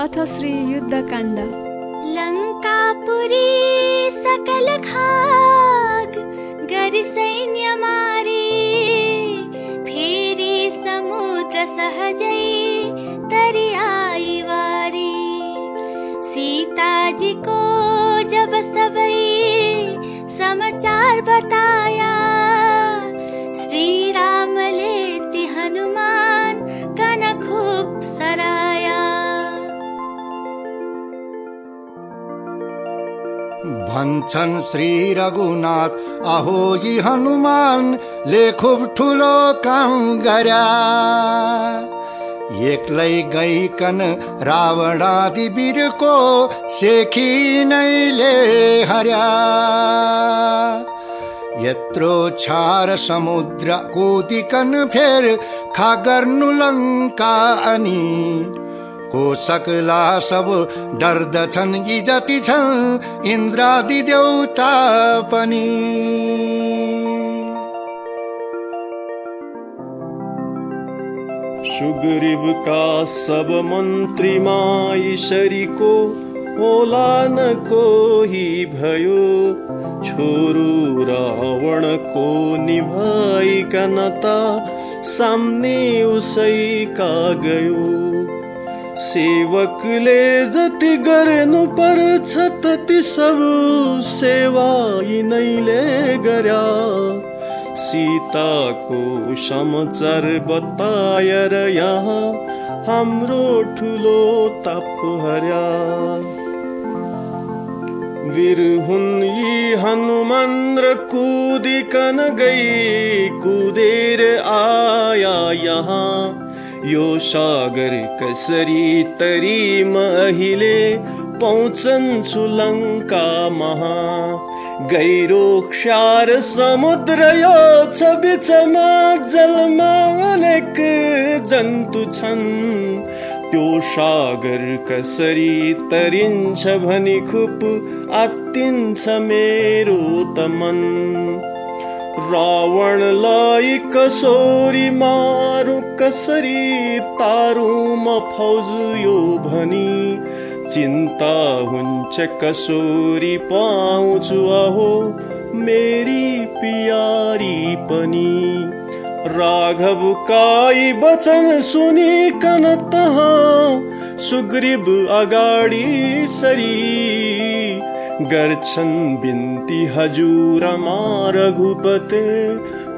अथ श्री युद्धकाण्ड लङ्कापुरी सकल खाग गरि सैन्य मारे। फेरि समुद्र सहजै आई वारी। सीताजी को जब सबै समाचार बताया। श्री रामले ती हनुमान भन्छन् श्री रघुनाथ अहो यी हनुमान लेखुब ठुलो काम गर्या एक्लै गइकन रावणादि वीरको सेखी नैले हर्या यत्रो छार समुद्र कुदिकन फेर खा गर्नु लङ्का अनि को सकला सब डर्दछन् यी जति छन् इन्द्रादि देउता पनि। सुग्रीव का सब मन्त्री को होला न कोही भयो? छोरो रावणको निभाइकन त सामने उसैका गयो? सेवकले जति गर्नु पर्छ तति सब सेवा यिनैले गर्या। सीताको समाचार बताएर यहाँ हाम्रो ठुलो ताप हर्या। वीर हुन् यी हनुमान र कुदिकन गई कुदेर आया यहाँ। यो सागर कसरी तरी अहिले पहुँचन्छु लङ्का महा गहिरो क्षार समुद्र यो छ बिचमा जलमा अनेक जन्तु छन्। त्यो सागर कसरी तरिन्छ भनी खुप आत्तिन्छ मेरो त मन। रावणलाई कसोरी मारु कसरी तारु म फौज यो भनी। चिन्ता हुन्छ कसोरी पाउँछु अहो मेरी पियारी पनि। राघव काई वचन सुनिकन तहाँ सुग्रीव अगाडि सरी। गर्छन् बिन्ती हजुरमा रघुपते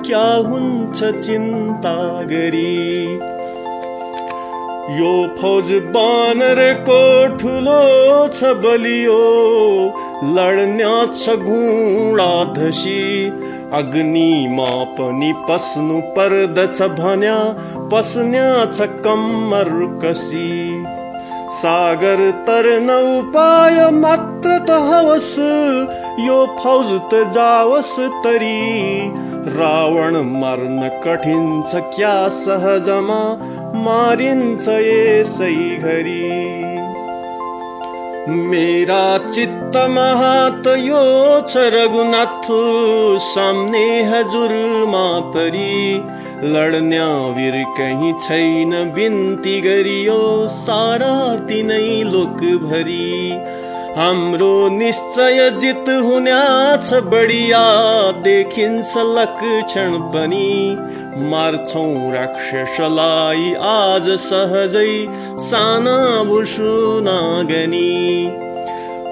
क्या हुन्छ चिन्ता गरी? यो फौज बानरको ठुलो छ बलियो। लड्न छ घुँडा धसी अग्निमा पनि पस्नु पर्दछ भन्या पस्न्या छ कम्मर कसी। सागर तर्न उपाय मात्र त हवस् यो फौज त जावस् तरी। रावण मर्न कठिन छ क्या सहजमा मारिन्छ यसै घरी। मेरा चित्त महात यो छ रघुनाथ सामने हजुरमा परी लड्न्या वीर कहीँ छैन बिन्ती गरियो सारा तिनै लोकभरि हाम्रो निश्चय जित हुन्या छ बढिया देखिन्छ लक्षण पनि। मार्छौ राक्षसलाई आज सहजै साना भुसुना गनी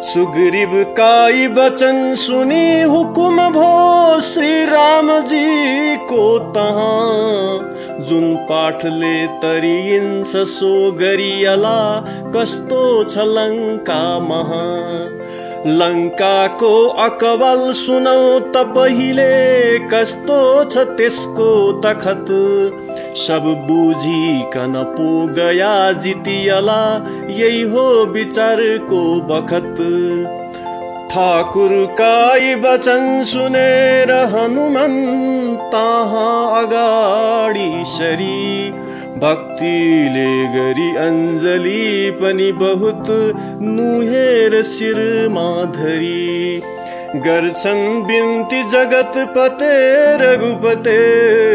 सुग्रीव काई वचन सुनि हुकुम भो श्री राम जी को तहाँ। जुन पाठले तरिइन्छ सो गरियला कस्तो छ लङ्का महा। लङ्काको अकबल सुनौ त पहिले कस्तो छ त्यसको तखत। सब बुझिकन पो गया जितियला यही हो विचारको बखत। ठाकुर काई वचन सुनेर हनुमान तहाँ अगाडि सरी। भक्तिले गरी अञ्जली पनि बहुत नुहेर शिरमा धरी। गर्छन् बिन्ती जगत पते रघुपते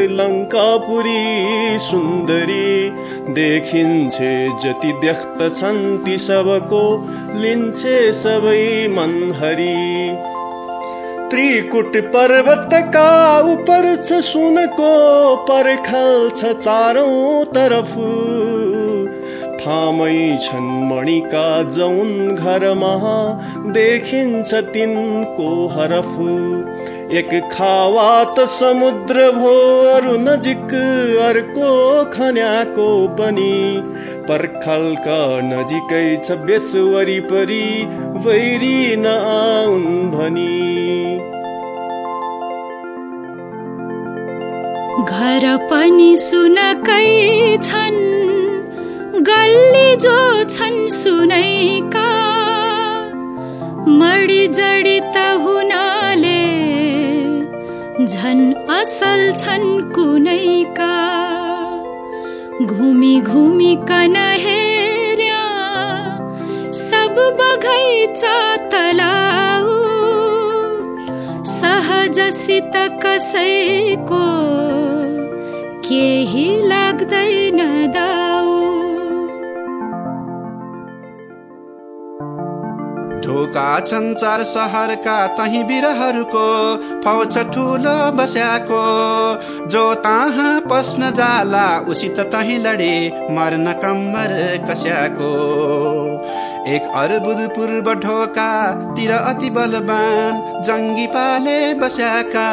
लङ्कापुरी सुन्दरी। देखिन्छे जति देख्दछन् ती सबको लिन्छे सबै मन हरि त्रिकुट पर्वतका उपर छ सुनको पर्खल छ चारौँ तरफ। थामै छन् मणिका जौन घरमा देखिन्छ तिनको हरफ एक खावा त समुद्र भो अरू नजिक अर्को खन्याको पनि। पर्खालका नजिकै छ बेस वरिपरि वैरी नआउन् भनी। घर पनि सुनकै छन्। गल्ली जो छन् सुनैका। मडी जडित हुनाले झन् असल छन् कुनैका। घुमी घुमी कन हेर्या सब बगैँचा तलाउ सहजसित कसैको केही लाग्दैन दाउ ढोका छन् चार सहरका तही बिरहरूको फौज ठुलो बस्याको। जो तहाँ पस्न जाला उसित तही लडे मर्न कम्मर कसयाको। एक अर्बुद पूर्व ढोका तिर अति बलवान जङ्गी पाले बस्याका।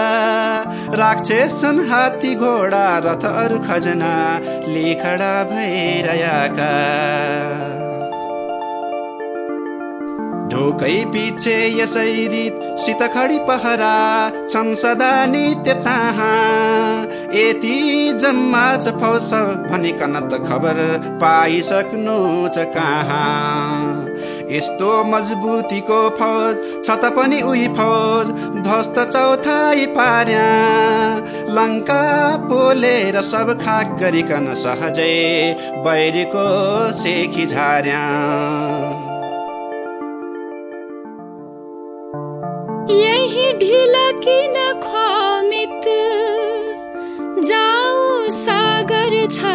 राक्षसन हात्ती घोडा रथहरू खजना लेखडा भइरहेका ढोकै पिछे यसै रित। सितखडी पहरा छन् सदा नित्य यति जम्मा छ फौज भनिकन त खबर पाइसक्नु छ कहाँ। यस्तो मजबुतीको फौज छ त पनि उही फौज। ध्वस्त चौथाइ पार्या। लङ्का पोलेर सब खाक गरिकन सहजै बैरीको सेखी झार्या। यही ढिला किन ख्वामित जाऊ सागर छ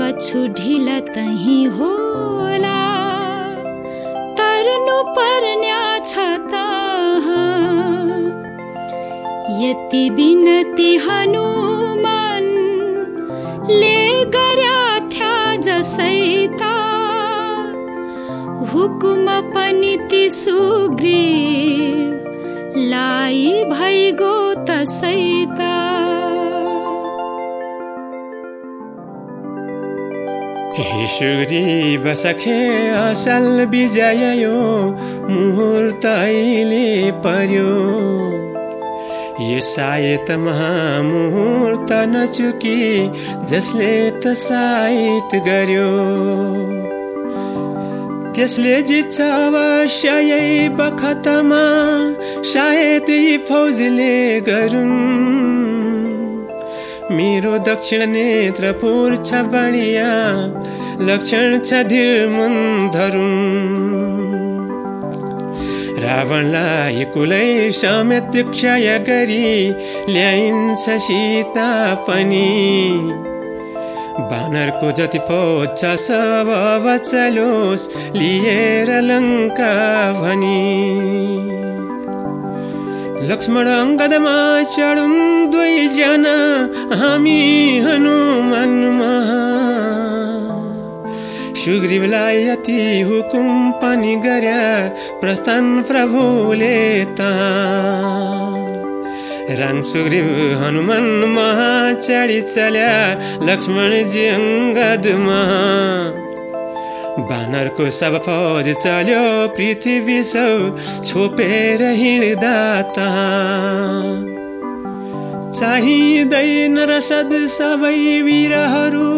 कछु ढिला तही होला तरनु पर्न्या छ यति बिनती हनुमान ले गर्या थ्या जसैता हुकुम पनि ती सुग्रीव लाई भइगो तसैता। हे सुग्रीव सखे असल विजय यो मुहुर्त पर्यो। यो सायत महामुहुर्त नचुकी जसले त सायत गर्यो। त्यसले जित्छ अवश्य बखतमा सायद यी फौजले गरून्। मेरो दक्षिण नेत्र पुर्छ बढिया लक्षण छ धीर मन रावणलाई कुलै समेत क्षय गरी ल्याइन्छ सीता पनि। बानरको जति छ सब अब चलोस् लिएर लङ्का भनी। लक्ष्मण अङ्गदमा चढुन् दुईजना हामी हनुमानमा सुग्रीवलाई अति हुकुम पनि गर्या प्रस्थान प्रभुले त। राम सुग्रीव हनुमान महा चढी चल्या लक्ष्मणजी अङ्गदमा बानरको सब फौज चल्यो पृथ्वी सौ छोपेर हिँड्दा चाहिँदैन रसद सबै वीरहरू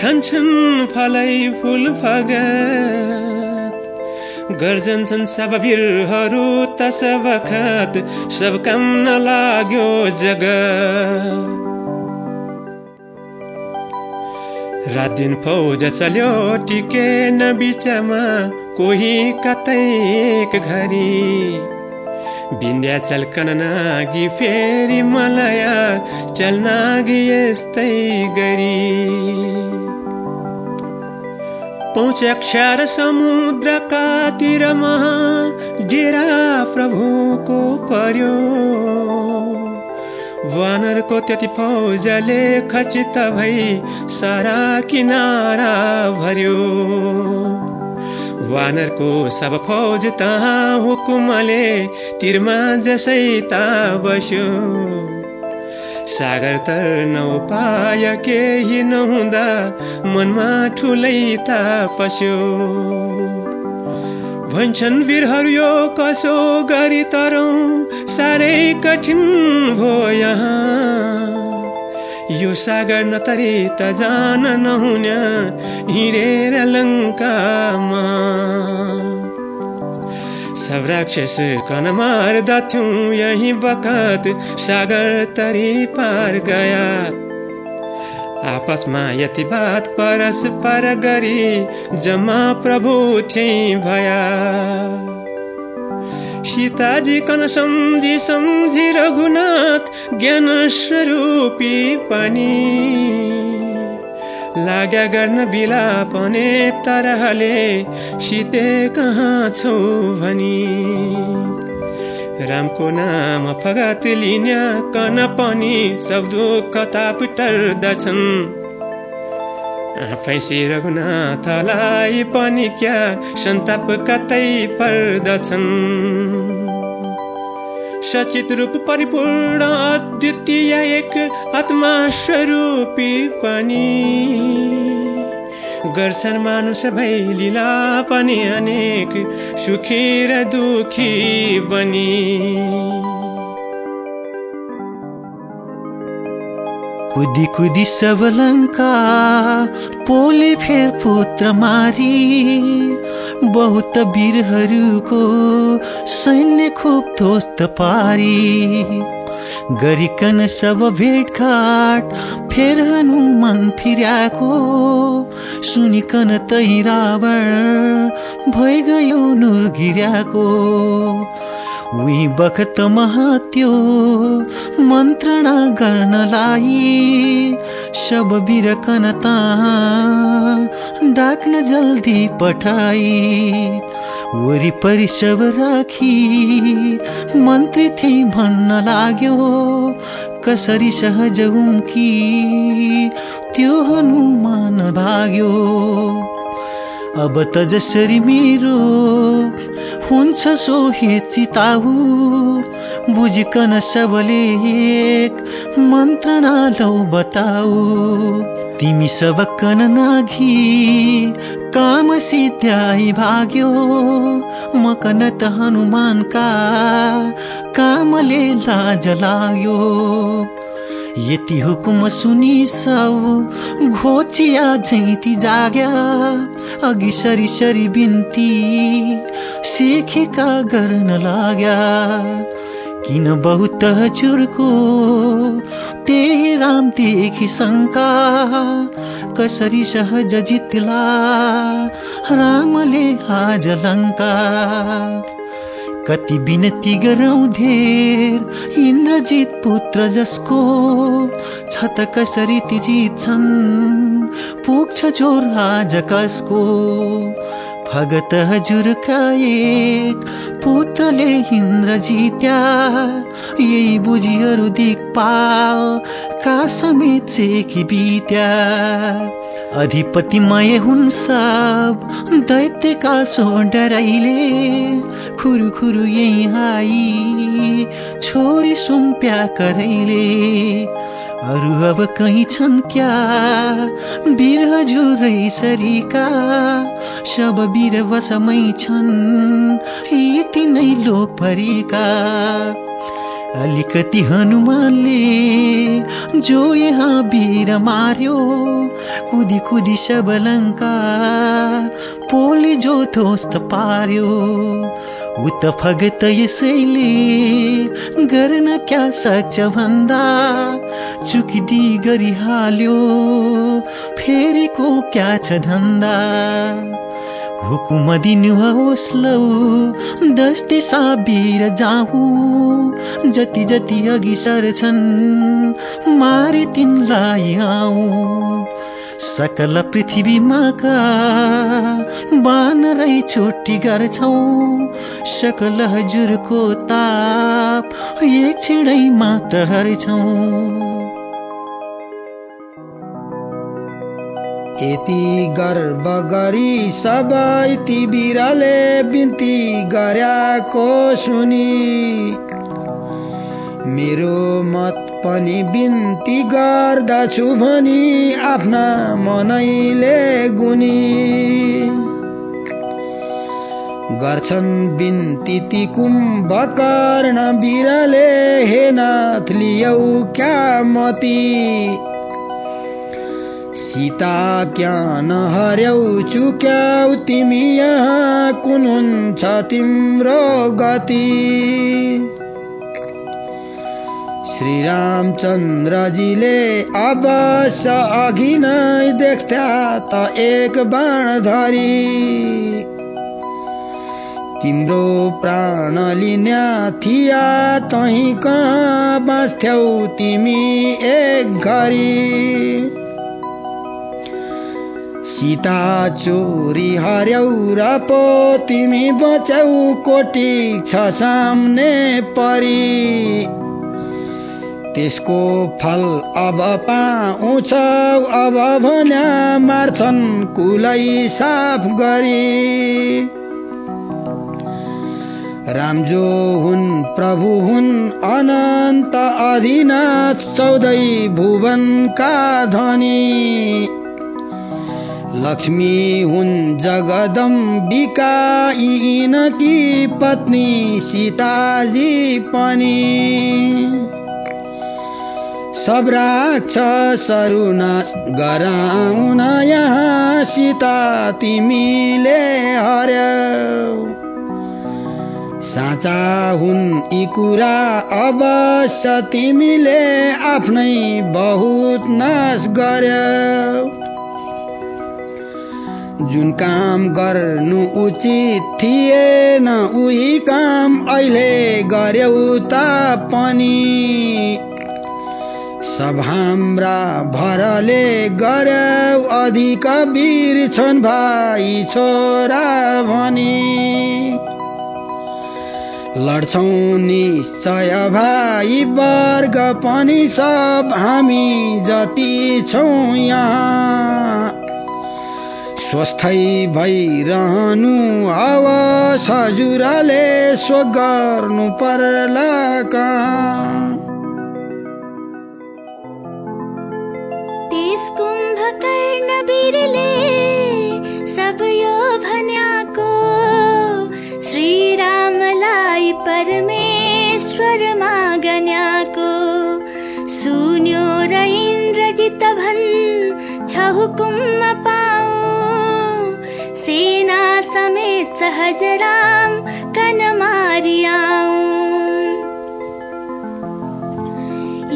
खान्छन् फलै फुल फगत गर्जन्छन् सब वीरहरू तस बखत सब काम नलाग्यो जगत रात दिन फौज चल्यो टिकेन बिचमा कोही कतै एक घरी विन्ध्याचल नागी फेरि मलया चल्नागी यस्तै गरी। पहुँच अक्षर समुद्रका तिरमा डेरा प्रभुको पर्यो। वानरको त्यति फौजले खचित भई सारा किनारा भर्यो। वानरको सब फौज तहाँ हुकुमले तिरमा जसै ता बस्यो। सागर तर्न उपाय केही नहुँदा मनमा ठुलै ता पस्यो। भन्छन् वीरहरू यो कसो गरी तरौँ? साह्रै कठिन भो यहाँ। यो सागर नतरी त जान नहुने हिँडेर लङ्कामा। कन मार्दथ्यौँ यही बखत सागर तरी पार गया। आपसमा यति बात परस पर गरी जम्मा प्रभु थिए भया। सीताजी कन सम्झी सम्झी रघुनाथ ज्ञान स्वरूपी पनि। लाग्या गर्न बिलापने तरहले सिते कहाँ छौ भनी? रामको नाम फगत लिन्या कन पनि सब दुःख तापटर्दछन् आफै रघुनाथलाई पनि क्या सन्ताप कतै पर्दछन्। सचित रूप परिपूर्ण अद्वितीय एक आत्मा स्वरूपी पनि गर्छन् मानुष भै लीला पनि अनेक सुखी र दुखी बनी। कुदी कुदी सब लङ्का पोले फेर पुत्र मारी। बहुत वीरहरूको सैन्य खुब ध्वस्त पारी। गरिकन सब भेटघाट फेर हनुमान फिर्याएको सुनिकन तै रावण भइगयो नुर गिर्याको उही बखत महात्यो मन्त्रणा गर्नलाई सब बिरकन डाक्न जल्दी पठाई। वरिपरि सब राखी मन्त्री थिए भन्न लाग्यो कसरी सहज कि त्यो हनुमान भाग्यो। अब त जसरी मेरो हुन्छ सोहे चिताहु बुझिकन सबले एक मन्त्रणा लौ बताऊ तिमी सब कन नाघी काम सिद्ध्याई भाग्यो। मकन त हनुमानका कामले लाज लाग्यो। यति हुकुम सुनि सब घोचिया जैती जाग्या अघि सरी सरी बिन्ती सिकेका गर्न लाग्या। किन बहुत हजुरको त्यही राम देखि शङ्का कसरी सहज जित्ला रामले आज लङ्का। कति बिनती गरौँ धेर। इन्द्रजित पुत्र जसको छ त कसरी ती जित्छन् पुग्छ जोर आज कसको? भगत हजुरका एक पुत्रले इन्द्र जित्या यही बुझिहरू दिक्पाल का समेत बित्या। अधिपतिमय हुन् सब दैत्यका सो डराइले खुरु खुरु यही आई छोरी सुम्प्या करैले। अरू अब कहीँ छन् क्या? वीर हजुरै सरीका सब वीर वशमै छन् यी तिनै लोकभरिका। अलिकति हनुमानले जो यहाँ वीर मार्यो कुदी कुदी सब लङ्का पोले जो ध्वस्त पार्यो। उत फगत यसैले गर्न क्या सक्छ भन्दा चुकिदी गरिहाल्यो फेरिको क्या छ धन्दा। हुकुम दिनुहोस् लौ। दस दिशा बिर जाऊ जति जति अघि सर्छन् मारे तिनलाई आऊ सकल पृथ्वीमाका बानरै छुट्टी गर्छौ। सकल हजुरको ताप एक छिडैमा त हर्छौ। यति गर्व गरी सबै ती बिरले बिन्ती गर्याको सुनि। मेरो मत पनि बिन्ती गर्दछु भनी आफ्ना मनैले गुनी। गर्छन् बिन्ती ती कुम्भकर्ण बिरले हे नाथ लियौ क्या मती? सीता क्या नहर्यौ चुक्याउ तिमी यहाँ कुन हुन्छ तिम्रो गति। श्रीरामचन्द्रजीले अवश्य अघि नै देख्थ्या त एक बाण धरी। तिम्रो प्राण लिन्या थिया तही कहाँ बाँच्थ्यौ तिमी एक घरी? सीता चोरी हर्यौ र पो तिमी बचाउ कोटी छ सामने परी। त्यसको फल अब पाउँछौ अब भन्या मार्छन् कुलै साफ गरी। रामजो हुन् प्रभु हुन् अनन्त अधिनाथ चौधै भुवनका धनी। लक्ष्मी हुन् जगदम्बिका यिनकी पत्नी सीताजी पनि। सब राक्षसहरू नाश गराउन यहाँ सीता तिमीले हर्यौ। साँचा हुन् यी कुरा अवश्य तिमीले आफ्नै बहुत नाश गर्यौ। जुन काम गर्नु उचित थिएन उही काम अहिले गर्यौ तापनि सब हाम्रा भरले गर्यौ अधिक वीर छन् भाइ छोरा भनी। लड्छौ निश्चय भाइ वर्ग पनि सब हामी जति छौँ यहाँ। स्वस्थै भइरहनु हवस् हजुरले स्व गर्नु पर्ला कहाँ कुम्भकर्ण वीरले सब यो भन्याको श्रीरामलाई परमेश्वरमा गन्याको सुन्यो र इन्द्रजित भन् छ हुकुम सेना समेत कन मारियाऊ।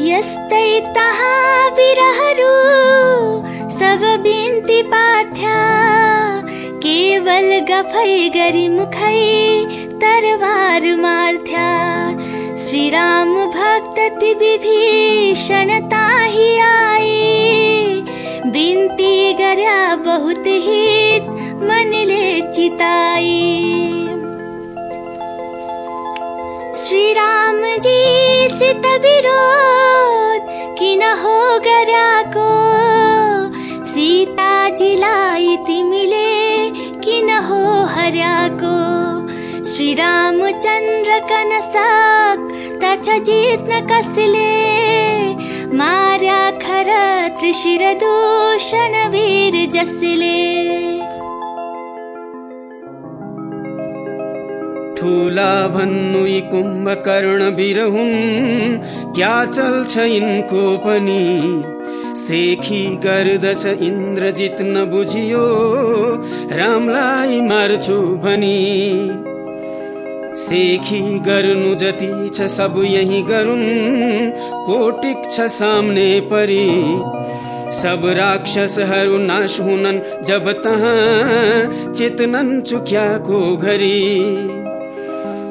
यस्तै तहा विरहरू सब बिन्ती पाथ्या केवल गफै गरी मुखै तरवार मार्थ्या श्रीराम भक्त विभीषण ताही आई बिन्ती गर्या बहुत हित मनले श्रीराम जी सित विरोध कि न हो गरा को सीता जिलाई तिमिले कि न हो हर्या गो श्रीरामचन्द्र कनसाग तचित् कस् कसले? मार्या खर त्रि वीर जसले? ठुला भन्नु कुम्भकर्ण वीर क्या चल्छ यिनको पनि? सेखी गर्दछ इन्द्रजित नबुझियो। रामलाई मार्छु भनी। सेखी गर्नु जति छ सब यही गरून्। कोटिक छ सामने परी। सब राक्षसहरू नाश हुनन् जब तहाँ। चेतनन् चुक्याको घरी।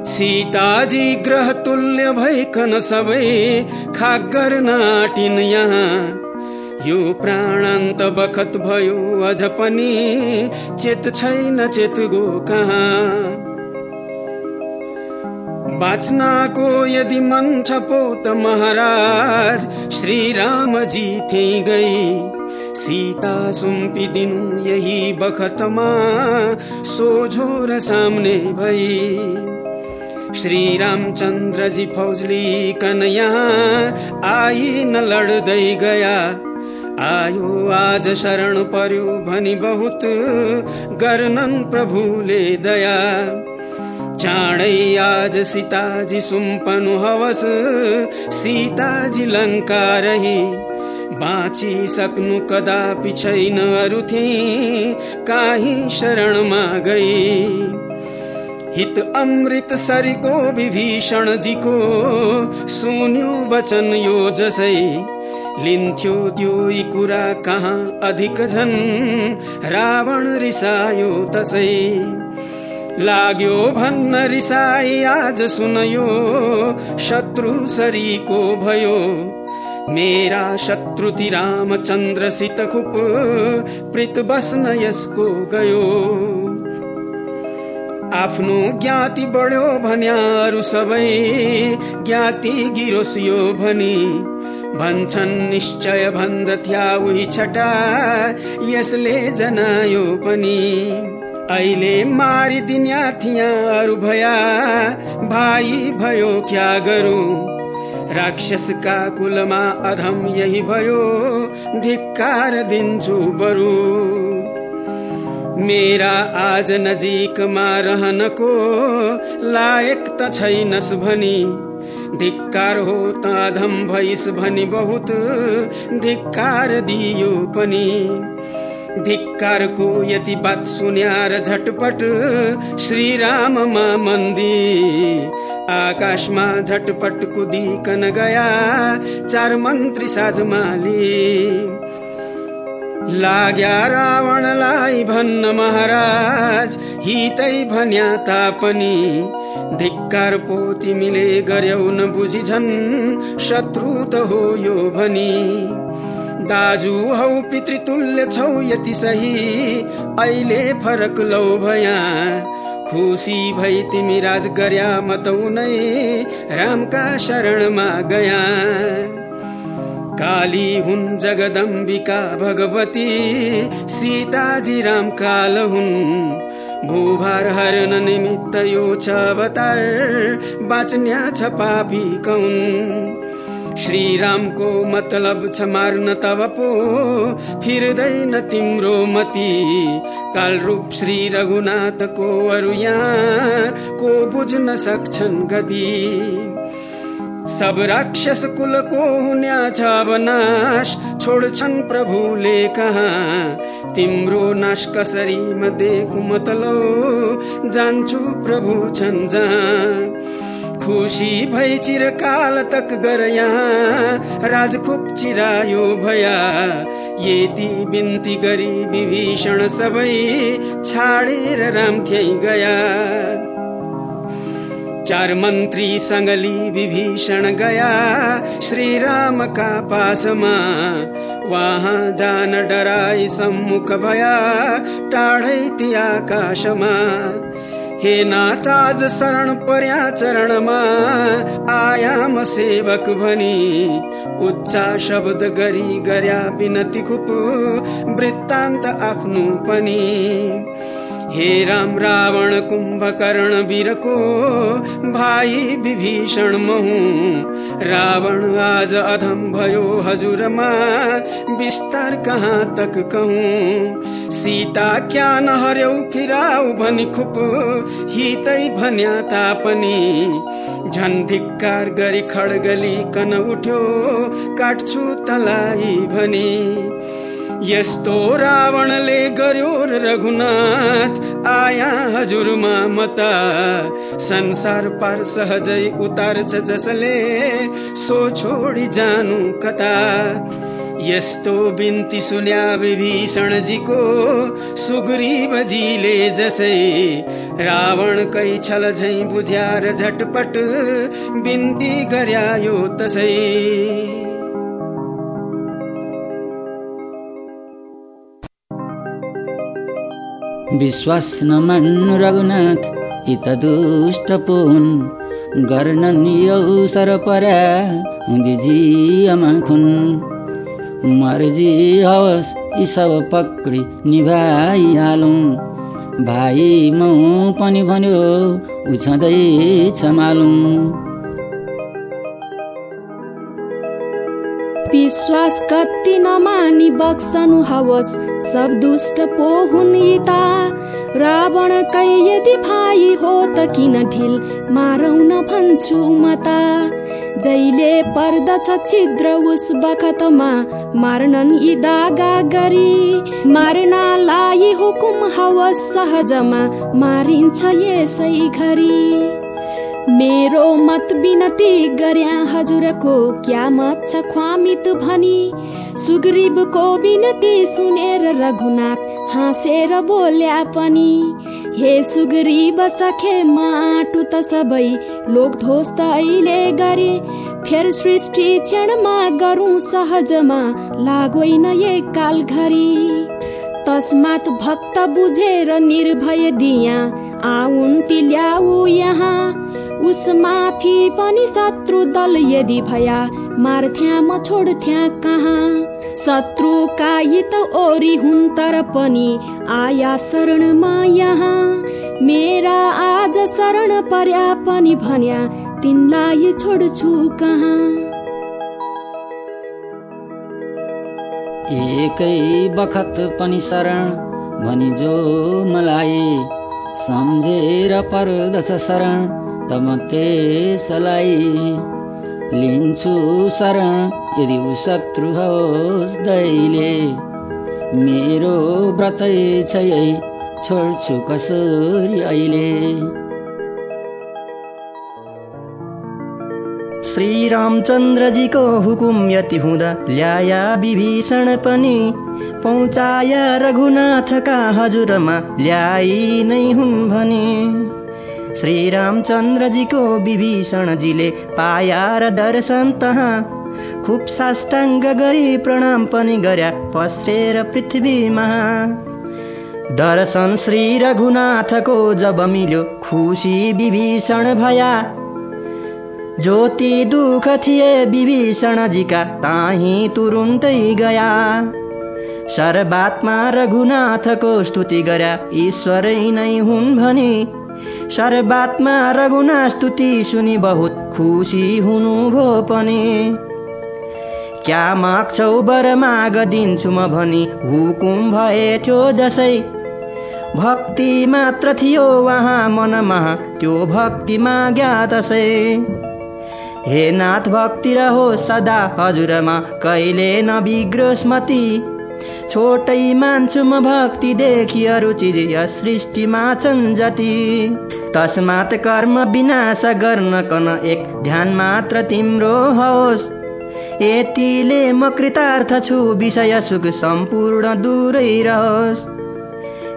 सीताजी ग्रह तुल्य भइकन सबै खाग गर्न आटिन् यहाँ। यो प्राणान्त बखत भयो अझ पनि चेत छैन चेत गो कहाँ। बाँच्नको यदि मन छ पो त महाराज श्रीरामजी थिए गई। सीता सुम्पिदिनु यही बखतमा सोझो र सामने भई। श्री रामचन्द्रजी फौजली यहाँ आई न लड्दै गया। आयो आज शरण पर्यो भनी बहुत गर्नन् प्रभुले दया। चाँडै आज सीताजी सुम्पनु हवस सीताजी लङ्का रही। बाँचिसक्नु कदापि छैन अरू थिए काहीँ शरणमा गई हित अमृत सरीको विभीषणजीको सुन्यो वचन यो जसै। लिन्थ्यो त्यो कुरा कहाँ अधिक झन्? रावण रिसायो तसै। लाग्यो भन्न रिसाई आज सुनयो शत्रु सरीको भयो। मेरा शत्रुति रामचन्द्रसित खुप प्रित बस्न यसको गयो। आफ्नो ज्ञाति बढ्यो भन्याहरू सबै ज्ञाति गिरोस् यो भनी। भन्छन् निश्चय भन्दथ्या उही छटा यसले जनायो पनि। अहिले मारिदिन्या थियाहरू भया भाइ भयो क्या गरौँ? राक्षसका कुलमा अधम यही भयो धिक्कार दिन्छु बरु। मेरा आज नजिकमा रहनको लायक त छैनस् भनी। धिक्कार हो त भइस भनी बहुत धिक्कार दियो पनि। धिक्कारको यति बात सुन्यार झटपट श्रीराममा मन्दी। आकाशमा झटपट कुदिकन गया चार मन्त्री साधुमाली। लाग्या रावणलाई भन्न महाराज हितै भन्या तापनि धिक्कार पो तिमीले गर्यौ न बुझिझन् शत्रु त हो यो भनी। दाजु हौ पितृतुल्य छौ यति सही अहिले फरक लौ भया। खुसी भई तिमी राज गर्या मतौ नै रामका शरणमा गया। काली हुन् जगदम्बिका भगवती सीताजी राम काल हुन्। भूभार हर्न निमित्त यो छ अवतार बाँच्न्या छ पापी कौन। श्रीरामको मतलब छ मार्न तब पो फिर्दैन तिम्रो मती। कालरूप श्री रघुनाथको अरू यहाँ को बुझ्न सक्छन् गति। सब राक्षस कुलको हुन्या छ नाश छोड्छन् प्रभुले कहाँ? तिम्रो नाश कसरी म देखु मतलो जान्छु प्रभु छन् जहाँ। खुसी भई चिरकाल तक गर यहाँ राजखुप चिरायो भया। यति बिन्ती गरी विभीषण सबै छाडेर राम थिए गया। चार मन्त्री सङ्गली विभीषण गया श्रीरामका पासमा वहाँ जान डराई सम्मुख भया टाढै ती आकाशमा हे नाताज शरण पर्या चरणमा आयाम सेवक भनी उच्चा शब्द गरी गर्या विनती खुप वृत्तान्त आफ्नो पनि। हे राम रावण कुम्भकर्ण वीरको भाइ विभीषण महु। रावण आज अधम भयो हजुरमा विस्तार कहाँ तक कहूँ। सीता क्या नहर्यौ फिराउ भनी खुप हितै भन्या तापनि। झन धिक्कार गरी खड्गली कन उठ्यो काट्छु तलाई भनी। यस्तो रावणले गर्यो रघुनाथ आया हजुरमा मता संसार पार सहजै उतार्छ जसले सो छोडी जानु कता यस्तो बिन्ती सुन्या विभीषणजीको सुग्रीवजीले जसै रावणकै छल झै बुझ्यार झटपट बिन्ती गर्यायो तसै विश्वास नमान्नु रघुनाथ यी त दुष्ट पुन् गर्नन् यो सर पर्या हुँदी जियमा खुन मर्जी हवस् यी सब पक्री निभाइहालौँ भाइ म पनि भन्यो उछँदैछ मालौँ विश्वास कति नमानी बक्सनु हवस् सब दुष्ट पो हुन् यता। रावणकै यदि भाइ हो त किन ढिल मारौन भन्छु म त जहिले पर्दछ छिद्र उस बखतमा मार्नन् यी दागा गरी। मार्नलाई हुकुम हवस् सहजमा मारिन्छ यसै घरी। मेरो मत बिनती गर्या हजुरको क्या मत छ ख्वामित भनी? सुग्रीवको बिनती सुनेर रघुनाथ हाँसेर बोल्या पनि हे सुग्रीव सखे माटु त सबै लोक ध्वस्त अहिले गरे फेर सृष्टि क्षणमा गरौँ सहजमा लागोइन एक काल घरी। तस्मात भक्त बुझेर निर्भय दिया आउन् तिल्याऊ यहाँ उसमाथि पनि शत्रु दल यदि भया मार्थ्या म छोड्थ्या कहाँ? शत्रुका त ओरी हुन् तर पनि आया शरणमा यहाँ मेरा आज शरण पर्या पनि भन्या तिनलाई छोड्छु कहाँ? एकै बखत पनि शरण भनी जो मलाई सम्झेर पर्दछ शरण। तम त्यसलाई लिन्छु शरण यदि ऊ शत्रु होस् दैले। मेरो व्रतै छ छोड्छु कसरी अहिले। श्रीरामचन्द्रजीको हुकुम यति हुँदा ल्याया विभीषण पनि। पहुँचाया रघुनाथका हजुरमा ल्याई नै हुन् भने। श्रीरामचन्द्रजीको विभीषणजीले पाया र दर्शन तहाँ। खुब साष्टाङ्ग गरी प्रणाम पनि गर्या पस्रेर पृथ्वीमा दर्शन श्री रघुनाथको जब मिल्यो खुसी विभीषण भया। ज्योति दुख थिए विभीषणजीका ताही तुरुन्तै गया। सर्वात्मा रघुनाथको स्तुति गर्या ईश्वरै नै हुन् भने। सर्वात्मा रघुना स्तुति सुनि बहुत खुसी हुनुभयो पनि। क्या माग्छौ बर माग दिन्छु म भनी हुकुम भएथ्यो जसै। भक्ति मात्र थियो उहाँ मनमा त्यो भक्ति माग्या तसै। हे नाथ भक्ति रहो सदा हजुरमा कहिले नबिग्रोस् मती। छोटै मान्छु म भक्ति देखि अरू चिज यस सृष्टिमा छन् जति। तस्मात कर्म विनाश गर्न कन एक ध्यान मात्र तिम्रो होस्। यतिले म कृतार्थ छु विषय सुख सम्पूर्ण दूरै रहोस्।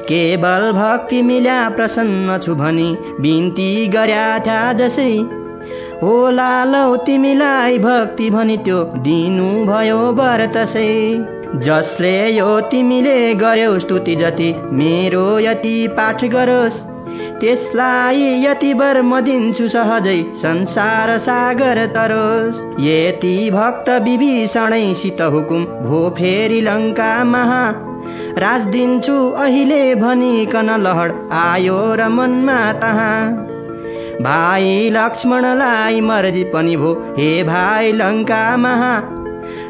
केवल भक्ति मिल्या प्रसन्न छु भनी बिन्ती गर्या था जसै। होला लौ तिमीलाई भक्ति भनी त्यो दिनु भयो तसै। जसले यो तिमीले गर्यौ स्तुति जति मेरो यति पाठ गरोस्। त्यसलाई यति बर म दिन्छु सहजै संसार सागर तरोस्। यति भक्त विभीषणैसित हुकुम भो फेरि लङ्का महा। राज दिन्छु अहिले भनिकन लहड आयो र मनमा तहाँ। भाइ लक्ष्मणलाई मर्जी पनि भो हे भाइ लङ्का महा।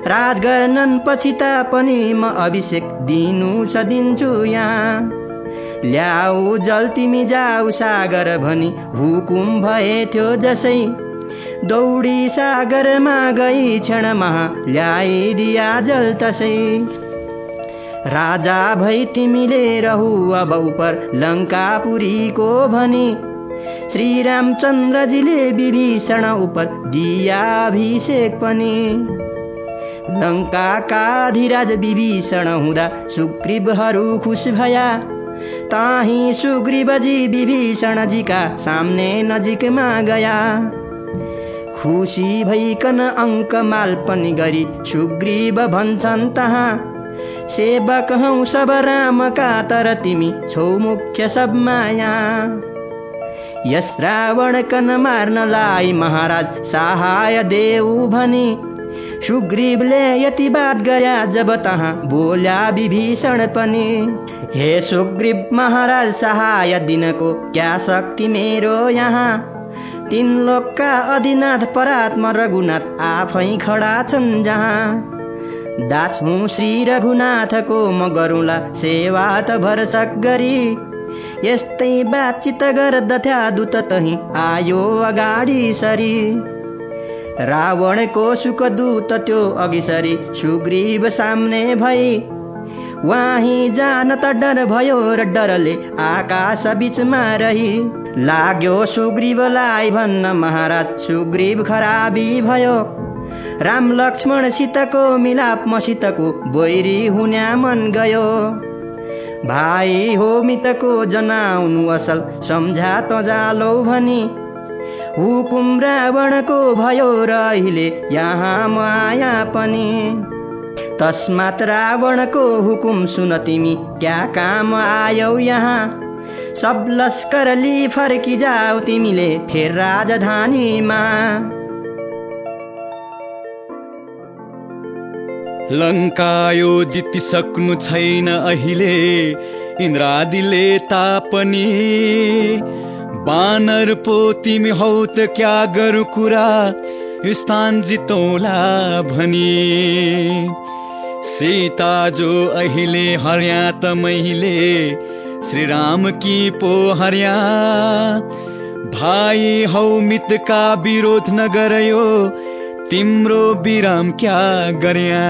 राज गर्नन् पछि पनि म अभिषेक दिनु छ दिन्छु यहाँ। ल्याऊ जल तिमी जाऊ सागर भनी हुकुम भएथ्यो जसै। दौडी सागरमा गई क्षणमा ल्याइदिया जल तसै। राजा भई तिमीले रहु अब उपर लङ्कापुरीको भनी। श्रीरामचन्द्रजीले विभीषण उपर दिया अभिषेक पनि। लङ्काका अधिराज विभीषण हुँदा सुग्रीवहरू खुस भया। ताही सुग्रीवजी विभीषणजीका सामने नजिकमा गया। खुसी भइकन अङ्क माल पनि गरी सुग्रीव भन्छन् तहाँ। सेवक हौ सब रामका तर तिमी छौ मुख्य सब माया। यस रावण कन मार्नलाई महाराज सहाय देऊ भनी। सुग्रीवले यति बात गर्या जब तहाँ बोल्या विभीषण पनि हे सुग्रीव महाराज सहाय दिनको क्या शक्ति मेरो यहाँ? तीन लोकका अधिनाथ परात्म रघुनाथ आफै खडा छन् जहाँ। दास हुँ श्री रघुनाथको म गरौँला सेवा त भरसक गरी। यस्तै बातचित गर्दथ्या दूत तही आयो अगाडि सरी। रावणको सुख दूत त्यो अघि सरी सुग्रीव सामने भई। वाही जान त डर भयो र डरले आकाश बिचमा रही। लाग्यो सुग्रीवलाई भन्न महाराज सुग्रीव खराबी भयो। राम लक्ष्मणसितको मिलाप मसितको बोइरी हुन्या मन गयो। भाइ हो मितको जनाउनु असल सम्झा जालौ भनी। हुकुम रावणको भयो अहिले यहाँ माया पनि। तस्मात रावणको हुकुम सुन तिमी क्या काम आयौ यहाँ? सब लस्कर लि फर्की जाऊ तिमीले फेर राजधानीमा। लङ्कायो जितिसक्नु छैन अहिले इन्द्रादिले तापनि। बानर पो तिमी हौ त क्या गरु कुरा? स्थान जितौला भनी। सीता जो अहिले हर्या त मैले श्रीराम कि पो हर्या? भाइ हौ मितका विरोध नगरयो तिम्रो विराम क्या गर्या?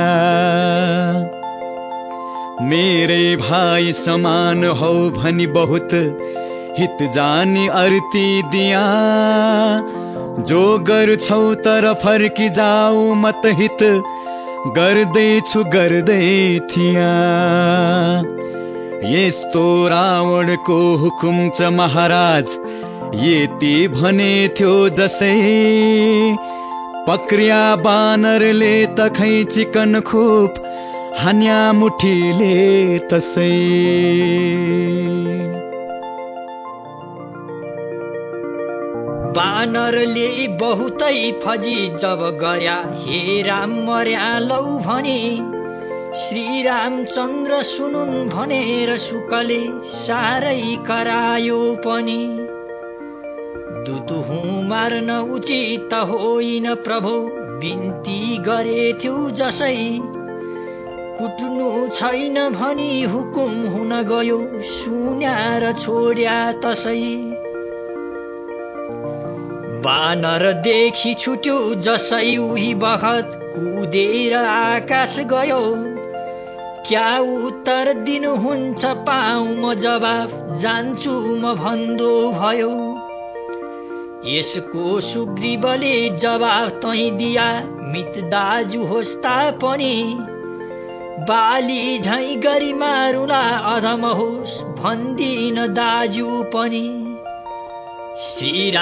मेरे भाइ समान हौ भनी बहुत हित जानी अर्ती दिया। जो गर्छौ तर फर्की जाऊ मत हित गर्दैछु गर्दै थिया। यस्तो रावणको हुकुम छ महाराज यति भने थियो जसै। पक्रिया बानरले त चिकन खुप हान्या मुठीले तसै। बानरले बहुतै फजी जब गर्या हे राम मर्या लौ भने श्रीरामचन्द्र सुनुन् भनेर सुकले साह्रै करायो पनि। दुतुहु मार्न उचित होइन प्रभु बिन्ती गरेथ्यो जसै। कुट्नु छैन भनी हुकुम हुन गयो सुन्या छोड्या तसै। बानर देखि छुट्यो जसै उही बखत। कुदेर आकाश गयो। क्या उत्तर दिनुहुन्छ पाऊ म जवाफ जान्छु म भन्दो भयो। यसको सुग्रीवले जवाफ तै दिया मित दाजु होस् पनि। बाली झै गरी मारुला अधम होस् भन्दिन दाजु पनि। श्री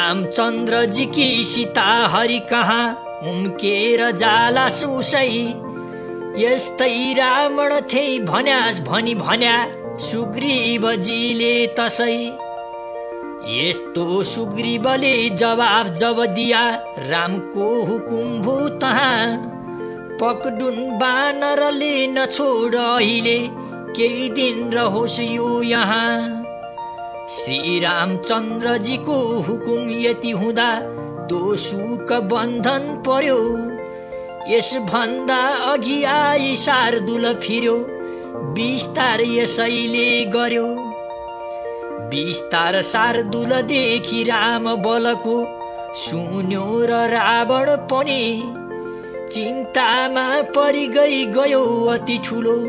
कि सीता हरि कहाँ उम्केर जाला सुसै यस्तै रावण थे भन्यास भनी भन्या सुग्रीवजीले तसै यस्तो सुग्रीवले जवाफ जब दिया रामको हुकुम भू तहाँ। पकडुन बानरले नछोड अहिले केही दिन रहोस् यो यहाँ। श्रीरामचन्द्रजीको हुकुम यति हुँदा दोषुक बन्धन पर्यो। यसभन्दा अघि आई शार्दुल फिर्यो बिस्तार यसैले गर्यो। बिस्तार शार्दुलदेखि राम बलको सुन्यो र रावण पनि। चिन्तामा परि गई गयो अति ठुलो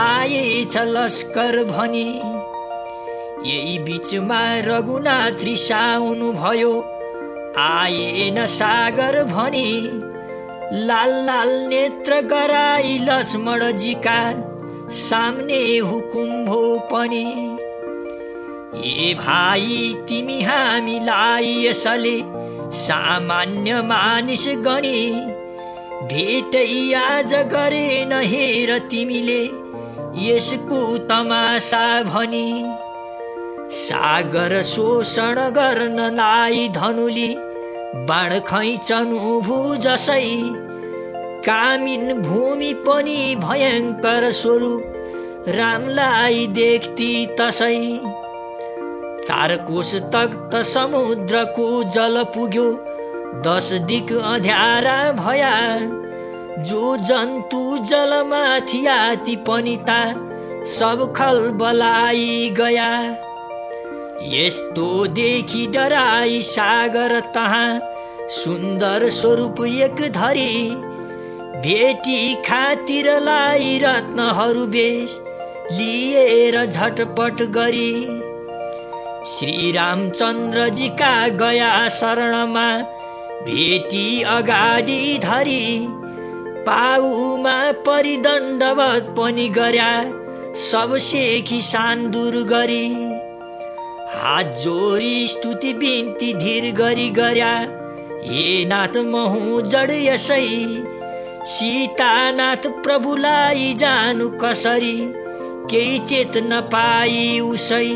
आएछ लस्कर भनी। यही बिचमा रघुनाथ रिसाउनु भयो। आएन सागर भनी लाल लाल नेत्र गराई लक्ष्मणजीका सामने हुकुम भो पनि। ए भाइ तिमी हामीलाई यसले सामान्य मानिस गणी भेटै आज गरे नहेर तिमीले यसको तमासा भनी। सागर शोषण गर्नलाई धनुली बाण खैचनु भू जसै। कामिन भूमि पनि भयङ्कर स्वरूप रामलाई देख्ती तसै। चार कोष तख्त समुद्रको जल पुग्यो दस दिक अध्यारा भया। जो जन्तु जलमाथि ती पनि ता सब खल बलाई गया। यस्तो देखि डराई सागर तहाँ। सुन्दर स्वरूप एक धरी। भेटी खातिरलाई रत्नहरू बेस। लिएर झटपट गरी। श्री रामचन्द्रजीका गया शरणमा भेटी अगाडि धरी। पाउमा परिदण्डवत पनि गर्या सब सेखी सान्दुर गरी। हात जोरी स्तुति बिन्ती धीर गरी गर्या हे नाथ महु जड यसै। सीतानाथ प्रभुलाई जानु कसरी? केही चेत नपाई उसै।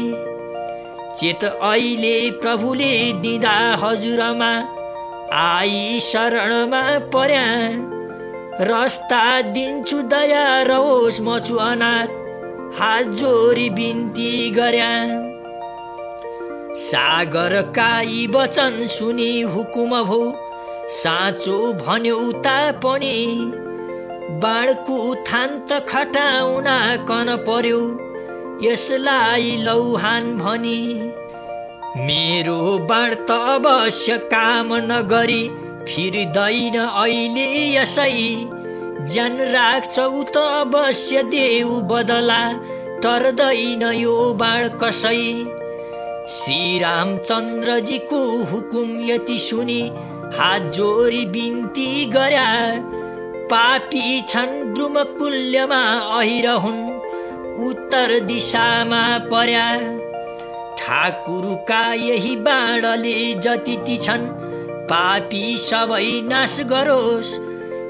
चेत अहिले प्रभुले दिँदा हजुरमा। आई शरणमा पर्या। रस्ता दिन्छु दया रहोस् म छु अनाथ। हात जोरी बिन्ती गर्या सागरका यी वचन सुनि हुकुम भो। साँचो भन्यो पनि। बाणको थान त खटाउन कन पर्यो। यसलाई लौहान भनी। मेरो बाण त अवश्य काम नगरी फिर्दैन अहिले यसै। ज्यान राख्छौ त अवश्य देऊ बदला टर्दैन यो बाण कसै। श्री रामचन्द्रजीको हुकुम यति सुनि हात जोरी बिन्ती गर्या पापी छन् द्रुमकुल्यमा अहिर हुन् उत्तर दिशामा पर्या ठाकुरका यही बाणले जति छन् पापी सबै नाश गरोस्।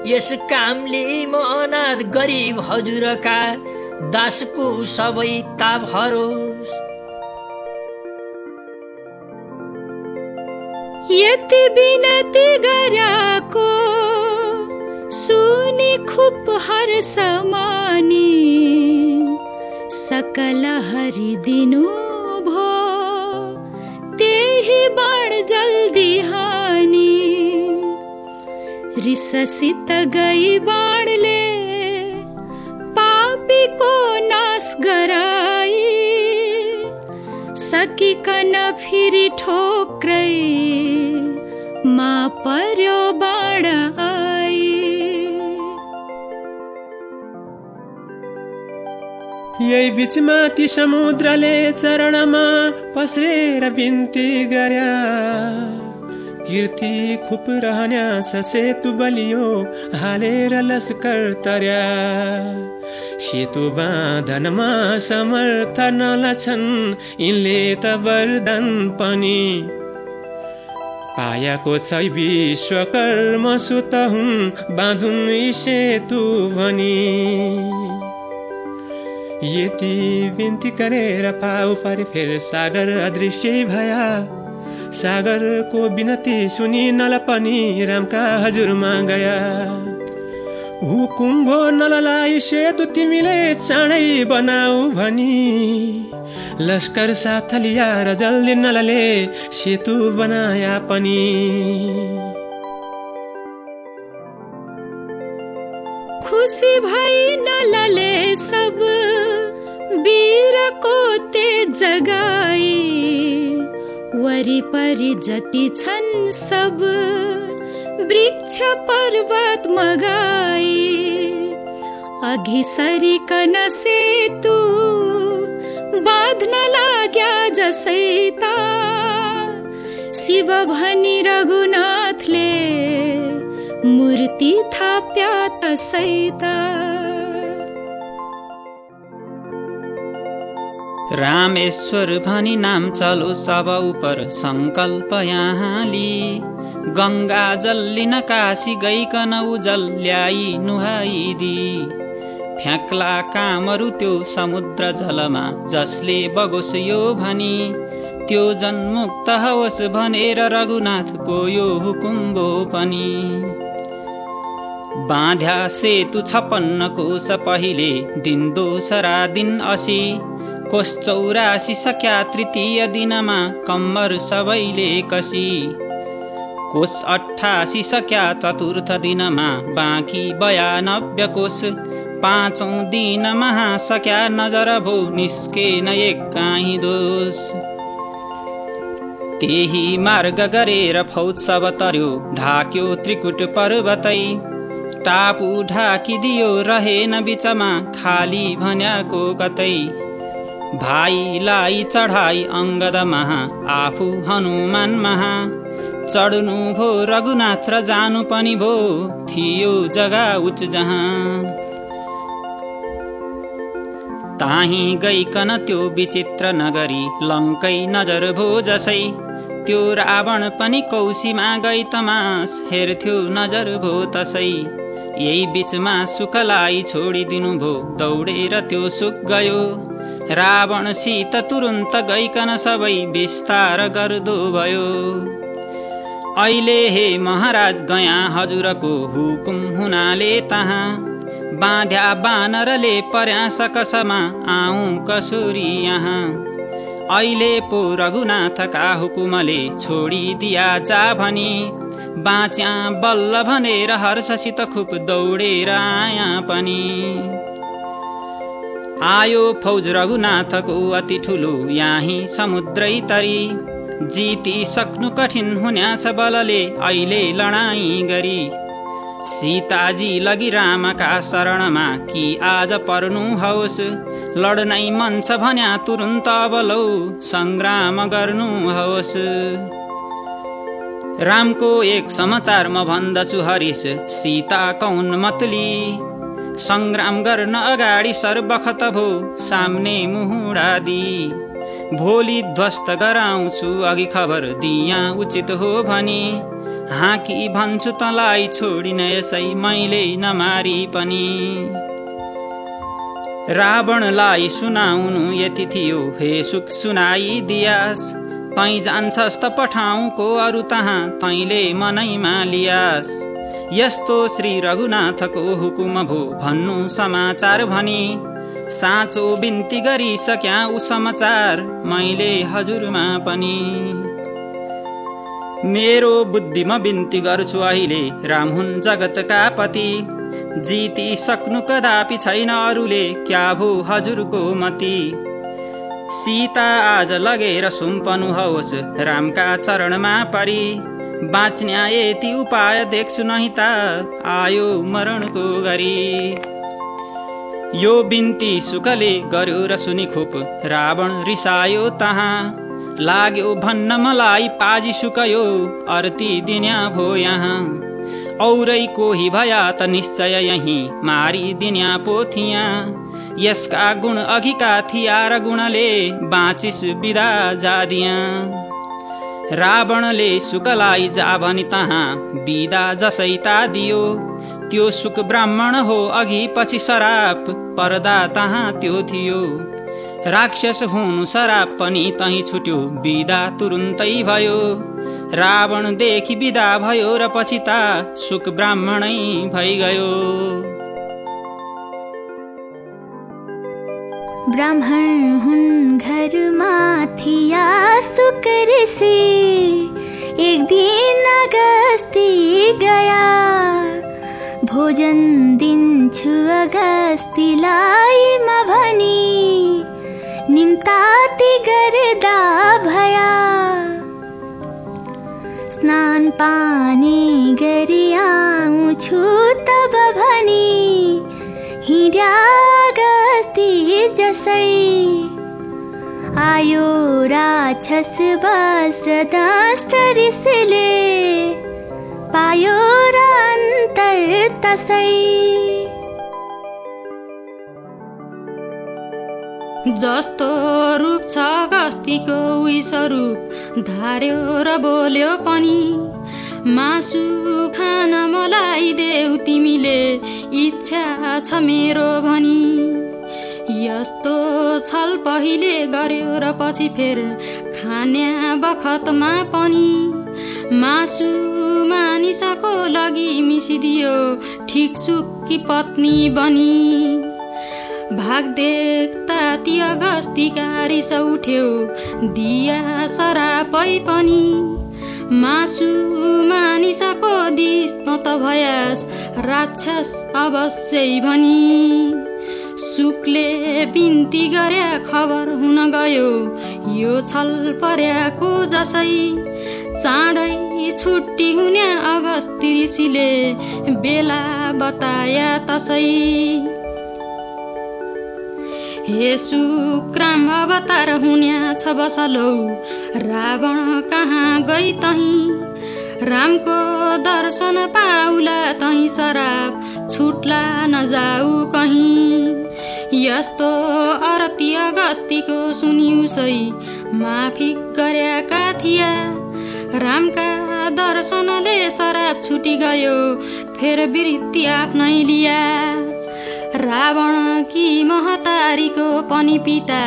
यस कामले म अनाथ गरिब हजुरका दासको सबै ताप हरोस्। यति बिनती गर्याको सुनि खुप हर समानी सकल हरि दिनु भो त्यही बाण जल्दी हानी। रिससित गई बाणले पापीको नाश गराई। सकिकन फेरि ठोक्रै मा पर्यो बाण यही बिचमा ती समुद्रले चरणमा पस्रेर बिन्ती गर्या। कीर्ति खुप रहन्या सेतु बलियो हालेर लस्कर तर्या। सेतु बाँधनमा समर्थ नलछन् यिनले त वरदान पनि। पायाको छै विश्वकर्म सुत हुन् बाँधुन् सेतु भनी। यति बिन्ती गरेर पाउ परे फेर सागर अदृश्य भया। सागरको बिनती सुनि नल पनि रामका हजुरमा गया। हुकुम भो नललाई सेतु तिमीले चाँडै बनाऊ भनी। लस्कर साथ लिएर जल्दी नलले सेतु बनाया पनि। खुसी भई नलले सब वीरको ते जगाई। वरिपरि जति छन् सब वृक्ष पर्वत मगाई अघि सरिकन सेतु बाँध्न लाग्या जसैता। शिव भनी रघुनाथले मूर्ति थाप्या तसैता। रामेश्वर भनी नाम चलो सब उपर संकल्प यहाँ लि गङ्गा जल लिन काशी गइकन उजल ल्याई नुहाइदी। फ्याक्ला कामहरू त्यो समुद्र जलमा जसले बगोस् यो भनी। त्यो जनमुक्त होस् भनेर रघुनाथको यो हुकुम्बो पनि। बाँध्या सेतु छपन्न कोष पहिले दिन दोसरा दिन असी। कोष चौरासी सक्या तृतीय दिनमा कम्मर सबैले कसी। कोष अठासी सक्या चतुर्थ दिनमा बाँकी बयानब्बे कोष। पाँचौँ दिनमा सक्या नजर भो निस्केन एक काहीँ दोष। त्यही मार्ग गरेर फौज सब तर्यो ढाक्यो त्रिकुट पर्वतै। टापु ढाकिदियो रहेन बिचमा खाली भन्याको कतै भाइलाई चढाई अङ्गद महा आफू हनुमान महा चढ्नु भो रघुनाथ र जानु पनि भो थियो जगा उच जहाँ। ताही गइकन त्यो विचित्र नगरी लङ्कै नजर भो जसै। त्यो रावण पनि कौशीमा गई तमास हेर्थ्यो नजर भो तसै। यही बिचमा सुखलाई छोडिदिनु भो दौडेर त्यो सुख गयो। रावणसित तुरुन्त गइकन सबै विस्तार गर्दो भयो। अहिले हे महाराज गया हजुरको हुकुम हुनाले तहाँ। बाँध्या बानरले पर्या सकसमा आऊ कसुरी यहाँ। अहिले पो रघुनाथका हुकुमले छोडिदिया जा भनी। बाँच्या बल्ल भनेर हर्षसित खुप दौडेर आया पनि। आयो फौज रघुनाथको अति ठुलो याही समुद्रै तरी। जिति सक्नु कठिन हुन्याछ बलले अहिले लडाई गरी। सीताजी लगी रामका शरणमा कि आज पर्नु होस्? लड्नै मन छ भन्या तुरुन्त बलौ सङ्ग्राम गर्नु होस्। रामको एक समाचार म भन्दछु हरिश सीता कौन मतली? सङ्ग्राम गर्न अगाडि सर्वखत भो सामने मुहुडादी भोलि ध्वस्त गराउँछु अघि खबर दिया उचित हो भनी। हाकी भन्छु तँलाई छोडिन यसै मैले नमारी पनि। रावणलाई सुनाउनु यति थियो सुख सुनाइदियास तै जान्छस् त पठाउँको अरू तहाँ तैले मनैमा लियास। यस्तो श्री रघुनाथको हुकुम भो भन्नु समाचार भनी। साँचो बिन्ती गरिसक्या ऊ समाचार मैले हजुरमा पनि। मेरो बुद्धिमा बिन्ती गर्छु अहिले राम हुन् जगतका पति। जिति सक्नु कदापि छैन अरूले क्या भो हजुरको मती। सीता आज लगेर सुम्पनु होस् रामका चरणमा परी। बाँच्ने यति उपाय देख्छु नै त आयो मरणको गरी। यो बिन्ती सुकले गर्यो र सुनि खुप रावण रिसायो तहाँ। लाग्यो भन्न मलाई पाजी सुकयो अर्ती दिन्या भो यहाँ। औरै कोही भया त निश्चय यही मारी दिन्या पोथिया यसका गुण अघिका थिया र गुणले बाँचिस बिदा जादिया रावणले सुकलाई जा भनी तहाँ बिदा जसै ता दियो। त्यो सुक ब्राह्मण हो अघि पछि सराप पर्दा तहाँ त्यो थियो। राक्षस हुनु सराप पनि तही छुट्यो बिदा तुरुन्तै भयो। रावण देखि बिदा भयो र पछि ता सुक ब्राह्मणै भइगयो। ब्राह्मण हुन् घरमा थिया सुकर से एक दिन अगस्ती गया। भोजन दिन्छु अगस्तीलाई म भनी निम्ताति गर्दा भया। स्नान पानी गरी आउँछु तब भनी हिँड्या जसै। आयो राक्षस वस्त्र दाष्ट रिसले पायो र अन्तर तसै जस्तो रूप छ गस्तीको उही धार्यो र बोल्यो पनि। मासु खान मलाई देऊ तिमीले इच्छा छ मेरो भनी। यस्तो छल पहिले गर्यो र पछि फेर खान्या बखतमा पनि। मासु मानिसको लगी मिसिदियो। ठिक सुक्की पत्नी बनी। भाग देख्दा ती अगस्तीका रिस उठ्यो। दिया सरापै पनि। मासु मानिसको दिस न त भयास। राक्षस अवश्य भनी। सुकले बिन्ती गरे खबर हुन गयो। यो छल पर्याको जसै। चाँडै छुट्टी हुने अगस्ती ऋषिले बेला बताया तसै। हे सुक्राम अवतार हुन्या छ बसलौ रावण कहाँ गई तही? रामको दर्शन पाउला तही सराप छुट्ला नजाऊ कहीँ? यस्तो अरती अगस्तीको सुनिउसै माफी गर्याका थिया। रामका दर्शनले सराप छुटी गयो फेर वृत्ति आफ्नै लिया। रावण कि महतारीको पनि पिता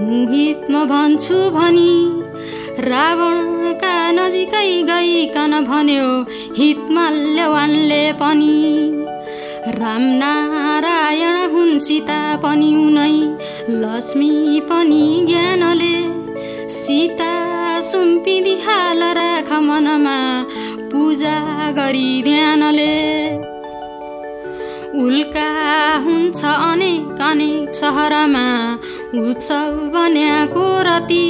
हुहित म भन्छु भनी। रावणका नजिकै गइकन भन्यो हित माल्यवानले पनि। राम नारायण हुन् सीता पनि उनै लक्ष्मी पनि ज्ञानले। सीता सुम्पिदिहाल राख मनमा पूजा गरी ध्यानले। उल्का हुन्छ अनेक अनेक सहरमा उत्सव बन्याको रति।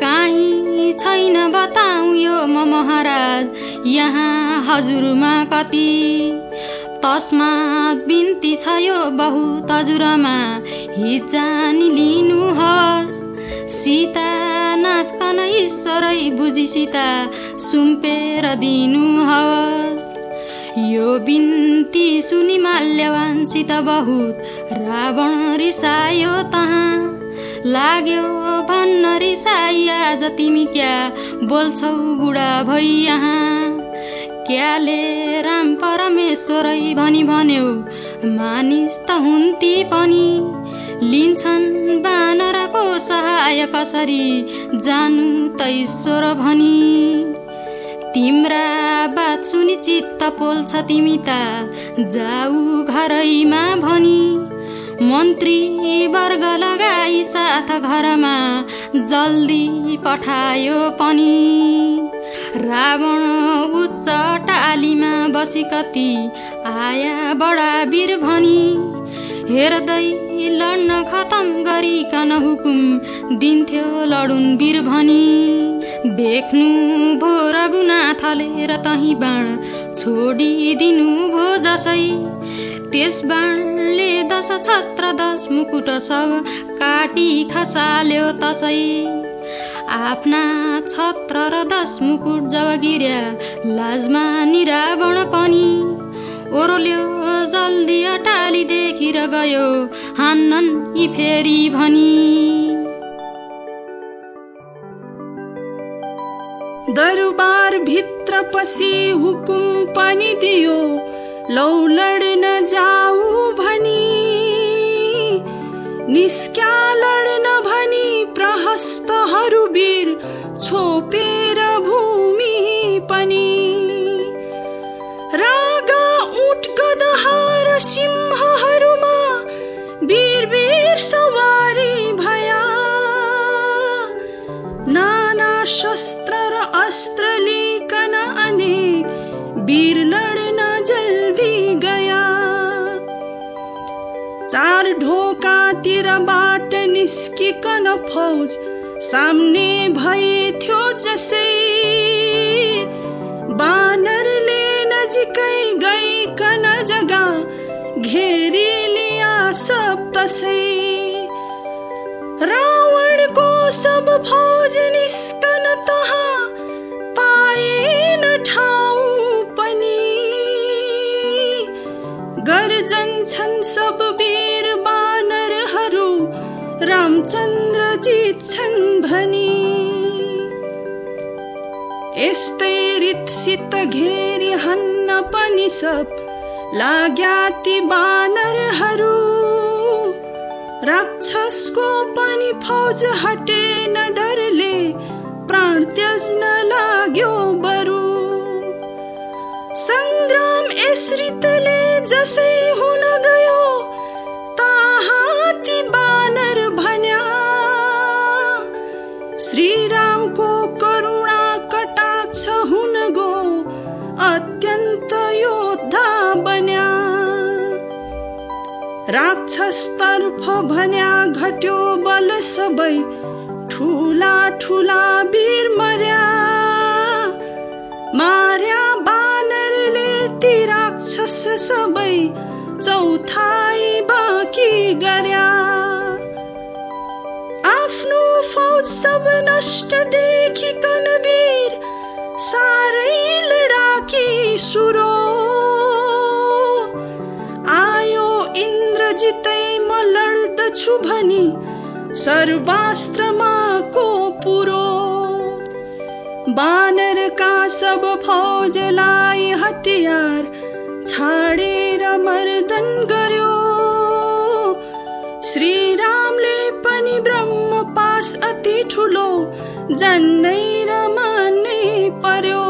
काहीँ छैन बताउ यो म महाराज यहाँ हजुरमा कति। तस्मात बिन्ती छ यो बहुत हजुरमा हित जानी लिनुहोस् सीता नाचकन ईश्वरै बुझी सीता सुम्पेर दिनुहोस्। यो बिन्ती सुनि माल्यवानसित बहुत रावण रिसायो तहाँ। लाग्यो भन्न रिसाई आज तिमी क्या बोल्छौ बुढा भई यहाँ। क्याले राम परमेश्वरै भनी भन्यो मानिस त हुन्ती पनि। लिन्छन् बानरको सहाय कसरी जानु त ईश्वर भनी। तिम्रा बात सुनि चित्त पोल्छ तिमी त। जाऊ घरैमा भनी। मन्त्री वर्ग लगाई साथ घरमा। जल्दी पठायो पनि। रावण उच्च टालीमा बसी कति। आया बडा वीर भनी। हेर्दै लड्न खतम गरिकन हुकुम। दिन्थ्यो लडुन वीर भनी देख्नु भो रघुनाथले र तही बाण। छोडिदिनु भो जसै। त्यस बाणले दश छत्र दश मुकुट सब काटी खसाल्यो तसै। आफ्ना छत्र र दश मुकुट जब गिर्या लाजमा निरावण पनि। ओरोल्यो जल्दी अटाली देखेर गयो हान्नन् यी फेरि भनी। दरबार भित्र पसी हुकुम पनि दियो लौ लड्न जाऊ भनी। निस्क्या लड्न भनी प्रहस्तहरू वीर छोपेर भूमि पनि। र सिंहहरूमा वीर वीर सवारी भया नाना शस्त्र र अस्त्र लिकन अनेक वीर लड्न जल्दी गया चार ढोकातिरबाट निस्किकन फौज सामने भए थियो जसै बानरले नजिकै जगा घेरी लिया सब तसे। रावण को सब फौज निस्कन तहा पाए न ठाउँ पनि। गर्जन्छन् सब वीर बानरहरू रामचन्द्र जित्छन् भनी। यस्तै रितसित घेरी हन्न पनि सब लाग्या ती बानरहरू राक्षसको पनि फौज हटेन डरले प्राण त्यज्न लाग्यो बरु। सङ्ग्राम यस रितले जसै हुन गयो ती बानर भन्या। श्रीरामको करुणा कटाक्ष हुन राक्षस तर्फ भन्या घट्यो बल सबै ठुला ठुला वीर मर्या। मार्या बानरले ती राक्षस सबै चौथाइ बाँकी गर्या आफ्नो फौज सब नष्ट देखिकन वीर साह्रै लडाकी सुरो। लड्दछु भनी सर्वास्त्रमा को पुरो बानरका सब फौजलाई हतियार छाडेर मर्दन गर्यो। श्रीरामले पनि ब्रह्म पास अति ठुलो जन्नै र मान्नै पर्यो।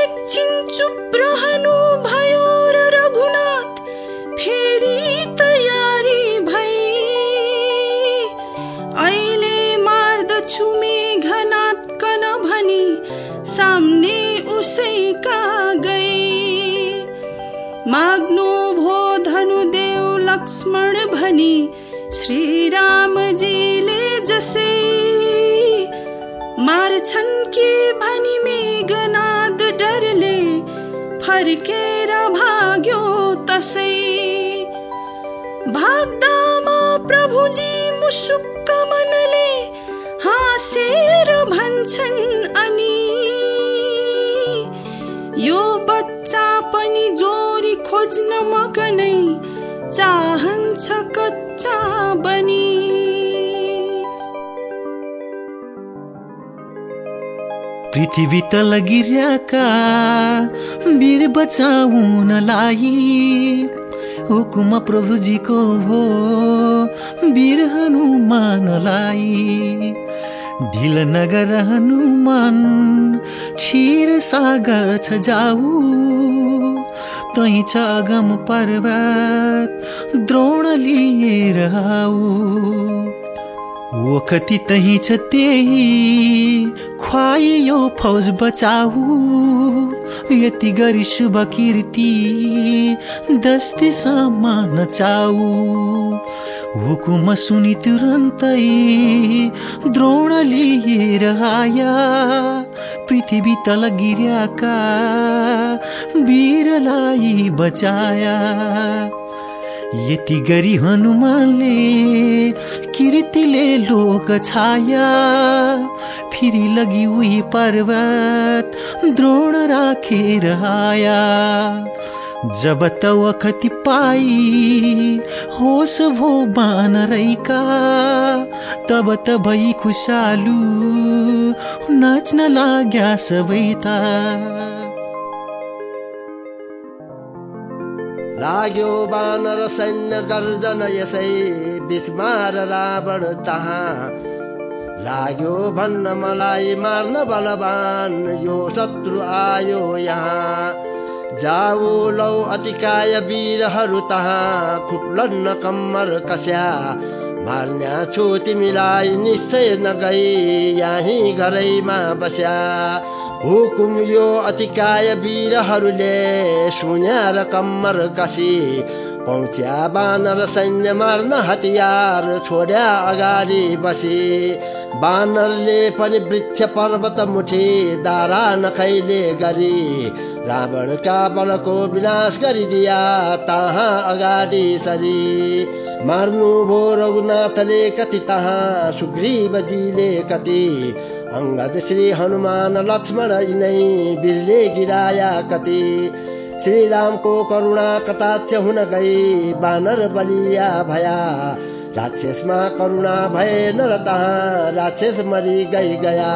एकछिन चुप रहनु भयो सामने उसैका गई? माग्नु भो धनुदेव लक्ष्मण भनी श्रीरामजीले जसै। मार्छन् के भनी मेघनाद डरले फर्केर भाग्यो तसै। भाग्दामा प्रभुजी मुसुक्क मनले हाँसेर भन्छन् खोज्न मकनै चाहन्छ कच्चा बनी। पृथ्वी तल गिर्याका वीर बचाउनलाई हुकुम प्रभुजीको हो वीर हनुमानलाई ढिल नगर हनुमान क्षीर सागर छ जाऊ। तै छ अगम पर्वत द्रोण लिएर आऊ वखती तही छ त्यही खुवाइयो फौज बचाऊ यति गरी शुभ कीर्ति दस दिशामा नचाऊ हुकुम सुनि तुरन्तै द्रोण लिएर आया पृथ्वी तल गिर्याका वीरलाई बचाया। यति गरी हनुमानले कीर्तिले लोक छाया फेरि लगी उही पर्वत द्रोण राखेर आया। जब त वखति पाई होस भो बानरैका तब त भई खुसालु नाच्न लाग्या सबै ता लाग्यो बानर सैन्य गर्जन यसै बिस्मार रावण तहाँ। लाग्यो भन्न मलाई मार्न बलवान यो शत्रु आयो यहाँ। जाऊ लौ अतिकाय वीरहरू तहाँ खुप्लन्न कम्मर कस्या मार्न्या छु तिमीलाई निश्चय नगई यहीँ घरैमा बस्या। हुकुम यो अतिकाय वीरहरूले सुन्या कम्मर कसी पहुँच्या बानर सैन्य मार्न हतियार छोड्या अगाडि बसी। बानरले पनि वृक्ष पर्वत मुठी दारा नखैले गरी रावणका बलको विनाश गरिदिया तहाँ अगाडि सरी। मार्नु भो रघुनाथले कति तहाँ सुग्रीवजीले कति। अङ्गद श्री हनुमान लक्ष्मण यिनै वीरले गिराया कति। श्रीरामको करुणा कटाक्ष हुन गई बानर बलिया भया। राक्षसमा करुणा भएन र तहाँ राक्षस मरि गई गया।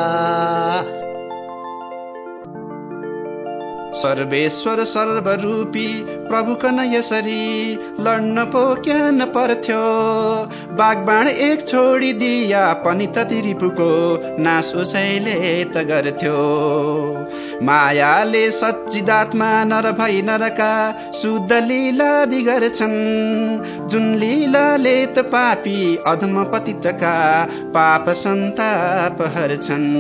सर्वेश्वर सर्वरूपी प्रभुकन यसरी लड्न पो क्या पर्थ्यो। बागबाण एक छोडिदिया पनि तति रिपुको नास उसैले त गर्थ्यो। मायाले सच्चिदात्मा नर भई नरका शुद्ध लीलादि गर्छन् जुन लीलाले त पापी अधम पतितका पाप सन्ताप हर्छन्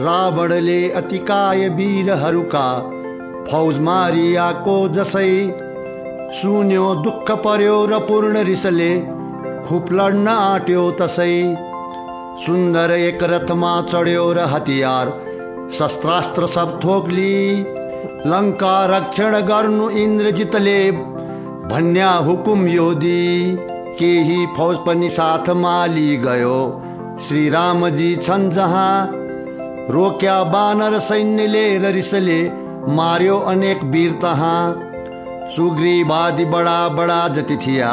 रावणले अतिकाय वीरहरूका फौज मारियाको जसै सुन्यो दुःख पर्यो र पूर्ण रिसले खुप लड्न आँट्यो तसै। सुन्दर एक रथमा चढ्यो र हतियार शस्त्रास्त्र सब थोक्ली लङ्का रक्षण गर्नु इन्द्रजितले भन्या हुकुम योदी केही फौज पनि साथमा गयो। श्रीरामजी छन् जहाँ रोक्या बानर सैन्यले र रिसले मार्यो अनेक वीर तहाँ सुग्रीवादी बडा बडा जति थिया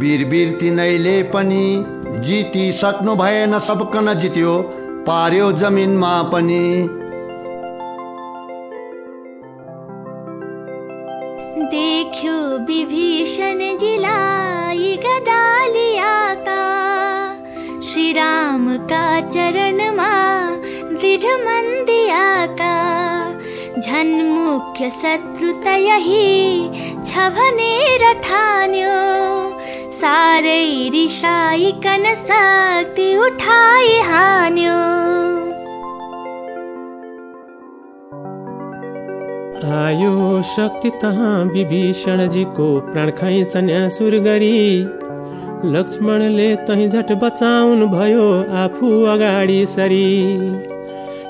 वीर वीर तिनैले पनि जिति सक्नु भएन सबकन जित्यो पार्यो जमिनमा पनि देख्यो विभीषण जिलाई गदालियाका श्रीरामका चरणमा दृढ मन्दियाका झन् मुख्य शत्रु त यही छ भनेर ठान्यो साह्रै रिसाइकन शक्ति उठाइ हान्यो। आयो शक्ति तहाँ विभीषणजीको प्राण खैचन्या सुर गरी लक्ष्मणले तही झट बचाउनु भयो आफू अगाडि सरी।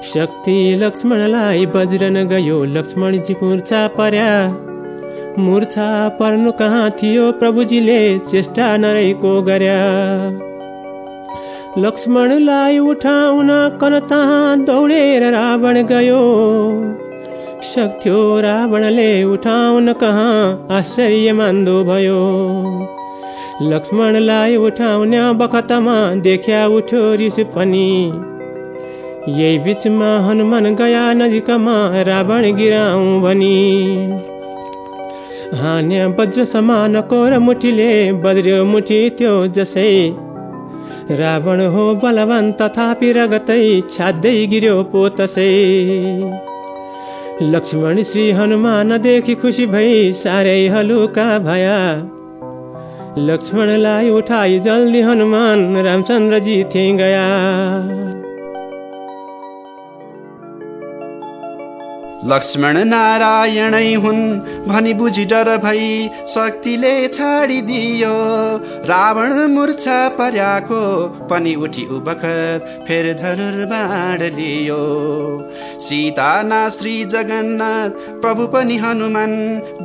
शक्ति लक्ष्मणलाई बज्रन गयो। लक्ष्मणजी मुर्छा पर्या। मुर्छा पर्नु कहाँ थियो? प्रभुजीले चेष्टा नरहेको गर्या। लक्ष्मणलाई उठाउन कन तहाँ दौडेर रावण गयो। सक्थ्यो रावणले उठाउन कहाँ? आश्चर्य मान्दो भयो। लक्ष्मणलाई उठाउने बखतमा देख्या उठ्यो रिस पनि यही बिचमा हनुमान गया नजिकमा रावण गिराउँ भनी हान्या वज्र समानको र मुठीले बज्रियो मुठी त्यो जसै। रावण हो बलवान तथापि रगतै छाद्दै गिर्यो पो तसै लक्ष्मण श्री हनुमान देखि खुसी भई साह्रै हलुका भया। लक्ष्मणलाई उठाई जल्दी हनुमान रामचन्द्रजी थिए गया। लक्ष्मण नारायणै हुन् भनी बुझी डर भई शक्तिले छाडिदियो रावण मूर्छा पर्याको पनि उठी उबखत फेर धनुर्बाण लियो। सीता ना श्री जगन्नाथ प्रभु पनि हनुमान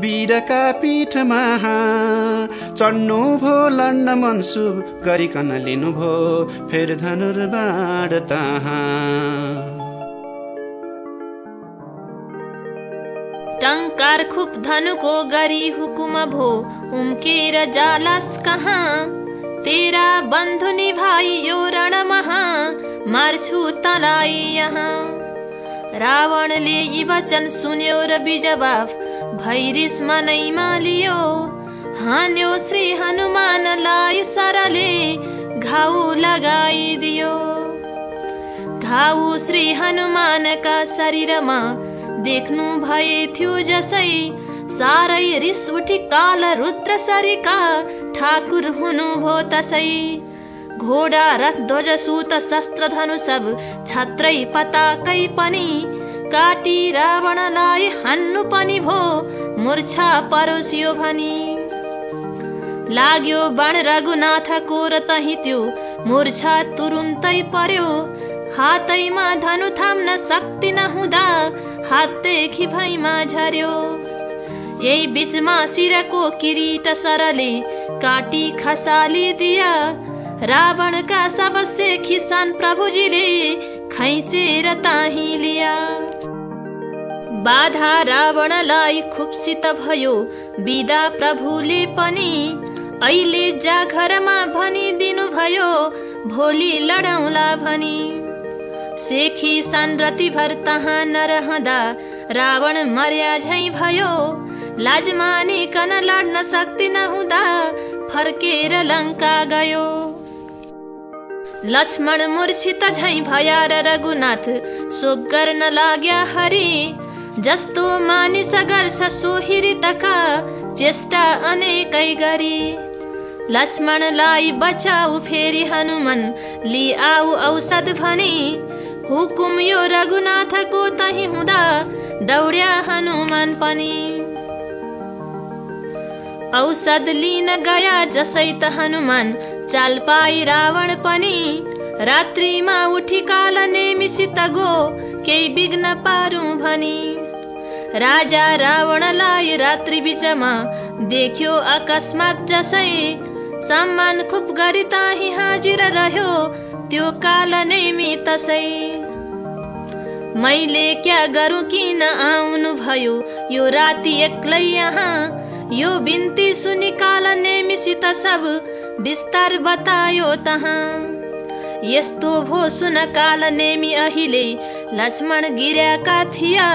वीरका पीठमा चढ्नु भो लड्न मनसुब गरिकन लिनुभो फेर धनुर्बाण तहाँ। टङ्कार खुप धनुको गरी हुकुम भो। उम्केर जालास कहाँ? तेरा बन्धु निभाइ यो रण महा। मार्छु तलाई यहाँ। रावणले यी वचन सुन्यो र बिजवाफ भैरिस मनैमा लियो हान्यो श्री हनुमानलाई सरले। घाउ लगाइदियो घाउ श्री हनुमानका शरीरमा। देख्नु भए थियो जसै साह्रै रिस उठी काल रुद्र सरिका। ठाकुर हुनु भो तसै घोडा रथ ध्वज सुत शस्त्र धनु सब। छत्रै पताकै पनि। काटी रावणलाई हान्नु पनि भो। मूर्छा परोसियो भनी। लाग्यो बाण रघुनाथको र तही त्यो। मूर्छा तुरुन्तै पर्यो। हातैमा धनु थाम्न सक्ति नहुँदा। हातदेखि भैमा झर्यो। यही बिचमा शिरको किरीट सरले काटी खसाली दिया। रावणका सबसे खिसान प्रभुजीले खैचेर ताही लिया। बाधा रावणलाई खुप्सित भयो। बिदा प्रभुले पनि अहिले जा घरमा भनिदिनु भयो भोलि लडाउला भनी। सेखी सान रतिभर तहाँ नरहँदा रावण मर्या झै भयो लाज मानिकन लड्न सक्ति नहुँदा फर्केर लङ्का गयो लक्ष्मण मूर्छित झै र रघुनाथ शोक गर्न लाग्या हरि जस्तो मानिस गर्छ सोहिरितका चेष्टा अनेकै गरी लक्ष्मणलाई बचाऊ फेरि हनुमान लि आऊ औषध भनी हुकुम यो रघुनाथको तही हुँदा दौड्या हनुमान पनि। औषध लिन गया जसै त हनुमान चाल पाई रावण पनि। रात्रिमा उठी काल नेमिसित गो केही विघ्न पारु भनी। राजा रावणलाई रात्रि बिचमा देख्यो अकस्मात जसै। सम्मान खुब गरी ताही हाजिर रह्यो त्यो काल नेमी तसै। मैले क्या गरौँ किन आउनु भयो? यो राति एक्लै यहाँ। यो बिन्ती सुनि काल नेमिसित सब विस्तार बतायो तहाँ। यस्तो भो सुन काल नेमी अहिले लक्ष्मण गिर्याका थिया।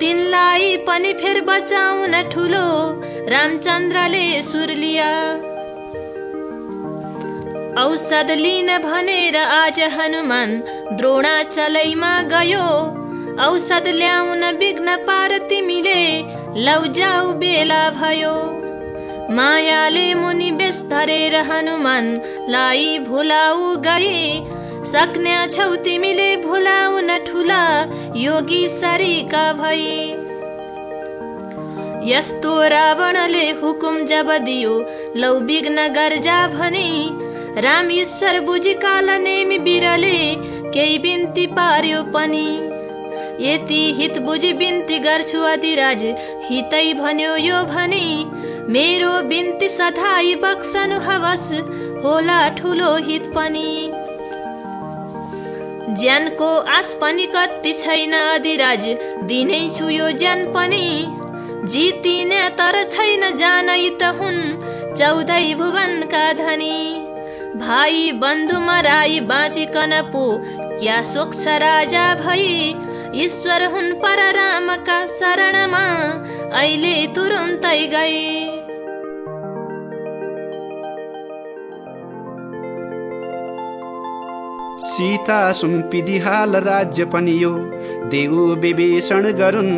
तिनलाई पनि फेर बचाउन ठुलो रामचन्द्रले सुरलिया औषध लिन भनेर आज हनुमान द्रोणाचलैमा गयो। औषध ल्याउन विघ्न पार तिमीले लौजाउ बेला भयो। मायाले मुनि बेस धरेर हनुमानलाई भुलाउ गए। सक्न्या छौ तिमीले भुलाउन ठुला योगी सरीका भए। यस्तो रावणले हुकुम जब दियो लौ विघ्न गर्जा भने राम ईश्वर बुझी काल नेमी बिरले केही बिन्ती पार्यो पनि। यति हित बुझी बिन्ती गर्छु अधिराज हितै भन्यो यो भने मेरो बिन्ती सधाई बक्सनु हवस होला ठुलो हित पनि। ज्यानको आस पनि कति छैन अधिराज दिनै छु यो ज्यान पनि। जितिने तर छैन जानै त हुन् चौधै भुवनका धनी। भाइ बन्धु मराई बाँचिकन पो क्या सोक्ष राजा भई? ईश्वर हुन् पर रामका शरणमा अहिले तुरुन्तै गए सीता सुम्पिदिहाल राज्य पनि यो देउ विभीषण गरून्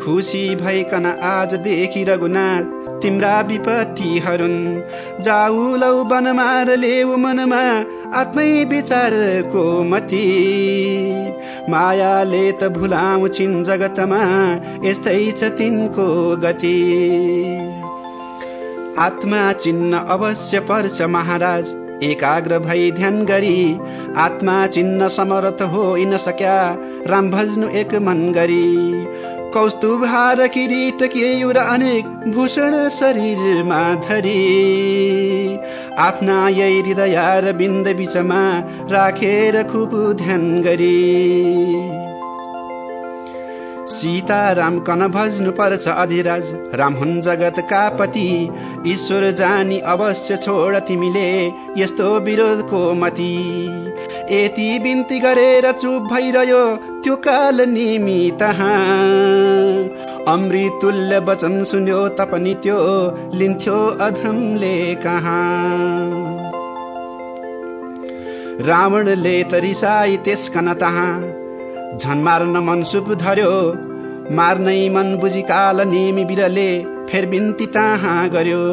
खुसी भइकन आजदेखि रघुनाथ। तिम्रा विपत्तिहरून्। जाऊ लौ बनमार लेउ मनमा आत्मै विचारको मती। मायाले त भुलाउँछिन् जगतमा यस्तै छ तिनको गति। आत्मा चिन्न अवश्य पर्छ महाराज एकाग्र भई ध्यान गरी। आत्मा चिन्न समर्थ होइन सक्या राम भज्नु एक मन गरी। कौस्तुभ हार किरीट केयुर अनेक भूषण शरीरमा धरी आफ्ना यही हृदय र बिन्द बिचमा राखेर खुब ध्यान गरी। सीता राम कन भज्नु पर्छ अधिराज राम हुन् जगतका पति ईश्वर जानी अवश्य छोड तिमीले यस्तो विरोधको मती। यति बिन्ती गरेर चुप भइरह्यो त्यो काल निमी तहाँ। अमृतुल्य वचन सुन्यो तपनि त्यो लिन्थ्यो अधमले कहाँ। रावणले त रिसाई त्यसकन तहाँ। झन मार्न मनसुप धर्यो मार्नै मन बुझी काल नेमी बिरले। फेर बिन्ती तहाँ गर्यो।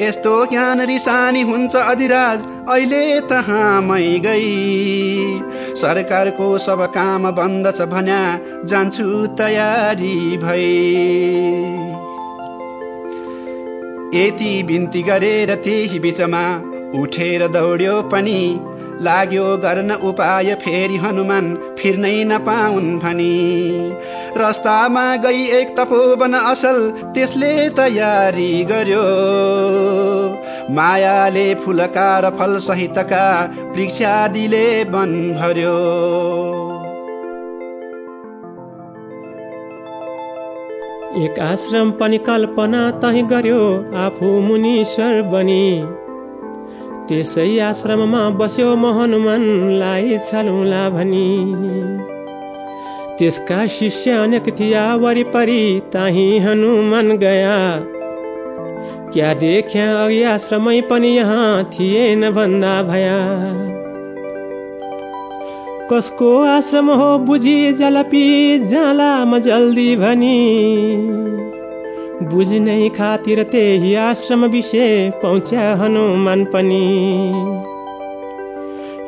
यस्तो ज्ञान रिसानी हुन्छ अधिराज अहिले तहाँ मै गई। सरकारको सब काम बन्द छ भन्या जान्छु तयारी भई। यति बिन्ती गरेर त्यही बिचमा उठेर दौड्यो पनि लाग्यो गर्न उपाय फेरि हनुमान फिर्नै नपाउन् भनी। रस्तामा गई एक तपोवन असल त्यसले तयारी गर्यो। मायाले फुलका र फल सहितका वृक्षादिले वन भर्यो। एक आश्रम पनि कल्पना तही गर्यो आफू मुनीश्वर बनी। त्यसै आश्रममा बस्यो म हनुमानलाई छलौला भनी। त्यसका शिष्य अनेक थिया वरिपरि ताही हनुमान गया। क्या देख्या अघि आश्रमै पनि यहाँ थिएन भन्दा भया। कसको आश्रम हो बुझी जलपी जाला म जल्दी भनी। बुझ्नै खातिर त्यही आश्रम विषय पहुँच्या हनुमान पनि।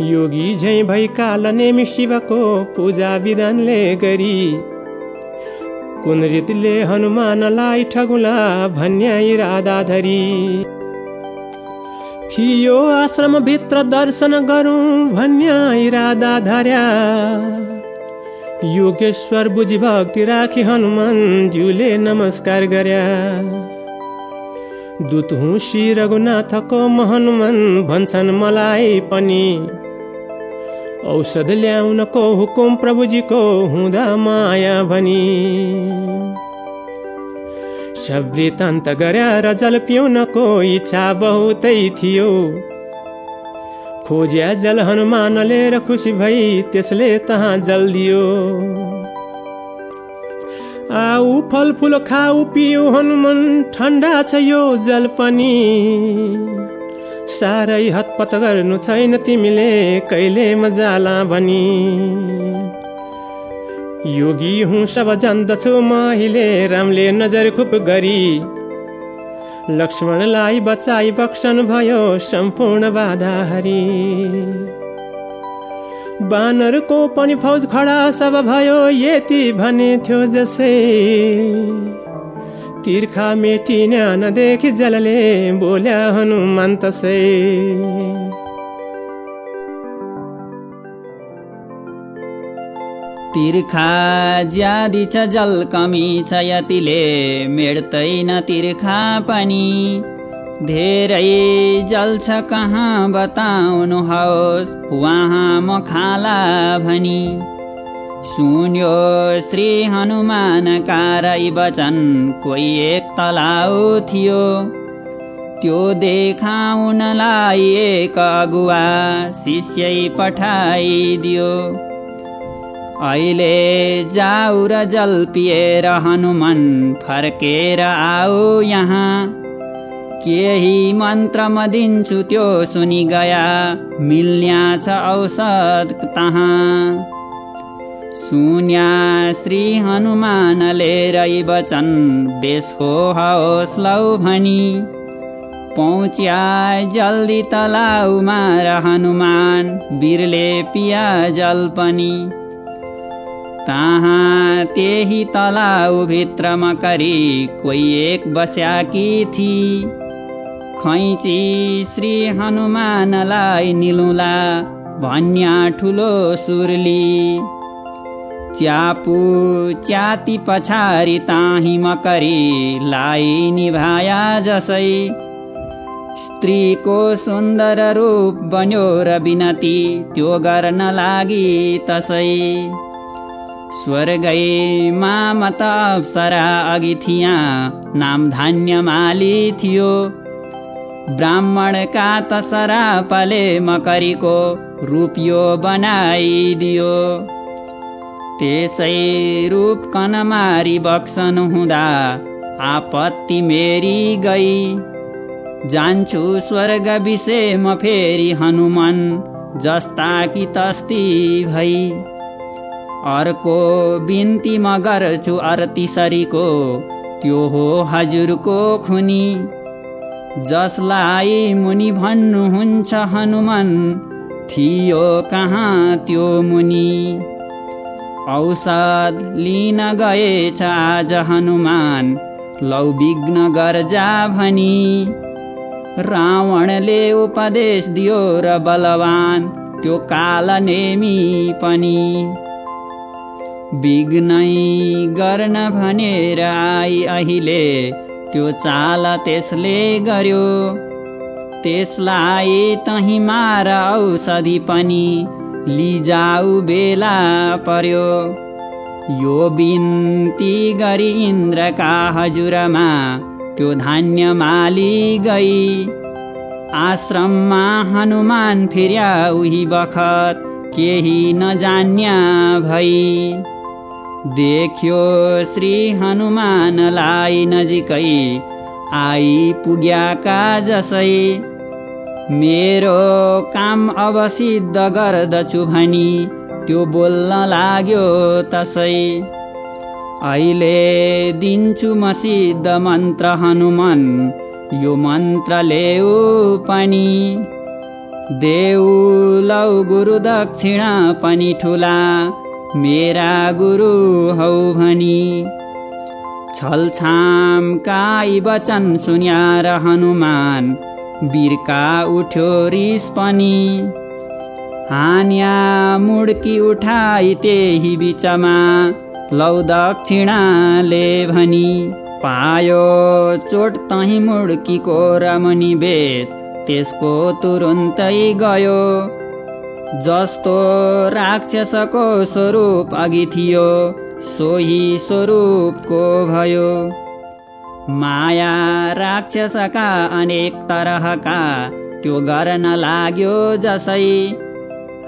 योगी झै भई काल नेमी शिवको पूजा विधानले गरी कुन रीतिले हनुमानलाई ठगुला भन्या इरादा धरी। थियो आश्रमभित्र दर्शन गरौँ भन्या इरादा धर्या। योगेश्वर बुझी भक्ति राखी हनुमान ज्यूले नमस्कार गर्या दूत हुँ श्री रघुनाथको म हनुमान भन्छन् मलाई पनि। औषध ल्याउनको हुकुम प्रभुजीको हुँदा माया भनी। शब्रितान्त गर्या र जल पिउनको इच्छा बहुतै थियो। खोज्या जल हनुमानले र खुसी भई त्यसले तहाँ जल दियो। आऊ फलफुल खाऊ पिउ हनुमान ठन्डा छ यो जल पनि। साह्रै हतपत गर्नु छैन तिमीले कहिले मजाला भनी। योगी हुँ सब जान्दछु म अहिले रामले नजर खुप गरी। लक्ष्मणलाई बचाई बक्सन भयो सम्पूर्ण बाधा बानरको पनि फौज खडा सब भयो यति भने थियो जसै। तिर्खा मेटिने नदेखि जलले बोल्या हनुमान तसै। तिर्खा ज्यादी छ जल कमी छ यतिले मेट्दैन तिर्खा पनि। धेरै जल छ कहाँ बताउनुहोस् उहाँ म खाला भनी। सुन्यो श्री हनुमान कारई वचन कोही एक तलाउ थियो। त्यो देखाउनलाई एक अगुवा शिष्य पठाइदियो। अहिले जाऊ र जल पिएर हनुमान फर्केर आऊ यहाँ। केही मन्त्र म दिन्छु त्यो सुनि गया मिल्न्या छ औषध तहाँ। सुन्या श्री हनुमानले रही वचन बेस हो होस् लौ भनी। पहुँच्या जल्दी तलाउमा र हनुमान वीरले पिया जल पनि। तहाँ त्यही तलाउ भित्र मकरी कोही एक बस्याकी थी। खैची श्री हनुमानलाई निलुला भन्या ठुलो सुरली। च्यापु च्याति पछाडि ताही मकरी लाई निभाया जसै। स्त्रीको सुन्दर रूप बन्यो र बिनती त्यो गर्न लागि तसै। स्वर्गै मामत अप्सरा अघि थिया नाम धान्य माली थियो। ब्राह्मणका त सरापले मकरीको रूप यो बनाइदियो। त्यसै रूप कनमारी बक्सन हुँदा आपत्ति मेरी गई। जान्छु स्वर्ग विषय म फेरि हनुमान जस्ता कि तस्ती भई। अर्को बिन्ती म गर्छु अरतिसरीको त्यो हो हजुरको खुनी। जसलाई मुनि भन्नुहुन्छ हनुमान थियो कहाँ त्यो मुनि? औषध लिन गएछ आज हनुमान लौ विघ्न गर्जा भनी। रावणले उपदेश दियो र बलवान त्यो काल नेमी पनि। विघ्नै गर्न भनेर आई अहिले त्यो चाल त्यसले गर्यो त्यसलाई तही मार औषधि पनि लिजाऊ बेला पर्यो यो बिन्ती गरी इन्द्रका हजुरमा त्यो धान्य माली गई आश्रममा हनुमान फिर्या उही बखत केही नजान्या भई देख्यो श्री हनुमानलाई नजिकै आइपुग्याका जसै मेरो काम अब सिद्ध गर्दछु भनी त्यो बोल्न लाग्यो तसै। अहिले दिन्छु म सिद्ध मन्त्र हनुमान यो मन्त्र लेऊ पनि। देऊ लौ गुरु दक्षिणा पनि ठुला मेरा गुरु हौ भनी। छलछाम काई वचन सुन्यार हनुमान बिर्का उठ्यो रिस पनि। हान्या मुड्की उठाई त्यही बिचमा लौ दक्षिणाले भनी पायो चोट तही मुड्कीको रमनी बेस त्यसको तुरुन्तै गयो। जस्तो राक्षसको स्वरूप अघि थियो सोही स्वरूपको भयो। माया राक्षसका अनेक तरहका त्यो गर्न लाग्यो जसै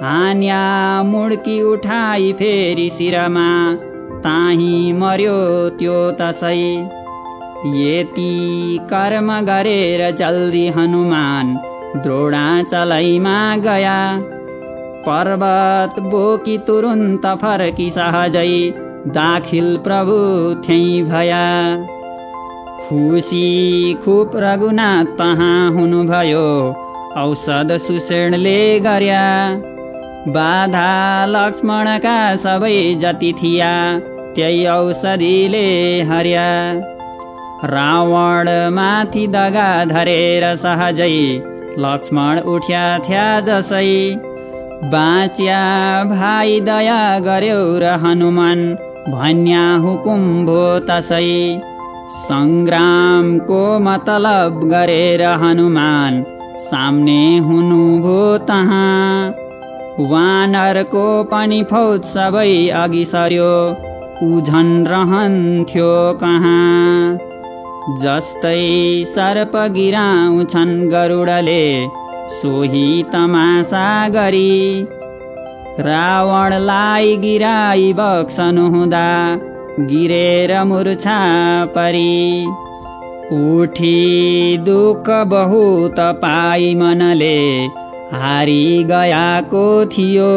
हान्या मुड्की उठाई फेरि शिरमा ताही मर्यो त्यो तसै। यति कर्म गरेर जल्दी हनुमान द्रोणाचलैमा गया। पर्वत बोकी तुरुन्त फर्की सहजै दाखिल प्रभु थ्यै भया। खुसी खुप रघुनाथ तहाँ हुनुभयो औषध सुषेणले गर्या। बाधा लक्ष्मणका सबै जति थिया त्यही औषधिले हर्या। रावण माथि दगा धरेर सहजै लक्ष्मण उठ्या थ्या जसै बाँच्या भाइ दया गर्यो र हनुमान भन्या हुकुम भो तसै। सङ्ग्रामको मतलब गरेर हनुमान सामने हुनुभयो तहाँ। वानरको पनि फौज सबै अघि सर्यो उझन रहन्थ्यो कहाँ। जस्तै सर्प गिराउँछन् गरुडले सोही तमासा गरी रावणलाई गिराई बक्सनु हुँदा गिरेर मुर्छा परी। उठी दुःख बहुत पाई मनले हारी गयाको थियो।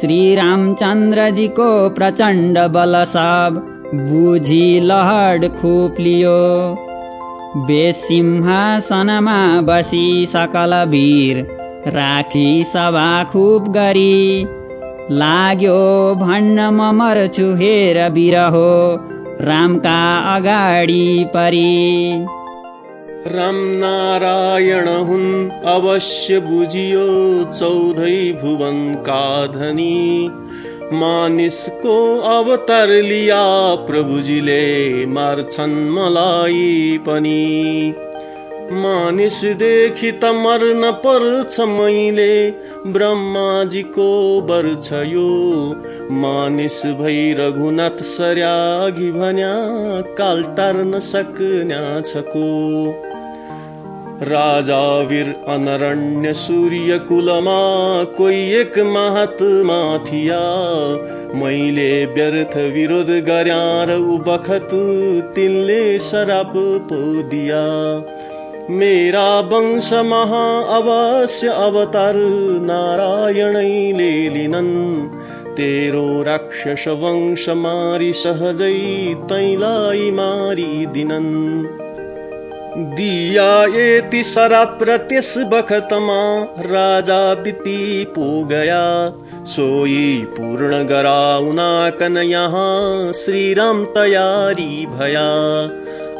श्री रामचन्द्रजीको प्रचण्ड बल सब बुझी लहड खुप्लियो। बेसिंहासनमा बसी सकल वीर राखी सभा खुब गरी। लाग्यो भन्न म मर्छु हेर बिरहो रामका अगाडि परी। राम नारायण हुन् अवश्य बुझियो चौधै भुवनका धनी। मानिसको अवतार लिया प्रभुजीले मार्छन् मलाई पनि। मानिसदेखि त मर्न पर्छ मैले ब्रह्माजीको वर छ यो। मानिस भई रघुनाथ सर्यागी भन्या काल टार्न सक्न्या छको। राजा वीर अनरण्य सूर्य कुलमा कोही एक महात्मा थिया। मैले व्यर्थ विरोध गर्या र बखत तिनले शराप पो दिया मेरा वंश महा अवश्य अवतार नारायणैले लिनन् तेरो राक्षस वंश मारी सहजै तैलाई मारी दिनन्। दिया यति शराब र बखतमा। राजा बिति पो सोही पूर्ण गराउनाकन यहाँ। श्रीराम तयारी भया।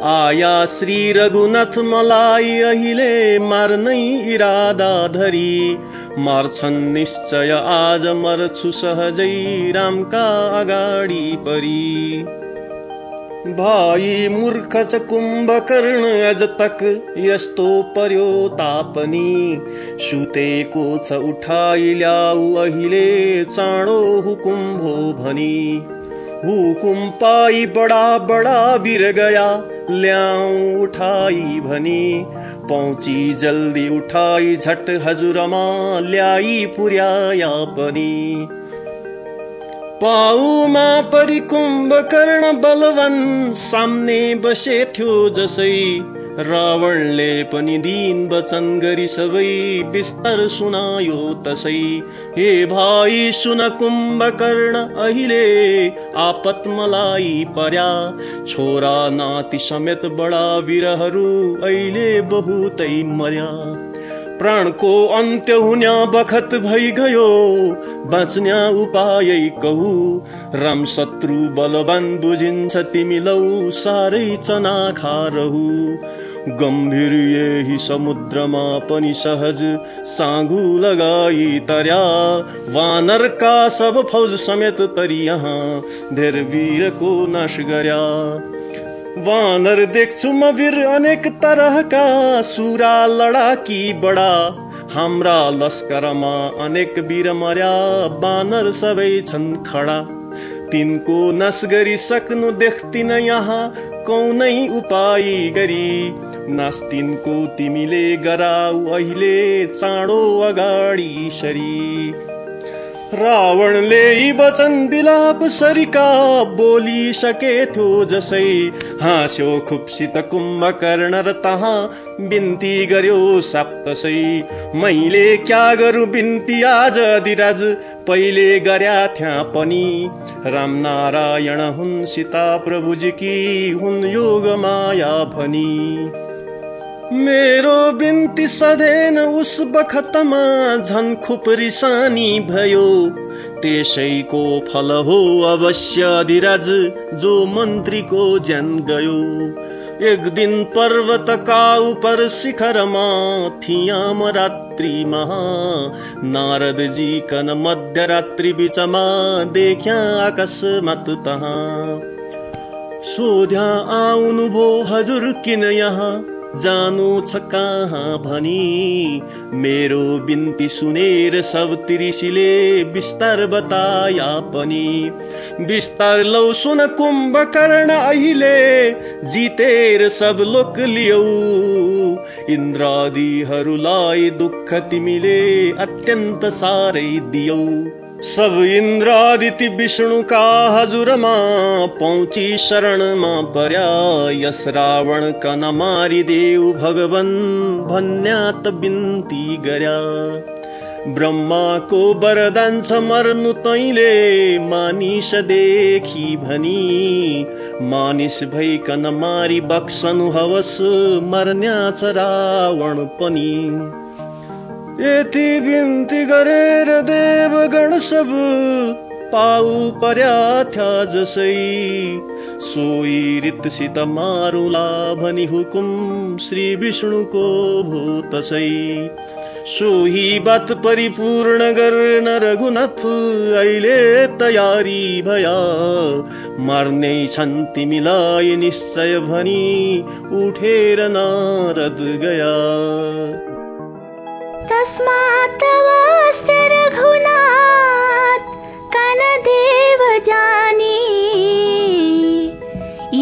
आया श्री रघुनाथ मलाई अहिले मार्नै इरादा धरी। मार्छन् निश्चय आज मर्छु सहजै रामका अगाडि परी। भाइ मूर्ख छ कुम्भकर्ण अझ तक यस्तो पर्यो तापनि। सुतेको छ उठाइ ल्याऊ अहिले चाँडो हुकुम भो भनी। हुकुम पाई बडा बडा वीर गया ल्याऊ उठाई भनी। पहुँची जल्दी उठाई झट हजुरमा ल्याई पुर्याया पनि पाउमा परि कर्ण बलवान सामने बसे थियो जसै। रावणले पनि दिन वचन गरी सबै विस्तार सुनायो तसै। हे भाइ सुन कुम्भकर्ण अहिले आपत मलाई पर्या। छोरा नाति समेत बडा वीरहरू अहिले बहुतै मर्या। प्राणको अन्त्य हुन्या बखत भइ गयो। बाँच्न्या उपाय कहु राम शत्रु बलवान बुझिन्छ तिमी लौ साह्रै चना खारहु गम्भीर यही समुद्रमा पनि सहज साँगु लगाई तरया। वानरका सब फौज समेत तरी यहाँ धेर वीरको नाश गर्या। वानर देख्छु म वीर अनेक तरहका सुरा लडाकी बडा। हाम्रा लस्करमा अनेक वीर मर्या बानर सबै छन् खडा। तिनको नस गरी सक्नु देख्दिन यहाँ कौनै उपाय गरी। नास्तिनको तिमीले गराउ अहिले चाँडो अगाडि सरी। रावणले वचन विलाप सरिका बोलिसकेथ्यो जसै हाँस्यो खुप्सित कुम्भकर्ण र तहाँ बिन्ती गर्यो सप्तसै मैले क्या गरौँ बिन्ती आज अधिराज पहिले गर्या थ्या पनि। राम नारायण हुन् सीता प्रभुजी कि हुन् योग माया भनी। मेरो बिन्ती सधेन उस बखतमा झन खुप रिसानी भयो। त्यसैको फल हो अवश्य अधिराज जो मन्त्रीको ज्यान गयो। एक दिन पर्वतका उपर शिखरमा थियाम रात्रिमा। नारदजी कन मध्यरात्रि बिचमा देख्या अकस्मात तहाँ। सोध्या आउनु भो हजुर किन यहाँ? जानु छ कहाँ भनी? मेरो बिन्ती सुनेर सब तिरिसीले बिस्तार बताया पनि। बिस्तार लौ सुन कुम्भकर्ण अहिले जितेर सब लोक लियौ। इन्द्रादिहरूलाई दुःख तिमीले अत्यन्त साह्रै दियौ। सब इन्द्रादिति विष्णुका हजुरमा पहुँची शरणमा पर्या यस रावण कन मारिदेऊ भगवन् भन्यात बिन्ती गर्या। ब्रह्माको वरदान छ मर्नु तैले मानिस देखि भनी। मानिस भइकन मारी बक्सनु हवस मर्न्या छ रावण पनि। यति बिन्ती गरेर देवगण सब पाउ पर्या थ्या जसै सोही रितसित मारुला भनी हुकुम श्री विष्णुको भो तसै सोही बात परिपूर्ण गर्न रघुनाथ अहिले तयारी भया। मार्ने छन् तिमीलाई निश्चय भनी उठेर नारद गया। तस्मात् वाश्च रघुनात् कनदेव जानी।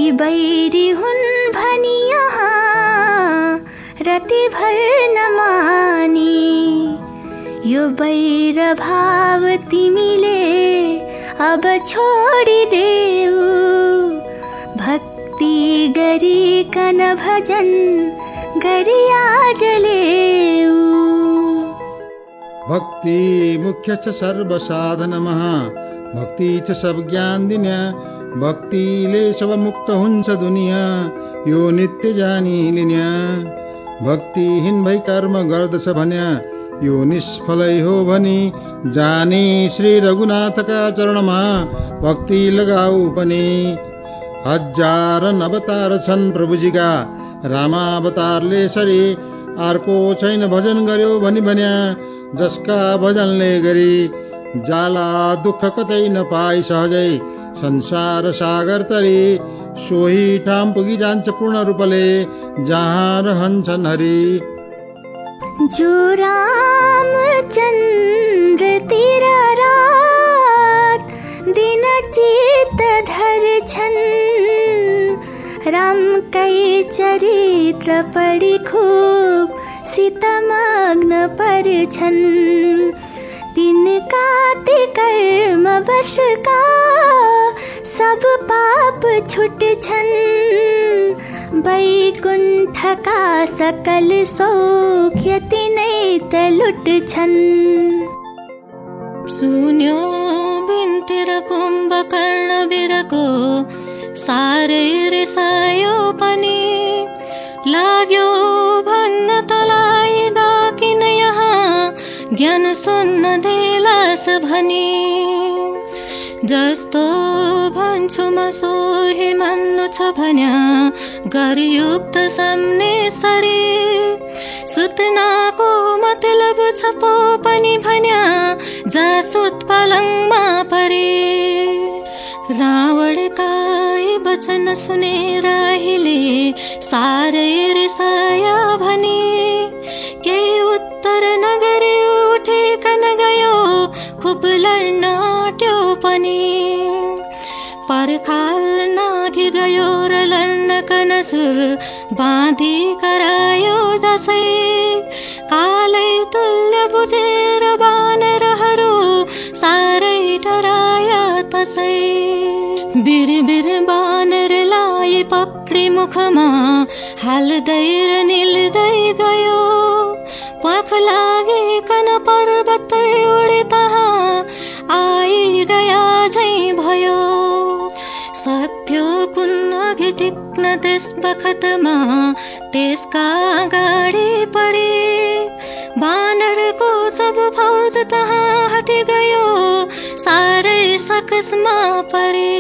इबैरिहुन् भनियः रतिभर्णमानि यो बैरभाति मिले अब छोडि दे भक्ति गरी कन भजन गरिया जलेऊ भक्ति मुख्य छ सर्व साधनमा भक्ति छ सब ज्ञान दिन्या भक्तिले सब मुक्त हुन्छ दुनियाँ यो नित्य जानी लिन्या भक्तिहीन भई कर्म गर्दछ भन्या। यो निष्फलै हो भनी जाने श्री रघुनाथका चरणमा भक्ति लगाऊ पनि। हजार अवतार छन् प्रभुजीका। रामावतारले सरी अर्को छैन भजन गर्यो भनी भन्या। जसका भजनले गरी जाला दुःख कतै नपाई सहजै। संसार सागर तरी सोही ठाम पुगी जान्छ पूर्ण रूपले जहाँ रहन्छन् हरि। जो राम चन्द्र तिर रात दिन चित धर छन् रामकै चरित्र पढी खो चितमग्न पर्छन्। तिनका ते कर्म वशका सब पाप छुट्छन्। वैकुण्ठका सकल सौख्य तिनै त लुट्छन् सुन्यो बिन्तिर कुम्भकर्ण बिरको साह्रै रिसायो पनि। लाग्यो भन्न यहाँ ज्ञान सुन्न देलास भनी। जस्तो भन्छु म सोही मान्नु छ भन्या गरियुक्त सामने सरी। सुत्नाको मतलब छ पो पनि भन्या जासुत पलङमा परे। रावणका वचन सुनेर अहिले साह्रै रिसाया भने। के उत्तर नगरे पर्खाल नाघि गयो र लड्न कनसुर बाँधी करायो जसै कालै तुल्य बुझेर बानरहरू साह्रै डराया तसै। बिर बिर बानरलाई पक्री मुखमा हाल्दै र निल्दै गयो। पाख कन पर्वत उडे तहाँ आई गया टिक्न त्यस बखतमा त्यसका गाडी परे। बानरको सब फौज तहाँ हटि गयो साह्रै सकसमा परे।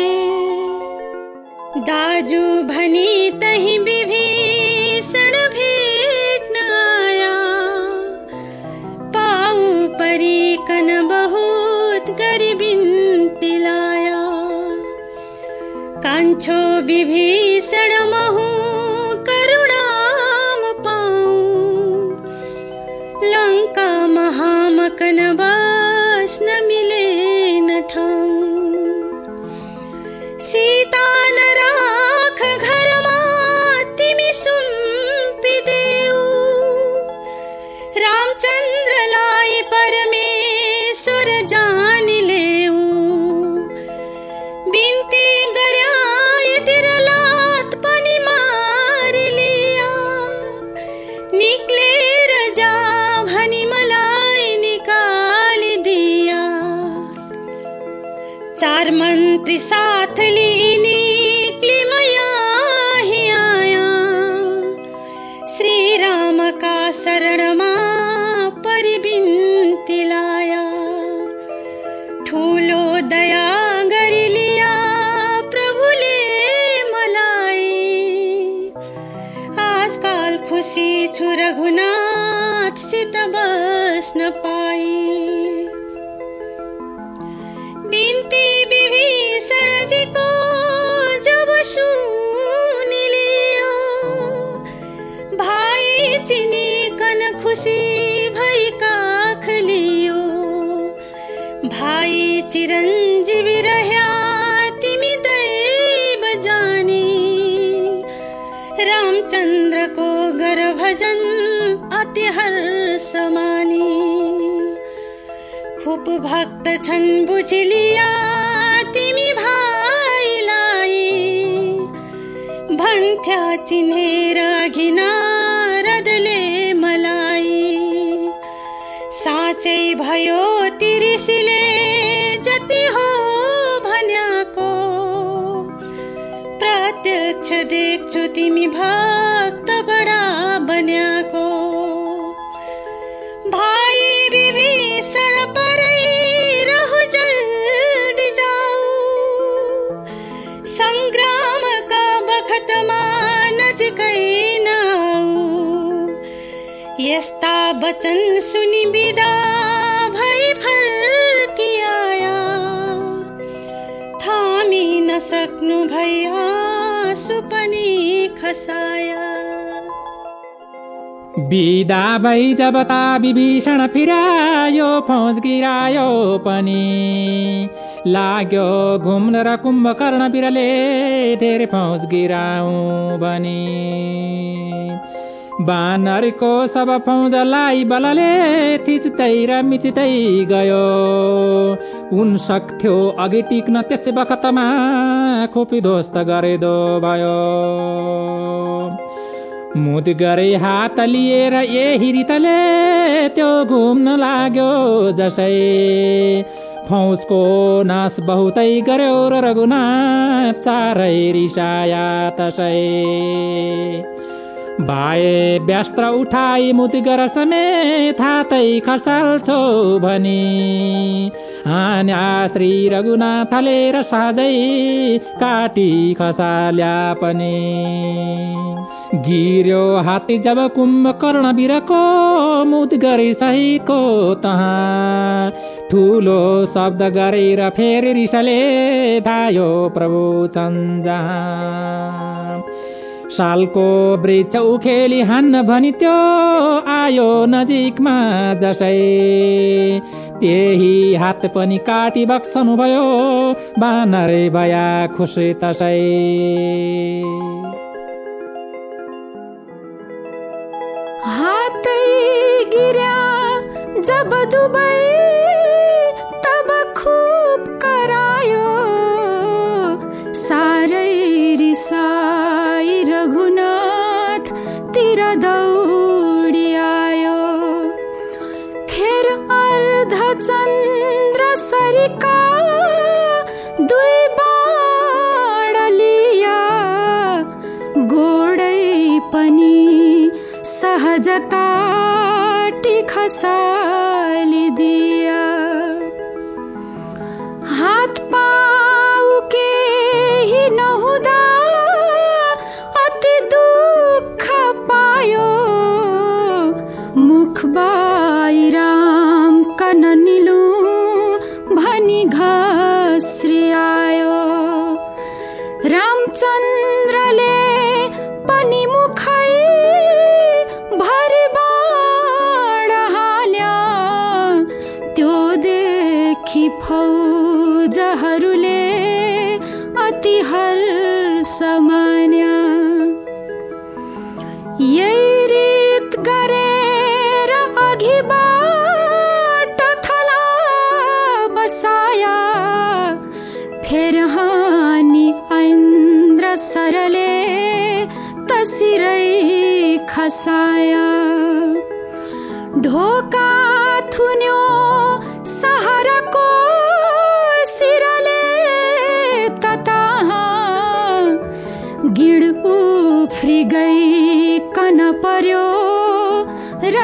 दाजु भनी तही विभीषण भेट्न आया। पाऊ परिकन बहुत गरिबिन विभीषण महु करुणाम पाऊ। लङ्का न ठाउँ सीता चार मन्त्री साथ लिनी आया। शरणमा परिबिन्ती लाया। ठुलो दया गरिलिया प्रभुले मलाई। आजकाल खुसी छु रघुनाथसित बस्न पाई। बिन्ती विभीषणजीको जब सुनिलियो भाइ चिनिकन खुसी भई काख लियो भाइ चिरञ्जीवी रह्या तिमी दैव जानी रामचन्द्रको गर भजन अति हर्ष मानी खुब भक्त छन् बुझलिया तिमी भाइलाई। भन्थ्या चिनेर घिना रदले मलाई। साँच्चै भयो तिरिसीले जति हो भन्याको। प्रत्यक्ष देख्छु तिमी भक्त यस्ता वचन सुनि बिदा भई फर्की आया थामी नसक्नु भई आँसु पनि खसाया। बिदा भई जब ता विभीषण फिरायो फौज गिरायो पनि। लाग्यो घुम्न र कुम्भकर्ण बिरले धेरै फौज गिराउँ भने। बानरको सब फौजलाई बलले थिच्दै र मिचिँदै गयो। उन सक्थ्यो अघि टिक्न त्यसै बखतमा खोपी ध्वस्त गरेदो भयो। मुद गरे हात लिएर ए हिरितले त्यो घुम्न लाग्यो जसै फौजको नाश बहुतै गर्यो र रघुनाथ चारै रिसाया तसै। भाए व्यस्त्र उठाई मुदगर समेत हातै खसाल्छौ भनी। हान्या श्री रघुनाथले र सहजै काटी खसाल्या पनि। गिर्यो हात्ती जब कुम्भकर्ण बिरको मुद गरी सहितको तहाँ। ठुलो शब्द गरेर फेरि रिसले धायो प्रभु चन्जा सालको वृक्ष उखेली हान्न भनी त्यो आयो नजिकमा जसै। त्यही हात पनि काटी बक्सनु भयो बानरै भया खुसी तसै। हातै गिर्या जब दुबै तब खुब करायो। सारै रिसाई रघुनाथ तिर दौडी आयो फेर अर्ध चन्द्र सरिका दुई बाण लिया। गोडै पनि सहज काटी खसालिदिया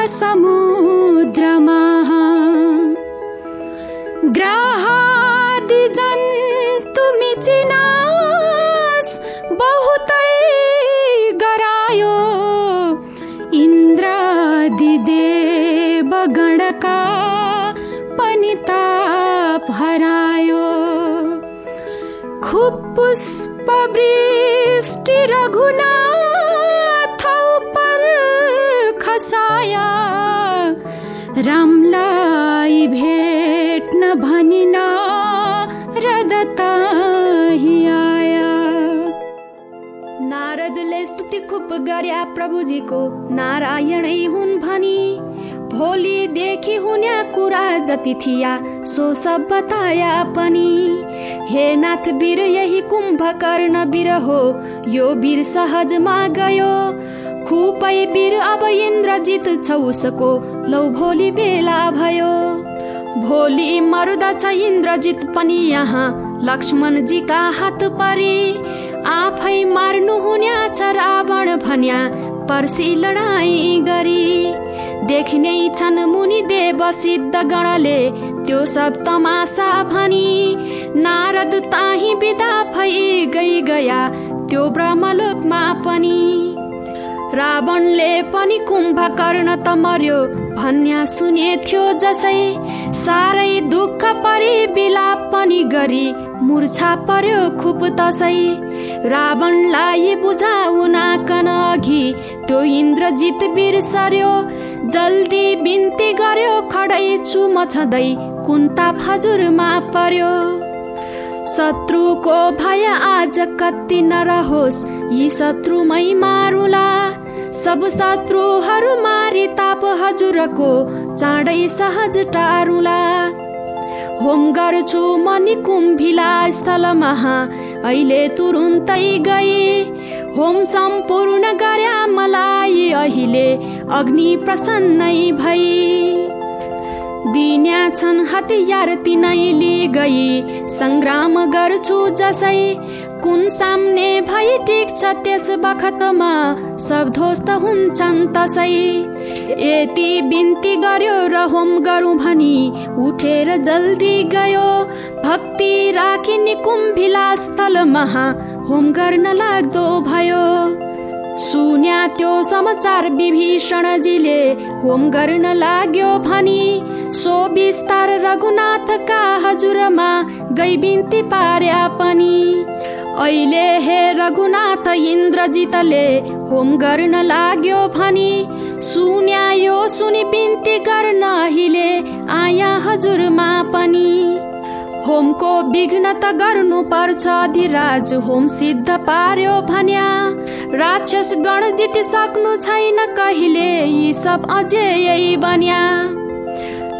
समुद्रमा। ग्राहादि जन्तु मिचिनास बहुतै गरायो। इन्द्रादि देव गणका पनि ताप हरायो खुब पुष्प वृष्टि रघुनाथ खुब गर्या प्रभुजीको नारायणै हुन् भनी। भोलिदेखि हुन्या कुरा जति थिया सो सब बताया पनि। हे नाथ वीर यही कुम्भकर्ण वीर हो यो वीर सहजमा गयो। खुपै वीर अब इन्द्रजित छ उसको लौ भोलि बेला भयो। भोलि मर्दछ इन्द्रजित पनि यहाँ लक्ष्मणजीका हात परे। आफै मार्नु हुन्या छ रावण भन्या पर्सी लडाई गरी। देखिने छन् मुनि देव सिद्ध गणले त्यो सब तमासा भनी। नारद ताही विदा भई गई गया त्यो ब्रह्मलोकमा पनि। रावणले पनि कुम्भकर्ण त मर्यो। भन्या सुने थियो जसै साह्रै दुःख परि बिलाप पनि गरी मुर्छा पर्यो खुप तसै। रावणलाई बुझाउन कन अघि त्यो इन्द्रजित बिर्सर्यो जल्दी बिन्ती गर्यो खडै चुम छँदै कुन्ता हजुरमा पर्यो। शत्रुको भय आज कति नरहोस् यी शत्रुमै मारुला। सब शत्रुहरू मारी ताप हजुरको चाँडै सहज टारुला। होम गर्छु मनि कुम्भिला स्थलमा अहिले तुरुन्तै गए। होम सम्पूर्ण गर्या मलाई अहिले अग्नि प्रसन्नै भई दिन्या छन् हतियार तिनैले गई सङ्ग्राम गर्छु जसै कुन सामने भई टिक्छ त्यस बखतमा? सब ध्वस्त हुन्छन् तसै। यति बिन्ती गर्यो र होम गरौँ भनी उठेर जल्दी गयो। भक्ति राखी निकुम्भिला स्थलमा होम गर्न लाग्दो भयो। सुन्या त्यो समाचार विभीषणजीले होम गर्न लाग्यो भनी। सो विस्तार रघुनाथका हजुरमा गई बिन्ती पार्या पनि अहिले हे रघुनाथ इन्द्रजितले होम गर्न लाग्यो भनी। सुन्या यो सुनि बिन्ती गर्न अहिले आया हजुरमा पनि। होमको विघ्न त गर्नु पर्छ अधिराज होम सिद्ध पार्यो भन्या। राक्षस गण जितिसक्नु छैन कहिले यी सब अझै बन्या।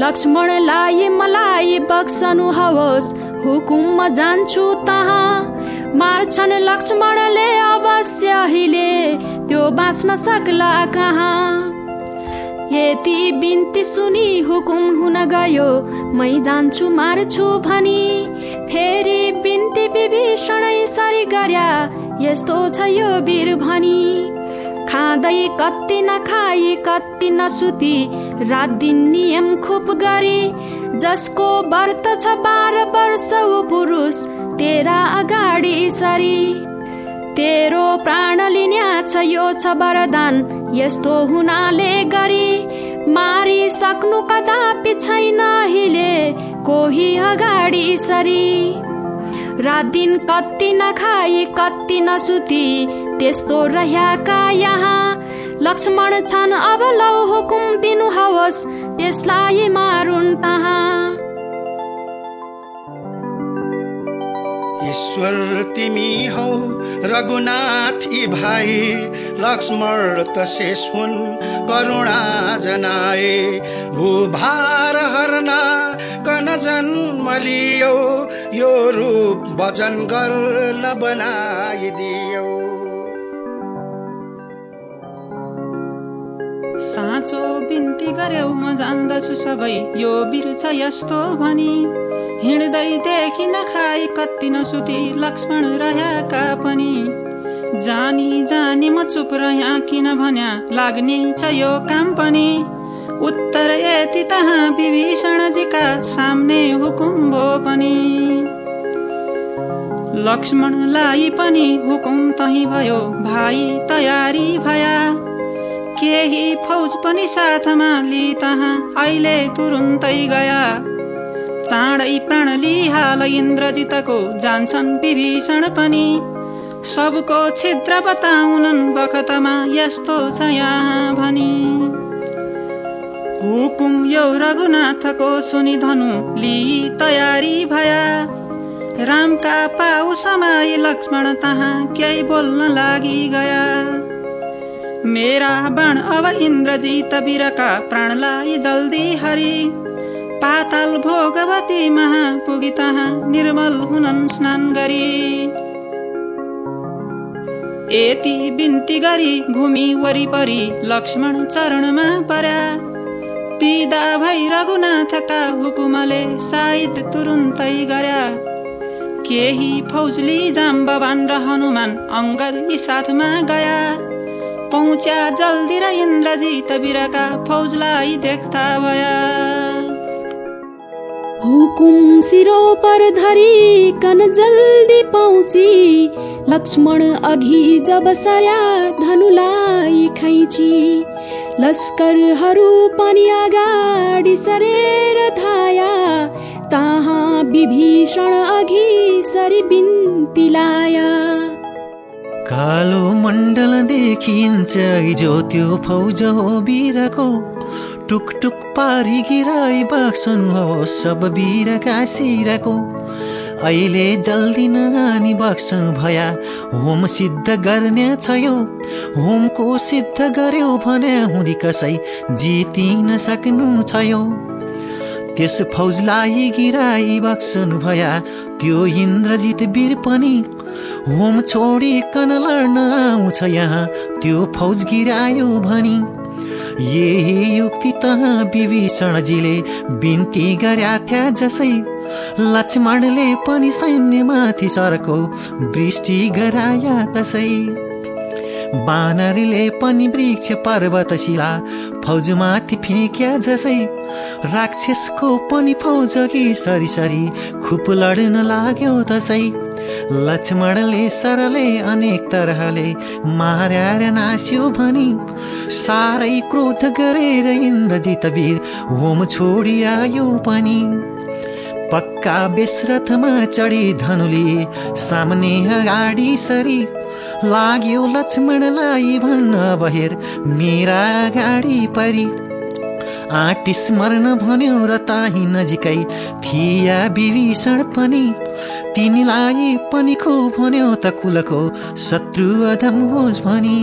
लक्ष्मणलाई मलाई बक्सनु होस् हुकुममा जान्छु तहाँ। मार्छन् लक्ष्मणले अवश्य अहिले त्यो बाँच्न सक्ला कहाँ। यति बिन्ती सुनि हुकुम हुन गयो। मै जान्छु मार्छु भनी। फेरि बिन्ती विभीषणै सरी गर्या। यस्तो छ यो वीर भनी। खाँदै कति नखाई कति नसुती रात दिन नियम खुप गरी। जसको व्रत छ बाह्र वर्ष पुरुष तेरा अगाडि सरी। तेरो प्राण लिन्या छ यो छ वरदान यस्तो हुनाले गरी मारी सक्नु कदापि छैन हिले कोही अगाडि सरी। रात दिन कति नखाई कति नसुती त्यस्तो रह्याका यहाँ लक्ष्मण छन्। अब लौ हुकुम दिनुहोस् त्यसलाई मारुन् तहाँ। ईश्वर तिमी हौ रघुनाथ भाइ लक्ष्मण त शेष हुन् करुणा जनाए। भूभार हर्न कन जन्म लियो यो रूप वचन गर्न बनाइदियो। साँचो बिन्ती गर्यौ म जान्दछु सबै। यो वीर छ यस्तो भनी। हिँड्दै देखि नखाई कति नसुती लक्ष्मण रहेका पनि। जानी जानी म चुप रह्या किन भन्या लाग्ने छ यो काम पनि। उत्तर यति तहाँ विभीषणजीका सामने हुकुम भो पनि। लक्ष्मणलाई पनि हुकुम तही भयो भाइ तयारी भया। केही फौज पनि साथमा लि तहाँ अहिले तुरुन्तै गया। चाँडै प्राण हाल इन्द्रजितको। जान्छन् विभीषण पनि। सबको छिद्र बताउनन् बखतमा यस्तो छ यहाँ भनी। हुकुम यो रघुनाथको सुनि धनु लि तयारी भया। रामका पाउ समय लक्ष्मण तहाँ केही बोल्न लागि गया। मेरा बाण अब इन्द्रजित वीरका प्राणलाई जल्दी हरि। पाताल भोगवती महा पुगी तहाँ निर्मल हुनन् स्नान गरी। यति बिन्ती गरी घुमी वरिपरि लक्ष्मण चरणमा पर्या पिदा भई रघुनाथका हुकुमले सायद तुरुन्तै गर्या केही फौजली जाम्बवान र हनुमान अङ्गद साथमा गया। पहुँच्या जल्दी र इन्द्रजित वीरका फौजलाई देख्दा भया। हुकुम सिरो पर धरी कन जल्दी पहुँची। लक्ष्मण अघि जब सर्या धनुलाई खैची। लस्करहरू पनि अगाडि सरेर धाया ताहाँ विभीषण अघि सरी बिन्ती लाया। कालो मण्डल देखिन्छ हिजो त्यो फौज हो वीरको टुक टुक पारी गिराई बाक्सनु हो सब वीरका सिरको अहिले जल्दी नहानी बक्सनु भया होम सिद्ध गर्ने छ यो होमको सिद्ध गर्यो भने हुँदी कसै जितिन सक्नु छ यो त्यस फौजलाई गिराई बक्सनु भया त्यो इन्द्रजित वीर पनि होम छोडिकन लड्न आउँछ यहाँ। त्यो फौज गिरायो भनी। यही युक्ति त विभीषणजीले बिन्ती गर्या थिया जसै लक्ष्मणले पनि सैन्यमाथि सरको वृष्टि गराया तसै। बानरले पनि वृक्ष पर्वत शिला फौजमाथि फेंक्या जसै। राक्षसको पनि फौज कि सरी सरी खुप लड्न लाग्यो तसै। लक्ष्मणले सरले अनेक तरहले मार्यार नास्यो भनी साह्रै क्रोध गरेर इन्द्रजित वीर होम छोडी आयो पनि। पक्का बेसरथमा चढी धनुले सामने अगाडि सरी लाग्यो लक्ष्मणलाई भन्न बहेर मेरा अगाडि परी। आँटी स्मरण भन्यो र ताही नजिकै थिया विभीषण पनि। तिनीलाई पनि खो भन्यो त कुलको शत्रु अधम होस् भनी।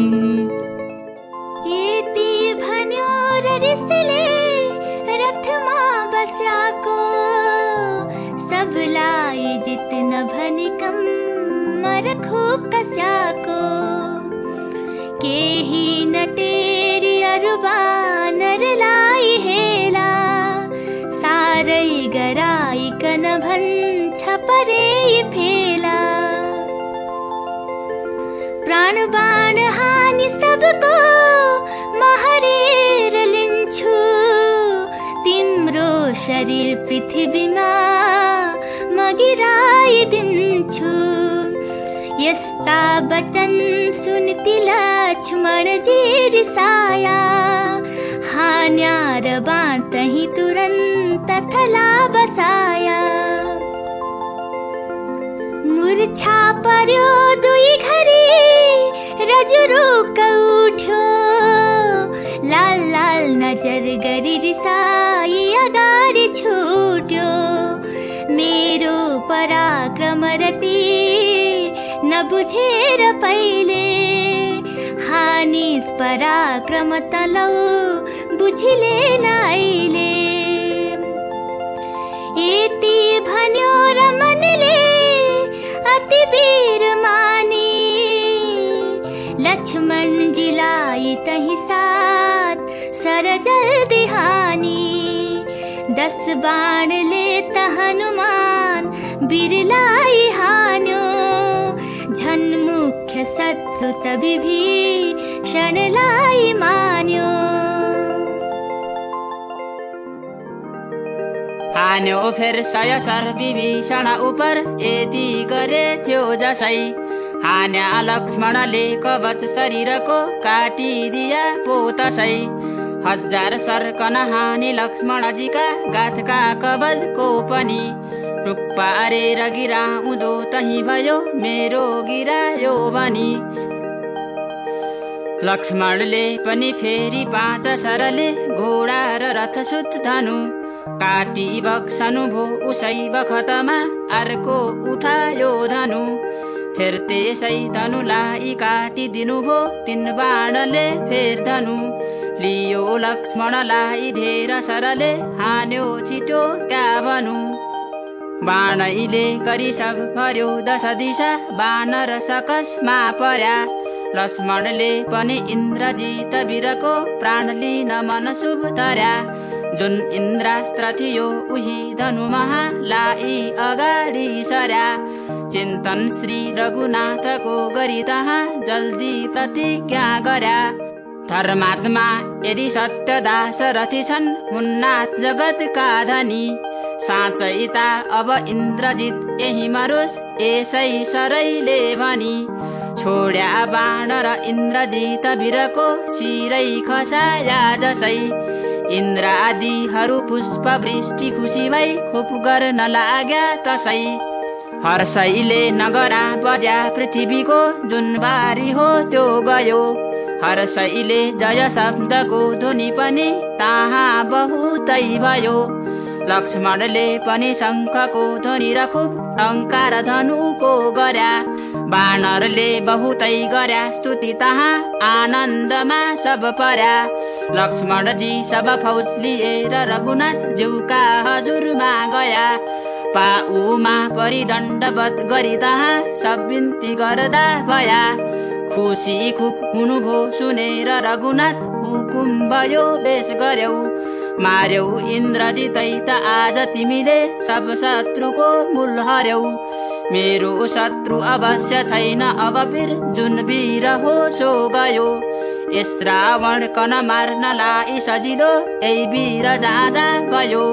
सबलाई जित्न भनिकम मरखो कस्याको। केही नटेरी अरु बानरलाई हेला। सारै गराइकन भन्छ परे फेला। प्राण बाण हानि सबको महरेर लिन्छु। तिम्रो शरीर पृथ्वीमा मगिराइदिन्छु यस्ता वचन सुनती लक्ष्मण जी रिसाया हान्या र बाण तही तुरन्त थला बसाया। मुर्छा पर्यो दुई घरी रजुरुक उठ्यो। लाल लाल नजर गरी रिसाई अगाडि छुट्यो। मेरो पराक्रम रति नबुझेर पहिले हानिस पराक्रम तलौ बुझिले अहिले। यति भन्यो र मनले अति वीर मानी। लक्ष्मणजीलाई तही साथ सरजल दिहानी दस बाणले त हनुमान वीरलाई हान्यो। झन् मुख्य शत्रु विभीषणलाई मान्यो। हान्यो फेर सय सर विभीषण उपर यति गरे थियो जसै। हान्या लक्ष्मणले कवच शरीरको काटिदिया पो तसै हजार सर्कन हानि लक्ष्मणजीका गाथका कवचको पनि टुप्पा अरेर गिरा उँधो तही भयो मेरो गिरायो भनी लक्ष्मणले पनि फेरि पाँच सरले घोडा र रथ सुत धनु। काटी बक्सनु भो उसै बखतमा अर्को उठायो धनु। फेर त्यसै धनुलाई काटिदिनु भो तिन बाणले फेर धनु। लियो लक्ष्मणलाई धेर सरले हान्यो छिटो क्या भनु बाणैले गरी सब पर्यो दश दिशा बानर सकसमा पर्या। लक्ष्मणले पनि इन्द्रजित वीरको प्राण लिन मन शुभ धर्या जुन इन्द्रास्त्र थियो उही धनु महालाई अगाडि सर्या। चिन्तन श्री रघुनाथको गरी तहाँ जल्दी प्रतिज्ञा गर्या। धर्मात्मा यदि सत्य दासरथी छन् हुन्नाथ जगतका धनी। साँच्चै ता अब इन्द्रजित यही मरोस् यसै सरैले भनी। छोड्या बाण र इन्द्रजित वीरको शिरै खसाया जसै। इन्द्र आदिहरू पुष्प वृष्टि खुसी भई खुप गर्न लाग्या तसै। हर्षैले नगरा बज्या पृथ्वीको जुन बारी हो त्यो गयो। हर्षैले जय शब्दको ध्वनि पनि तहाँ बहुतै भयो। लक्ष्मणले पनि शङ्खको ध्वनि र खुब टङ्कार धनुको गर्या बानरले बहुतै गर्या स्तुति तहाँ आनन्दमा सब पर्या। लक्ष्मणजी सब फौज लिएर रघुनाथ ज्यूका हजुरमा गया। पाउमा परिदण्डवत गरी तहाँ सब बिन्ती गर्दा भया। खुसी खुब हुनुभयो सुनेर रघुनाथ हुकुम भयो बेस गर्यौ। मार्यौ इन्द्रजितै त आज तिमीले सब शत्रुको मूल हर्यौ। मेरो शत्रु अवश्य छैन अब वीर जुन वीर हो सो गयो। यस रावण कन मार्नलाई सजिलो यही वीर जाँदा भयो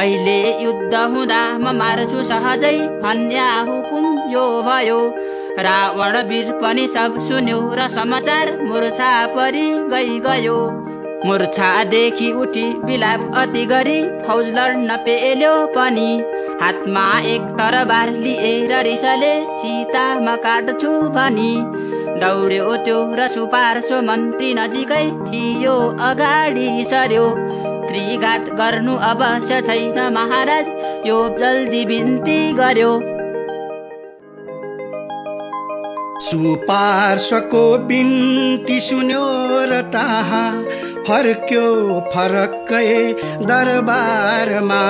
अहिले युद्ध हुँदा म मार्छु सहजै भन्या हुकुम यो भयो। रावण वीर पनि सब सुन्यो र समाचार मुर्छा परि गई गयो। मूर्छादेखि उठी बिलाप अति गरी फौज लड्न पेल्यो पनि। हातमा एक तरबार लिएर रिसले सीता म काट्छु भनी। दौड्यो त्यो र सुपार्सो मन्त्री नजिकै थियो अगाडि सर्यो स्त्रीघात गर्नु अवश्य छैन महाराज यो जल्दी बिन्ती गर्यो। सुपार्श्वको बिन्ती सुन्यो र ताहा फर्क्यो फरक्कै दरबारमा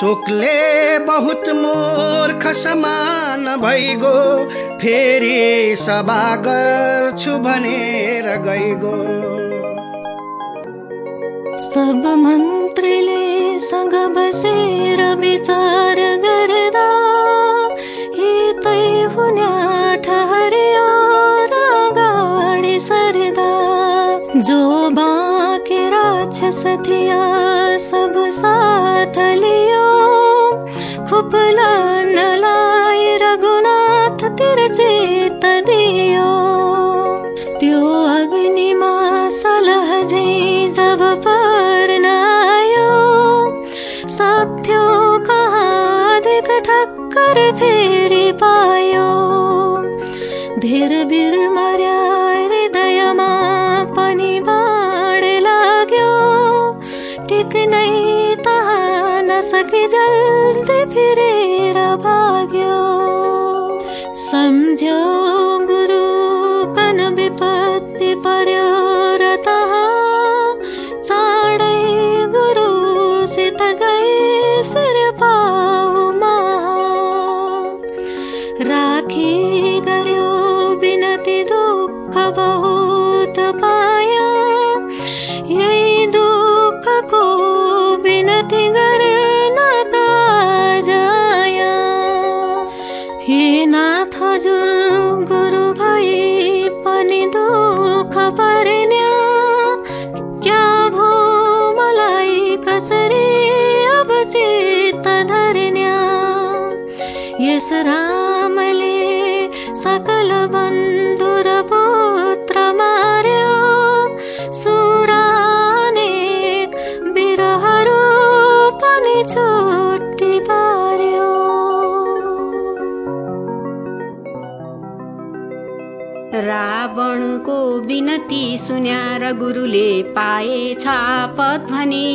शोकले बहुत मूर्ख समान भइगो फेरि सभा गर्छु भनेर गइगो। सब मन्त्रीले सँग बसेर विचार राक्षस थिया सब साथ लियो खुब विनती सुन्या र गुरुले पाए छापत भने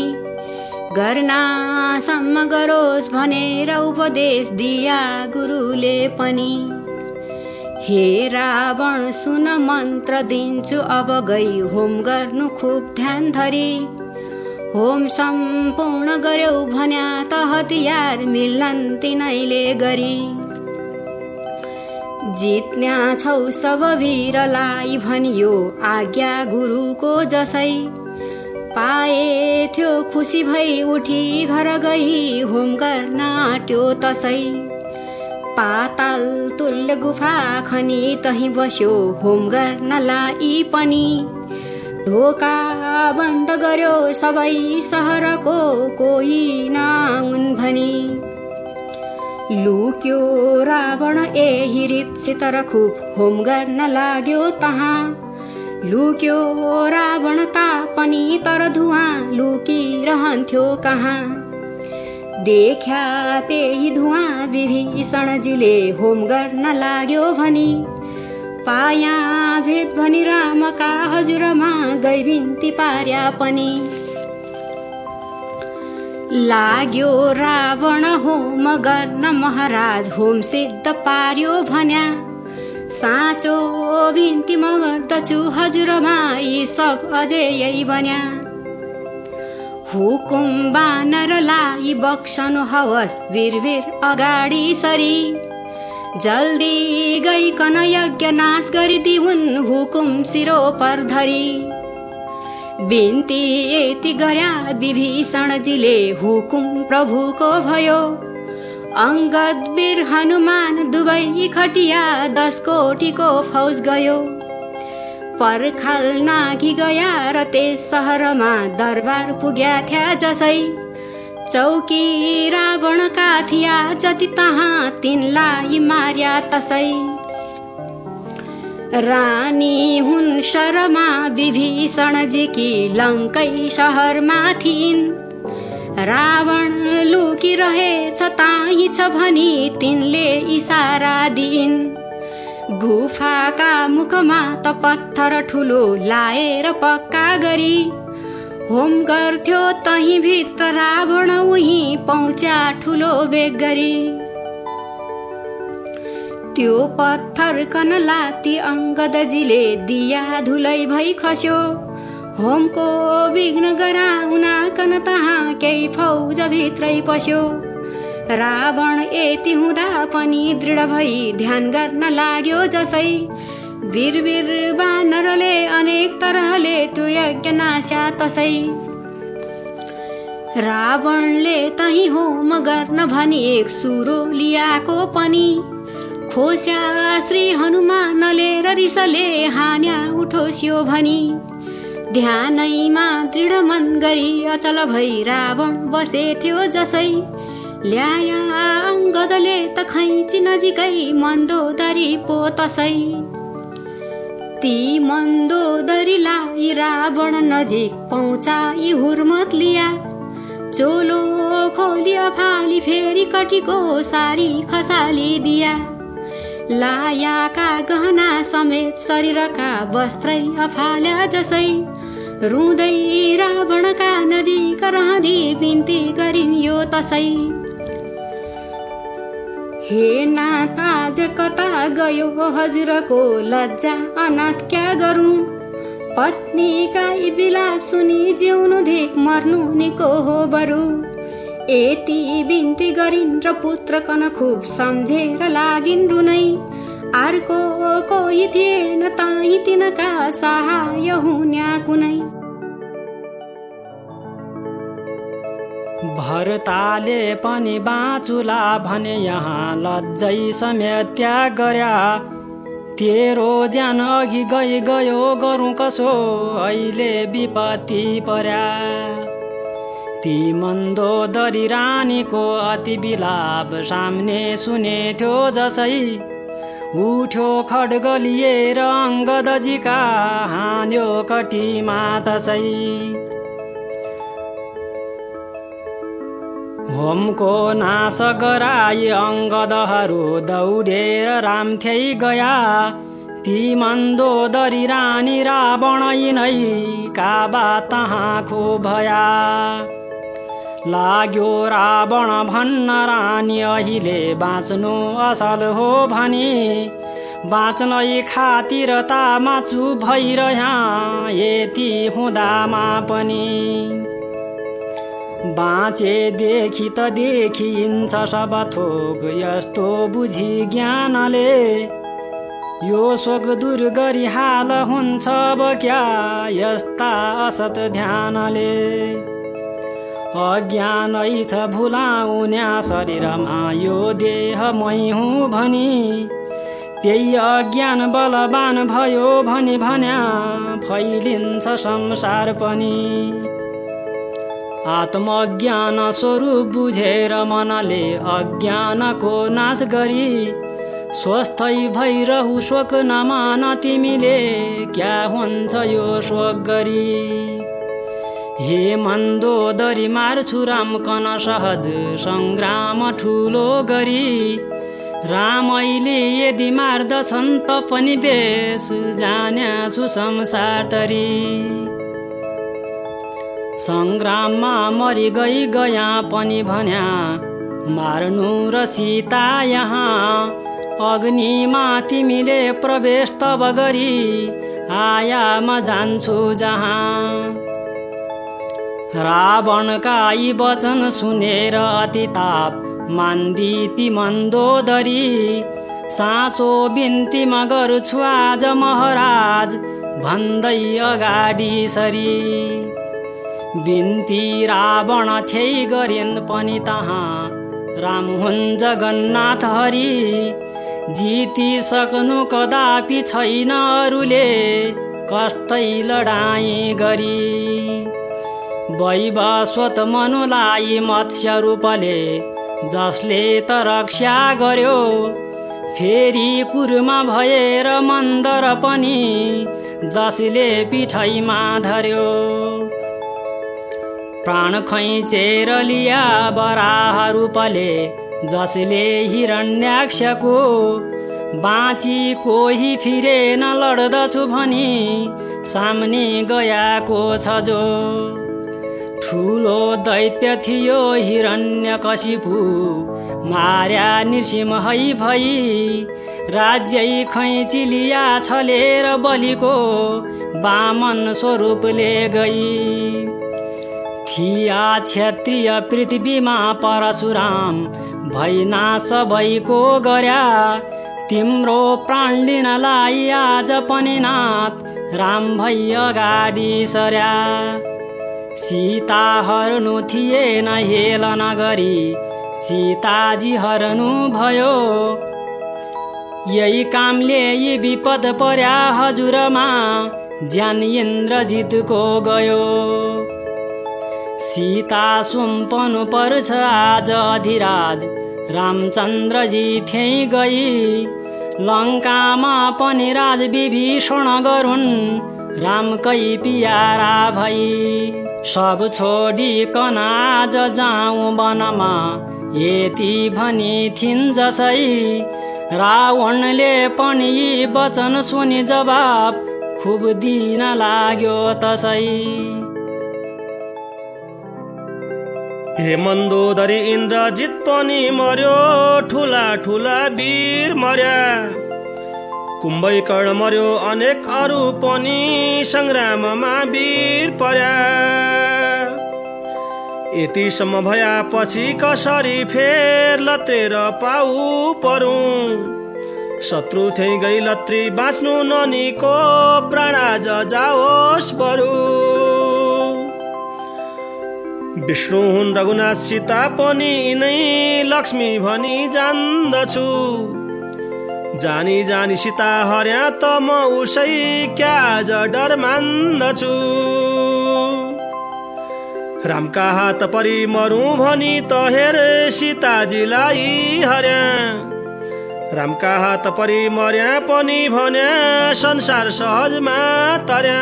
गर्नासम्म गरोस् भनेर उपदेश दिया गुरुले पनि। हे रावण सुन मन्त्र दिन्छु अब गई होम गर्नु खुब ध्यान धरी। होम सम्पूर्ण गर्यौ भन्या त हतियार मिल्छन् तिनैले गरी। जित्न्या छौ सब वीरलाई भनियो आज्ञा गुरुको जसै। पाए थियो खुसी भई उठी घर गई होम गर्न आँट्यो तसै। पाताल तुल्य गुफा खनी तही बस्यो होम गर्न लाई पनि। ढोका बन्द गर्यो सबै सहरको कोही नाउन् भनी। लुक्यो रावण एही रितसित र खुब होम गर्न लाग्यो तहाँ। लुक्यो रावण तापनि तर धुवाँ लुकिरहन्थ्यो कहाँ। देख्या त्यही धुवाँ विभीषणजीले होम गर्न लाग्यो भनी। पाया भेद भनी रामका हजुरमा गई बिन्ती पार्या पनि। लाग्यो रावण होम गर्न महाराज होम सिद्ध पार्यो भन्या। साँचो बिन्ती म गर्दछु हजुरमा यी सब अझै यही बन्या हुकुम बानरलाई बक्सनु हवस् वीर वीर अगाडि सरी। जल्दी गइकन यज्ञ नाश गरिदिउन् हुकुम सिरो पर धरी। बिन्ती यति गर्या विभीषणजीले हुकुम प्रभुको भयो। अङ्गद वीर हनुमान दुवै खटिया दस कोटीको फौज गयो। पर्खाल नाघि गया र त्यस सहरमा दरबार पुग्या थ्या जसै। चौकी रावणका थिया जति तहाँ तिनलाई मार्या तसै। रानी हुन् शरमा विभीषणजीकी लङ्कै सहरमा थिइन् रावण लुकिरहेछ ताही छ भनी तिनले इसारा दिइन् गुफाका मुखमा त पत्थर ठुलो लाएर पक्का गरी। होम गर्थ्यो तही भित्र रावण उही पहुँच्या ठुलो बेग गरी त्यो पत्थर कनलाती अङ्गदजीले दिया धुलै भई खस्यो। होमको विघ्न गराउनाकन तहाँ केही फौज भित्रै पस्यो। रावण यति हुँदा पनि दृढ भई ध्यान गर्न लाग्यो जसै। वीर वीर बानरले अनेक तरहले त्यो यज्ञ नास्या तसै। रावणले तही होम गर्न भनी एक सुरो लियाको पनि। खोस्या श्री हनुमानले रिसले हान्या उठोस्यो भनी ध्यानैमा दृढ मन गरी अचल भई रावण बसे थियो जसै। ल्याया अङ्गदले त खैची नजिकै मन्दोदरी पो तसै। ती मन्दोदरीलाई रावण नजिक पहुँचाई हुर्मत लिया। चोलो खोलिया फाली फेरि कटीको सारी खसाली दिया। लायाका गहना समेत शरीरका वस्त्रै अफाल्या जसै। रुँदै रावणका नजिक रहँदी बिन्ती गरिन् यो तसै। हे नाता कता गयो हजुरको लज्जा अनाथ क्या गरौँ? पत्नीका बिलाप सुनि जिउनु धिक मर्नु निको हो बरु। यति बिन्ती गरिन् र पुत्र कन खुब सम्झेर लागिन् रुनै। अर्को कोही थिएन ताही तिनका सहाय हुन्या कुनै। भरताले पनि बाँचुला भने यहाँ लज्जै समेत त्याग गर्या। तेरो ज्यान अघि गई गयो गरौँ कसो अहिले विपत्ति पर्या। ती मन्दोदरी रानीको अति बिलाप सामने सुने थियो जसै। उठ्यो खड्ग लिएर अङ्गदजीका हान्यो कटीमा तसै। होमको नाश गराई अङ्गदहरू दौडेर रामथ्यै गया। ती मन्दोदरी रानी रावण यिनै काबा तहाँ भया? लाग्यो रावण भन्न रानी अहिले बाँच्नु असल हो भने। बाँच्नै खातिरतामा चुप भइरह्या यति हुँदामा पनि बाँचेदेखि त देखिन्छ सब थोक यस्तो बुझी ज्ञानले। यो शोक दूर गरी हाल हुन्छ अब क्या यस्ता असत ध्यानले। अज्ञानै छ भुलाउन्या शरीरमा यो देह मै हुँ भनी। त्यही अज्ञान बलवान भयो भनी भन्या फैलिन्छ संसार पनि। आत्मज्ञान स्वरूप बुझेर मनले अज्ञानको नाश गरी स्वस्थै भइरहु शोक नमान तिमीले क्या हुन्छ यो शोक गरी? हे मन्दोदरी मार्छु राम कन सहज सङ्ग्राम ठुलो गरी। रामैले यदि मार्दछन् त पनि बेस जान्या छु संसार तरी। सङ्ग्राममा मरि गई गया पनि भन्या मार्नु र सीता यहाँ। अग्निमा तिमीले प्रवेश तब गरी आयामा जान्छु जहाँ। रावणका यी वचन सुनेर अति ताप मान्दी ती मन्दोदरी। साँचो बिन्तीमा गर्छु आज महाराज भन्दै अगाडि सरी। बिन्ती रावण थिए गरिन् पनि तहाँ राम हुन् जगन्नाथ हरि। जितिसक्नु कदापि छैन अरूले कस्तै लडाई गरी। वैवस्वत मनुलाई मत्स्य रूपले जसले त रक्षा गर्यो। फेरि कुरमा भएर मन्दर पनि जसले पिठैमा धर्यो। प्राण खैचेर लिया बराह रूपले जसले हिरण्याक्षको बाँची कोही फिरेन लड्दछु भनी सामने गयाको छ जो ठुलो दैत्य थियो हिरण्य कशिपु मार्या नृसिंहै भई राज्य खैची लिया छलेर बलिको बामन स्वरूपले गई। थिया क्षेत्रीय पृथ्वीमा परशुराम भैना सबैको गर्या। तिम्रो प्राण लिनलाई आज पनि नाथ राम भै अगाडि सर्या। सीता हर्नु थिएन हेलन गरी। सीताजी हरनु भयो। यही कामले यी विपद पर्या हजुरमा। ज्यान इन्द्रजितको गयो। सीता सुम्पनु पर्छ आज अधिराज। रामचन्द्रजी थिए गई। लङ्कामा पनि राज विभीषण गरुन्। रामकै पियारा भई। सब छोडिकन आज जाउँ वनमा। यति भनी थिन् जसै। रावणले पनि वचन सुनि जवाब खुब दिन लाग्यो तसै। हे मन्दोदरी इन्द्रजित पनि मर्यो ठुला ठुला वीर मर्या। कुम्भकर्ण मर्यो अनेक अरू पनि सङ्ग्राममा वीर पर्या। यतिसम्म भएपछि कसरी फेर लत्रेर पाउ परौँ? शत्रु थिए गई लत्री बाँच्नु ननीको प्राण आज जाओस् बरु। विष्णु हुन् रघुनाथ सीता पनि नै लक्ष्मी भनी जान्दछु। जानी जानी सीता हर्या त म उसै क्या आज डर मान्दछु रामका हात परि मरु भनी त हेर सीताजीलाई हर्या। रामका हात परि मर्या पनि भन्या संसार सहजमा तर्या।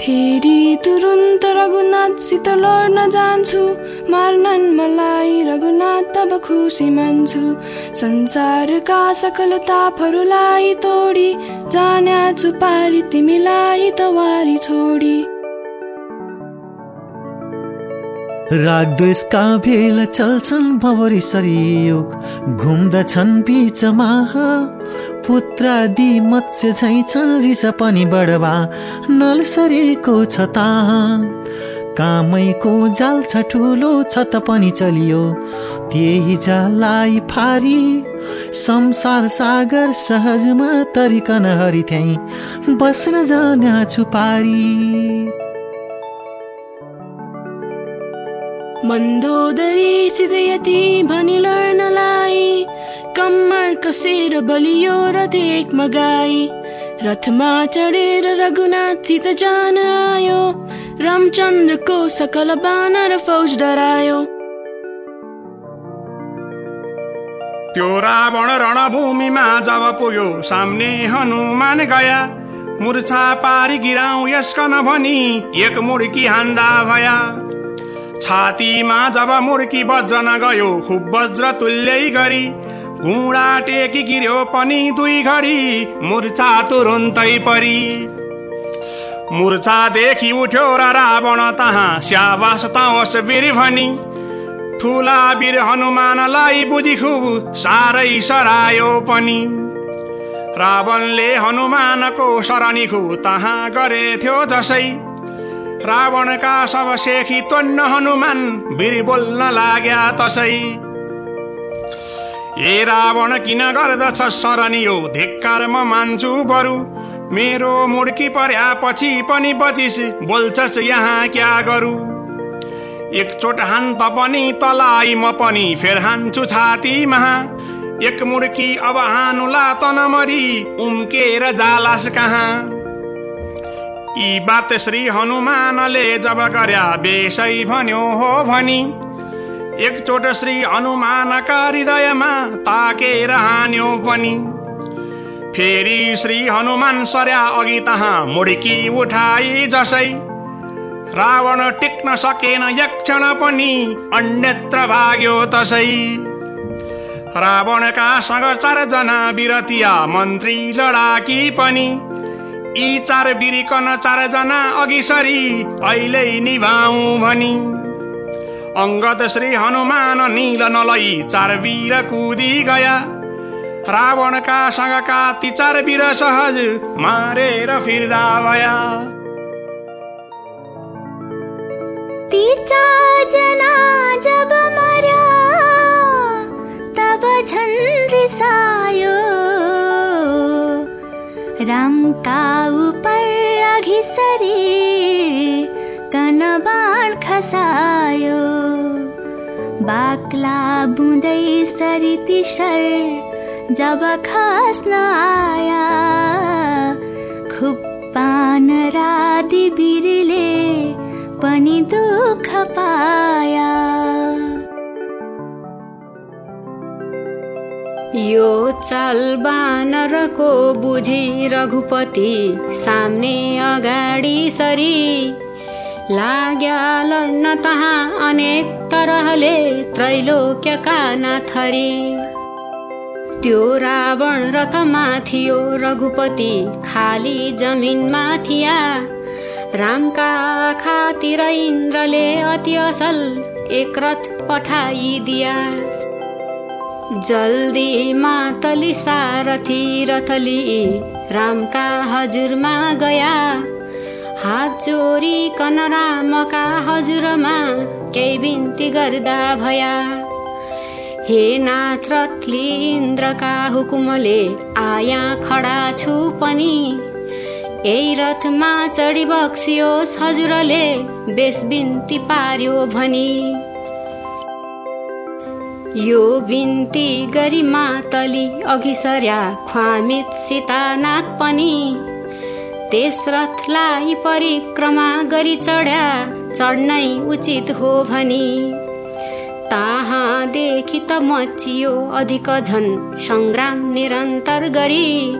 फेरि तुरुन्त रघुनाथसित लड्न जान्छु। मार्नन् मलाई रघुनाथ तब खुसी मान्छु। संसारका सकल तापहरूलाई तोडी जान्याछु पारी तिमीलाई त वारी छोडी। राग द्वेषका भेल चल्छन् भवरी सरियोग। घुम्दछन् बिचमा पुत्रादि मत्स्य छैछन् रिस पनि बढवा नलसरेको छ कामैको जाल छ ठुलो छत पनि चलियो। त्यही जाललाई फारी संसार सागर सहजमा तरिकन हरिथ्याइ बस्न जान्या छुपारी मन्दोदरी सिधयति भनी लड्नलाई कम्मर कसेर बलियो रथ एक मगाई रथमा चढेर रघुनाथसित जान आयो रामचन्द्रको सकल बानर फौज डरायो त्यो रावण रणभूमिमा जब पुग्यो सामने हनुमान गया मुर्छा पारी गिराउ यसकन भनी एक मुर्की हान्दा भया छातीमा जब मुर्की वज्र गयो खुब वज्र तुल्यै गरी। घुँडा टेकी गिर्यो पनि दुई घडी मुर्छा तुरुन्तै परी। देखि उठ्यो र रावण तहाँ स्याबास ताओस् वीर भनी ठुला वीर हनुमानलाई बुझी खुब साह्रै सरायो पनि। रावणले हनुमानको शरणी खुब तहाँ गरेथ्यो जसै। रावणका सब सेखी तोन्न हनुमान वीर बोल्न लाग्या तसै। ए रावण किन गर्दछ शरणियो? धिक्कार म मान्छु बरु। मेरो मुड्की पर्या पछि पनि बचिस बोल्छस् यहाँ क्या गरू। एकचोट हान्त पनि तलाई म पनि फेर हान्छु छातीमा। एक मुड्की अब हानुला तनमरी उम्केर जालास कहाँ? यी बात श्री हनुमानले जब गर्या बेसै भन्यो हो भनी एकचोट श्री हनुमानका हृदयमा ताकेर हान्यो पनि फेरि श्री हनुमान सर्या अघि तहाँ मुड्की उठाई जसै। रावण टिक्न सकेन एक क्षण पनि अन्यत्र भाग्यो तसै। रावणका सँग चारजना विरतिया मन्त्री लडाकी पनि। यी चार बिरिकन चारजना अघि सरी अहिले निभाउ भनी। अङ्गद श्री हनुमान निल नलई चार वीर कुदी गया। रावणका सँगका ती चार वीर सहज मारेर फिर्दा भया। ती जना जब मर्या तब झन् रिसायो। रामका उपर अघि सरी कन बाण खसायो। बाक्ला बुँदै सर जब खस्न आया। खुप्पान राधि बिरले पनि दुःख पाया। यो चाल बानरको बुझी रघुपति सामने अगाडि सरी। लाग्या लड्न तहाँ अनेक तरहले त्रैलोक्यका नाथरी। त्यो रावण रथमा थियो रघुपति खाली जमिनमा थिया। रामका खातिर इन्द्रले अति असल एक रथ पठाइदिया। जल्दी मातली सारथी रथली रामका हजुरमा गया। हात जोरी रामका हजुरमा। केही बिन्ती गर्दा भया। हे नाथ रथली इन्द्रका हुकुमले आया खडा छु पनि। यही रथमा चढी बक्सियोस् हजुरले बेस बिन्ती पार्यो भनी। यो बिन्ती गरी मातली अघि सर्या ख्वामित सीतानाथ पनि। त्यस परिक्रमा गरी चढ्या चढ्नै उचित हो भनी। ताहादेखि त मचियो अधिक झन सङ्ग्राम निरन्तर गरी।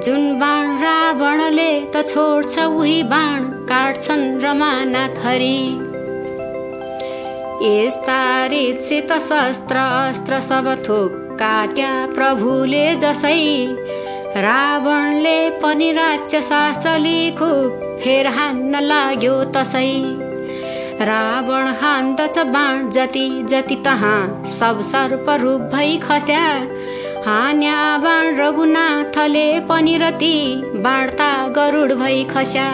जुन बाण रावणले त छोड्छ उही बाण काट्छन् रमाना थरी यस्ता रितसित शस्त्र अस्त्र सब थोक काट्या प्रभुले जसै। रावणले पनि राज्य शास्त्र लेखो फेर हान्न लाग्यो तसै। रावण हान्दछ बाण जति जति तहाँ सब सर्प रूप भई खस्या। हान्या बाण रघुनाथले पनि रति बाणता गरुड भई खस्या।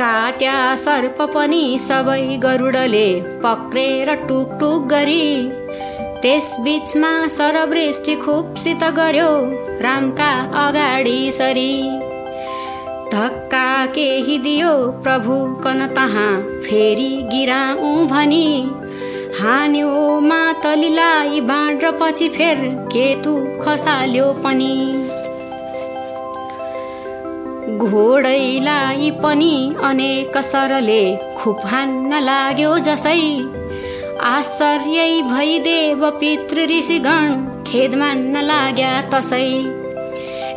काट्या सर्प पनि सबै गरुडले पक्रेर टुक गरी। त्यस बिचमा सरवृष्टि खुबसित गर्यो रामका अगाडि सरी। धक्का केही दियो प्रभु कन तहाँ फेरि गिराउ भनी। हान्यो मातलीलाई बाँड र पछि फेर केतु खसाल्यो पनि। घोडैलाई पनि अनेक सरले खुब हान्न लाग्यो जसै आश्चर्य भई देव पितृ ऋषिगण खेद मान्न लाग्या तसै।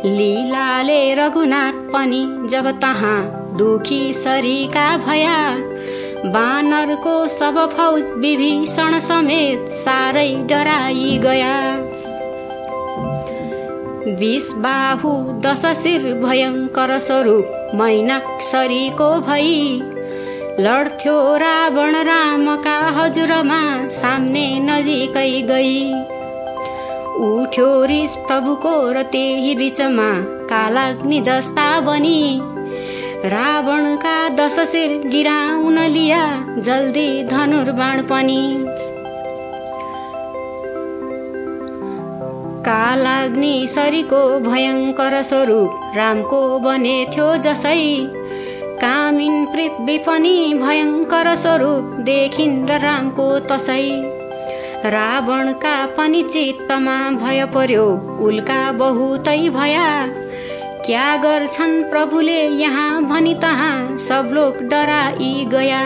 लीलाले रघुनाथ पनि जब तहाँ दुखी सरीका भया बानरको सब फौज विभीषण समेत साह्रै डराई गया। बिस बाहु दश शिर भयङ्कर स्वरूप मैनाक्षरीको भई। लड्थ्यो रावण रामका हजुरमा सामने नजिकै गई। उठ्यो रिस प्रभुको र त्यही बिचमा कालाग्नि जस्ता बनी। रावणका दश शिर गिराउन लिया जल्दी धनुर्बाण पनि। कालाग्नि सरीको भयङ्कर स्वरूप रामको बने थियो जसै। कामिन पृथ्वी पनि भयङ्कर स्वरूप देखिन् र रामको तसै। रावणका पनि चित्तमा भय पर्यो उल्का बहुतै भया। क्या गर्छन् प्रभुले यहाँ भनी तहाँ सब लोक डराई गया।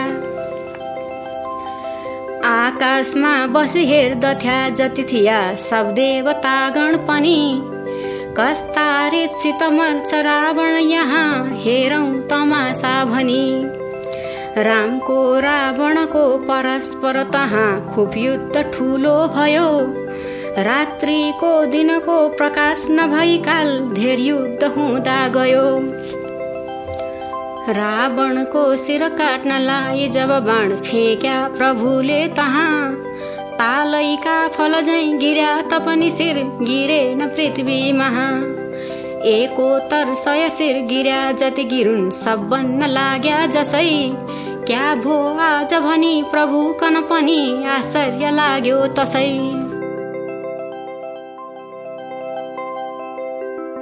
आकाशमा बसी हेर्दथ्या जति थिया सब देवतागण पनि। कस्ता रितसित मर्छ रावण यहाँ हेरौँ तमासा भनी। रामको रावणको परस्पर तहाँ खुब युद्ध ठुलो भयो। रात्रिको दिनको प्रकाश नभइकाल धेर युद्ध हुँदा गयो। रावणको शिर काट्नलाई जब बाण फेक्या प्रभुले तहाँ। तालैका फल झैँ गिर्या पनि शिर गिरेन पृथ्वीमा एकोत्तर सय शिर गिर्या जति गिरुन् सब बन्न लाग्या जसै क्या भो आज भनी प्रभु कन पनि आश्चर्य लाग्यो तसै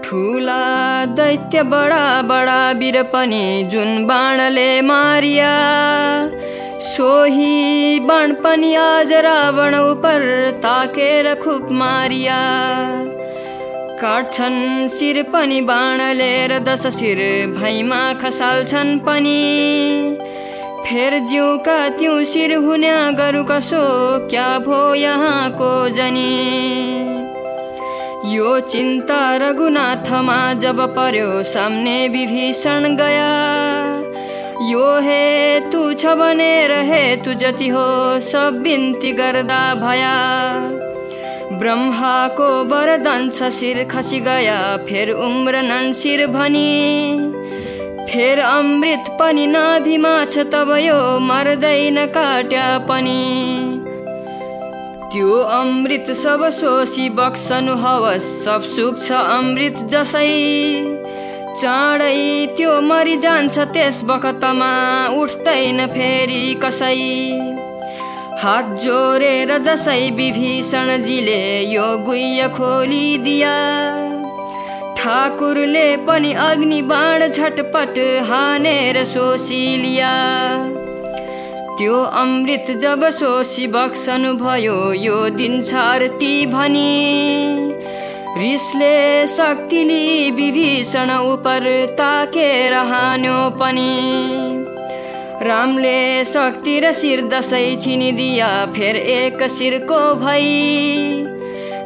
ठुला दैत्य बडा बडा वीर पनि जुन बाणले मारिया। सोही बाण पनि आज रावण उपर ताकेर खुब मारिया। काट्छन् शिर पनि बाणले र दश शिर भैमा खसाल्छन् पनि। फेर जिउका त्यौँ शिर हुन्या गरु कसो क्या भो यहाँको जनी। यो चिन्ता रघुनाथमा जब पर्यो सामने विभीषण गया। यो हे तु छ भनेर हेतु जति हो सब बिन्ती गर्दा भया। ब्रह्माको वरदान शिर खसी गया फेर उम्रनन् शिर भनी। फेर अमृत पनि नाभिमा छ तब यो मर्दैन काट्या पनि। त्यो अमृत सब सोसी बक्सनु हवस सब सुख छ अमृत जसै। चाँडै त्यो मरिजान्छ त्यस बखतमा उठ्दैन फेरि कसै। हात जोरेर जसै विभीषणजीले यो गुह्य खोलिदिया। ठाकुरले पनि अग्नि बाण झटपट हानेर सोसिलिया त्यो अमृत जब सोसी बक्सनु भयो यो दिन छार्ती भनी। रिसले शक्तिले विभीषण उपर ताकेर हान्यो पनि। रामले शक्ति र शिर दसै छिनिदिया फेर एक शिरको भई।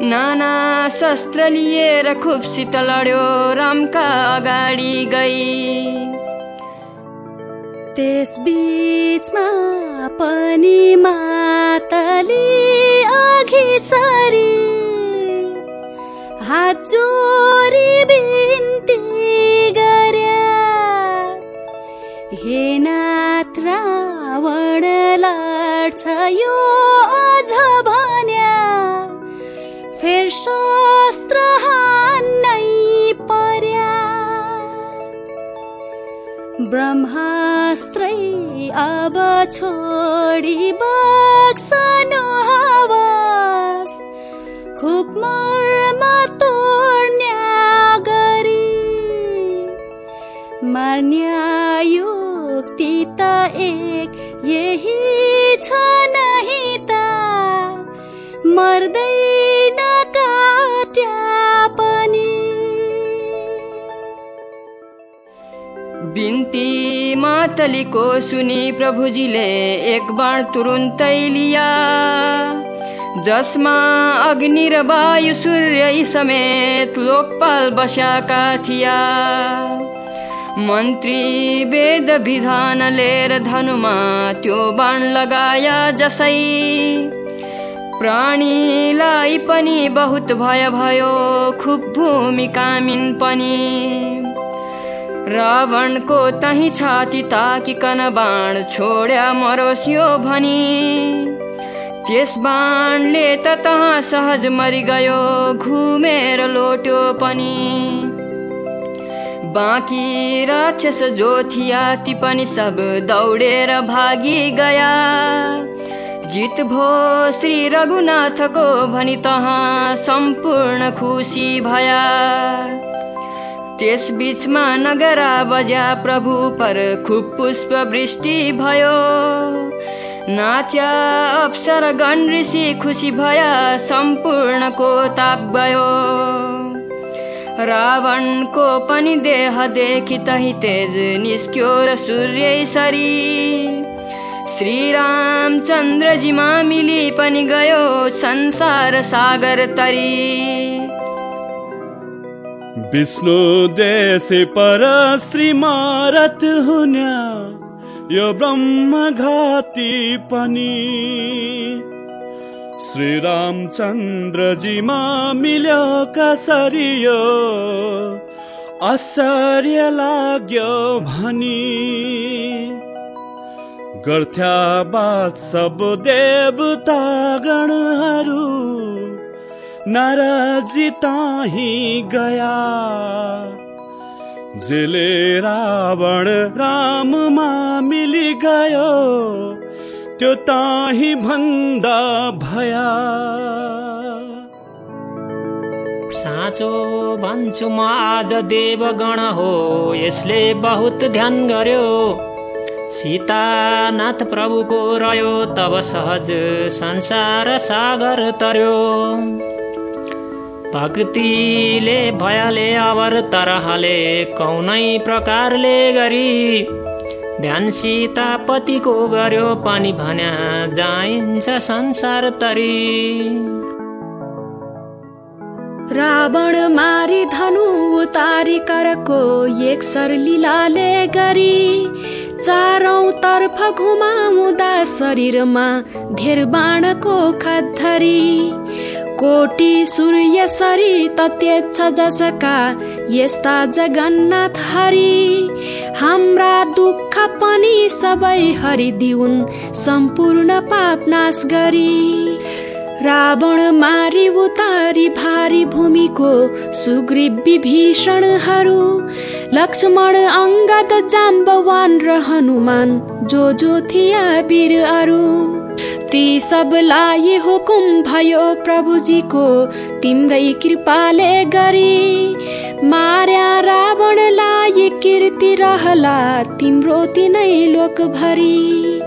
नाना शस्त्र लिएर खुबसित लड्यो रामका अगाडि गई। त्यस बीचमा पनि मातली अघि सरी। हात जोरी बिन्ती गर्या। हे नाथ रावण लड्छ यो अझ भन्या। फेर शस्त्र हान्नै पर्या। ब्रह्मास्त्रै अब छोडी बक्सनु हवस खुब मर्म तोड्न्या गरी। मार्न्या युक्ति त एक यही छ नहि त। मर्दैन काट्या बिन्ती मातलीको सुनि प्रभुजीले एक बाण तुरुन्तै लिया। जसमा अग्नि र वायु सूर्य समेत लोकपाल बस्याका थिया। मन्त्री वेद विधान लिएर धनुमा त्यो बाण लगाया जसै। प्राणीलाई पनि बहुत भय भयो खुब भूमिकामिन पनि। रावणको तही छाती ताकिकन बाण छोड्या मरोसियो भनी। त्यस बाणले त तहाँ सहज मरिगयो घुमेर लोट्यो पनि। बाँकी राक्षस जो थिया ती पनि सब दौडेर भागी गया। जित भो श्री रघुनाथको भनी तहाँ सम्पूर्ण खुसी भया। त्यस बीचमा नगरा बजा प्रभु पर खुब पुष्प वृष्टि भयो। नाच्या अप्सर गण ऋषि खुसी भया सम्पूर्णको ताप गयो रावणको पनि देह देखि तही तेज निस्क्यो र सूर्य श्रीरामचन्द्रजीमा मिली पनि गयो संसार सागर तरी। विष्णु देश पर स्त्री मारत हुन्या यो ब्रह्म घाती पनि। श्रीरामचन्द्रजीमा मिल्यो कसरी यो आश्चर्य लाग्यो भनी। गर्थ्या बात सब देवता गणहरू नाराजी ताही गया। जेले रावण राममा मिली गयो त्यो ताही भन्दा भया। साँचो भन्छु म आज देवगण हो यसले बहुत ध्यान गर्यो। सीतानाथ प्रभुको रह्यो तब सहज संसार सागर तर्यो। भक्तिले भयाले अवर तरहले कौनै प्रकारले गरी ध्यान सीतापतिको गर्यो पनि भन्या जाइन्छ संसार तरी। रावण मारी धनु उतारी करको एक सर लीलाले गरी चारौं तर्फ घुमाउँदा शरीरमा धेर बाणको खद्धरी कोटी सूर्य सरी तत्येच्छ जसका यस्ता जगन्नाथ हरि। हाम्रा दुःख पनि सबै हरिदिउन् सम्पूर्ण पाप नाश गरी। रावण मारी उतारी भारी भूमिको सुग्रीव विभीषणहरू। लक्ष्मण अङ्गद जाम्बवान र हनुमान जो जो थिया वीरहरू ती सबलाई हुकुम भयो प्रभुजीको तिम्रै कृपाले गरी। मार्या रावणलाई कीर्ति रहला तिम्रो तिनै लोकभरि।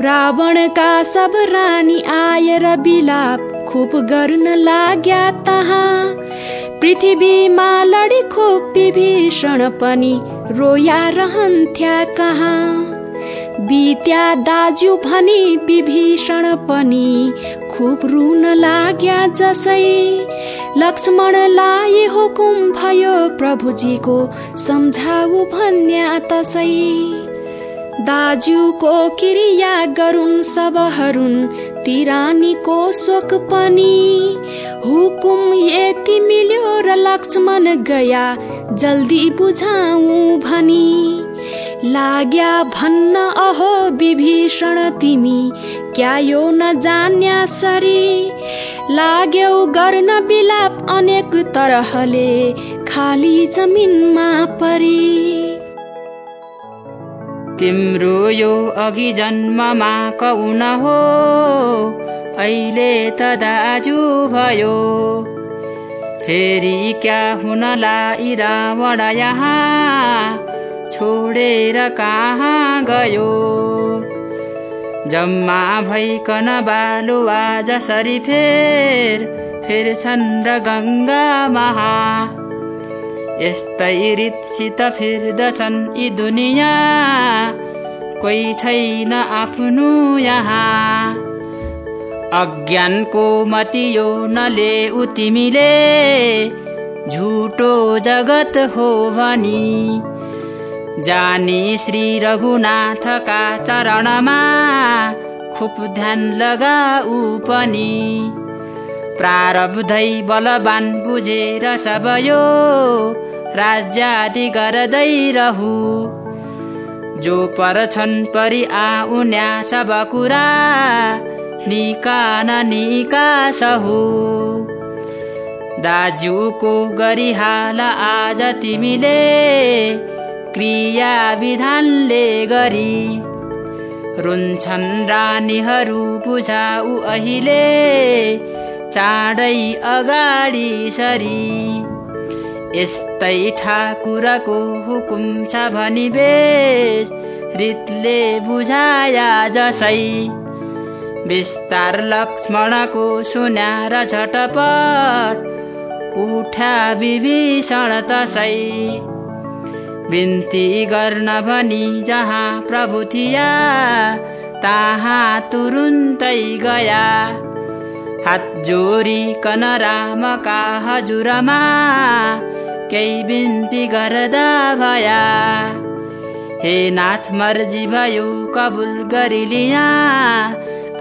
रावणका सब रानी आएर बिलाप खुब गर्न लाग्या तहाँ। पृथ्वीमा लडी खुब विभीषण पनि रोया रहन्थ्या कहाँ। बित्या दाजु भनी विभीषण पनि। खुब रुन लाग्या जसै। लक्ष्मणलाई हुकुम भयो प्रभुजीको सम्झाउ भन्या तसै। दाजुको क्रिया गरून् सबहरुन् तिरानीको शोक पनि। हुकुम यति मिल्यो र लक्ष्मण गया जल्दी बुझाउ भनी। लाग्या भन्न अहो विभीषण तिमी क्या यो न जान्या सरी? लाग्यौ गर्न बिलाप अनेक तरहले खाली जमिनमा परी। तिम्रो यो अघि जन्ममा कौन हो? अहिले त दाजु भयो। फेरि क्या हुनला रावण यहाँ? छोडेर कहाँ गयो? जम्मा भइकन बालुवा जसरी फेर फेर्छन् र गङ्गा महा। यस्तै रितसित फिर्दछन् यी दुनियाँ कोही छैन आफ्नो यहाँ। अज्ञानको मति यो नले तिमीले झुटो जगत हो भनी। जानी श्री रघुनाथका चरणमा खुप ध्यान लगाऊ पनि। प्रारब्धै बलवान बुझेर सब यो राज्यादि गर्दै रहु। जो परछन् परि आउन्या सब कुरा निका निका सहु दाजुको गरिहाल आज तिमीले क्रिया विधानले गरी। रुन्छन् रानीहरू बुझाउ अहिले। चाँडै अगाडि सरी। यस्तै ठाकुरको हुकुम छ भनी बेस रितले बुझाया जसै। विस्तार लक्ष्मणको सुन्यार झटपट। उठा विभीषण तसै। बिन्ती गर्न भनी जहाँ प्रभु थिया तहाँ तुरुन्तै गया। हात जोरिकन रामका हजुरमा केही बिन्ती गर्दा भया। हे नाथ मर्जी भयो कबुल गरिलिया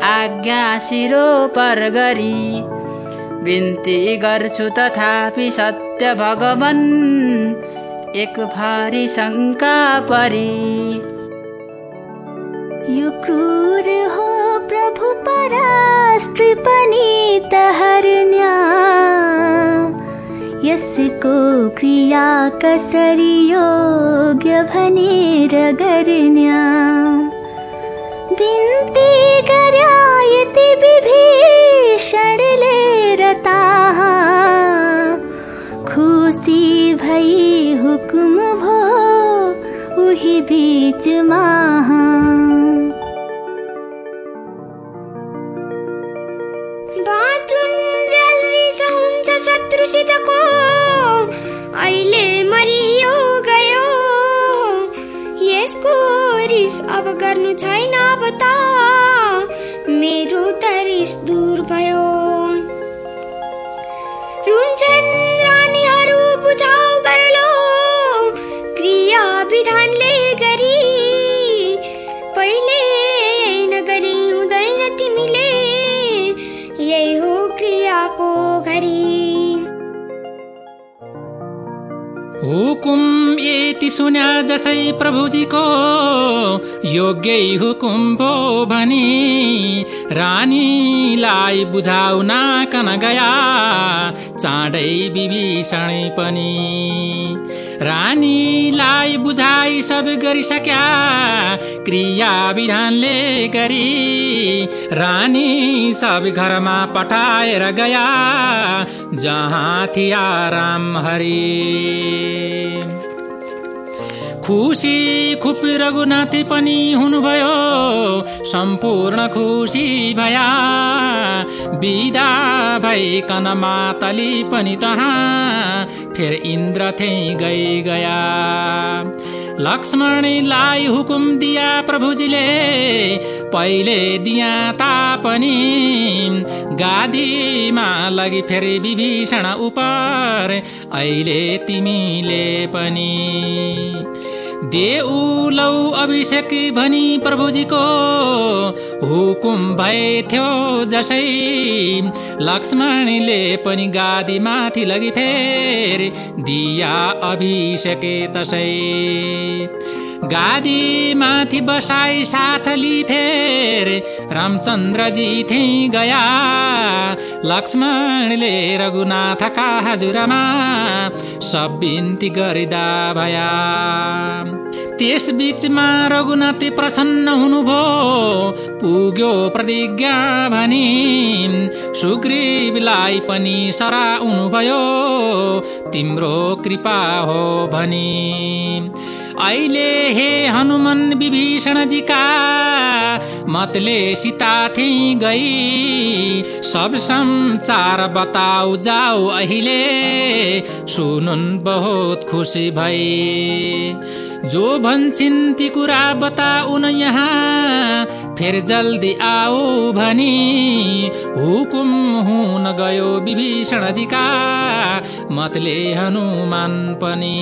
आज्ञा शिरो पर गरी। बिन्ती गर्छु तथापि सत्य भगवन् एक भारी शङ्का परी। यो क्रूर हो प्रभु परास्त्री पनि त हर्न्या यसको क्रिया कसरी योग्य भनेर गर्न्या बिन्ती गर्या यति विभीषणले रता भई हुकुम भो उही बीचमा शत्रुसितको अहिले मरियो गयो। यसको रिस अब गर्नु छैन अब त मेरो त रिस दूर भयो। रुन्छन् बुझाओ कर लो। प्रिया विधन ले गए हुकुम यति सुन्या जसै प्रभुजीको योग्य हुकुम भो भनी। रानीलाई बुझाउ नाकन गया चाँडै विभीषण पनि। रानीलाई बुझाइ सब गरिसक्या क्रिया विधानले गरी रानी सब घरमा पठाएर गया जहाँ थिया राम हरि खुसी खुप रघुनाथी पनि हुनुभयो। सम्पूर्ण खुसी भया। बिदा भइकन मातली पनि तहाँ। फेर इन्द्र थे गई गया। लक्ष्मणलाई हुकुम दिया प्रभुजीले। पहिले दिया तापनि गादीमा लगी फेरि विभीषण उपर। अहिले तिमीले पनि देऊ लौ अभिषेक भनी प्रभुजीको हुकुम भए थियो जसै लक्ष्मणले पनि गादी माथि लगी फेर दिया अभिषेक तसै। गादी माथि बसाई साथ लि फेर रामचन्द्रजी थे गया। लक्ष्मणले रघुनाथका हजुरमा सब बिन्ती गरिदा भया। त्यस बीचमा रघुनाथ प्रसन्न हुनुभयो। पुग्यो प्रतिज्ञा भनी सुग्रीवलाई पनि सराउनुभयो। तिम्रो कृपा हो भनी अहिले हे हनुमान विभीषणजीका मतले सीता थी गई। सब संसार बताऊ जाऊ अहिले सुनुन् बहुत खुसी भई। जो भन्छन् ती कुरा बताउन यहाँ फेर जल्दी आऊ भनी। हुकुम हुन गयो विभीषणजीका मतले हनुमान पनि।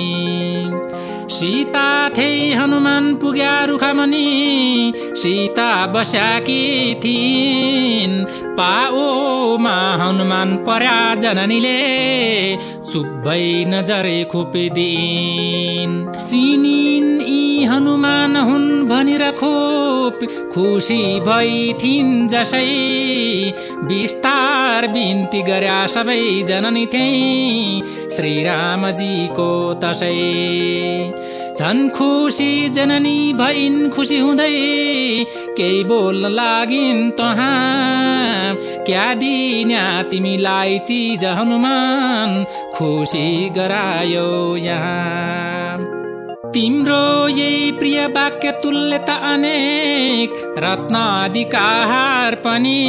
सीता थे हनुमान पुग्या रुखमनी सीता बस्याकी थिइन्? पाओमा हनुमान पर्या जननीले। चुब्बै नजरे खोपिदिन् चिनिन् यी हनुमान हुन् भनिर खोप खुसी भइथिन् जसै। विस्तार बिन्ती गर्या सबै जननी थिए। श्रीरामजीको तसै। झन् खुसी जननी भइन् खुसी हुँदै। केही बोल्न लागिन् तहाँ। क्या दिन्या तिमीलाई चिज हनुमान? खुसी गरायो यहाँ। तिम्रो यही प्रिय वाक्य तुल्य त अनेक रत्न आदिका हार पनि।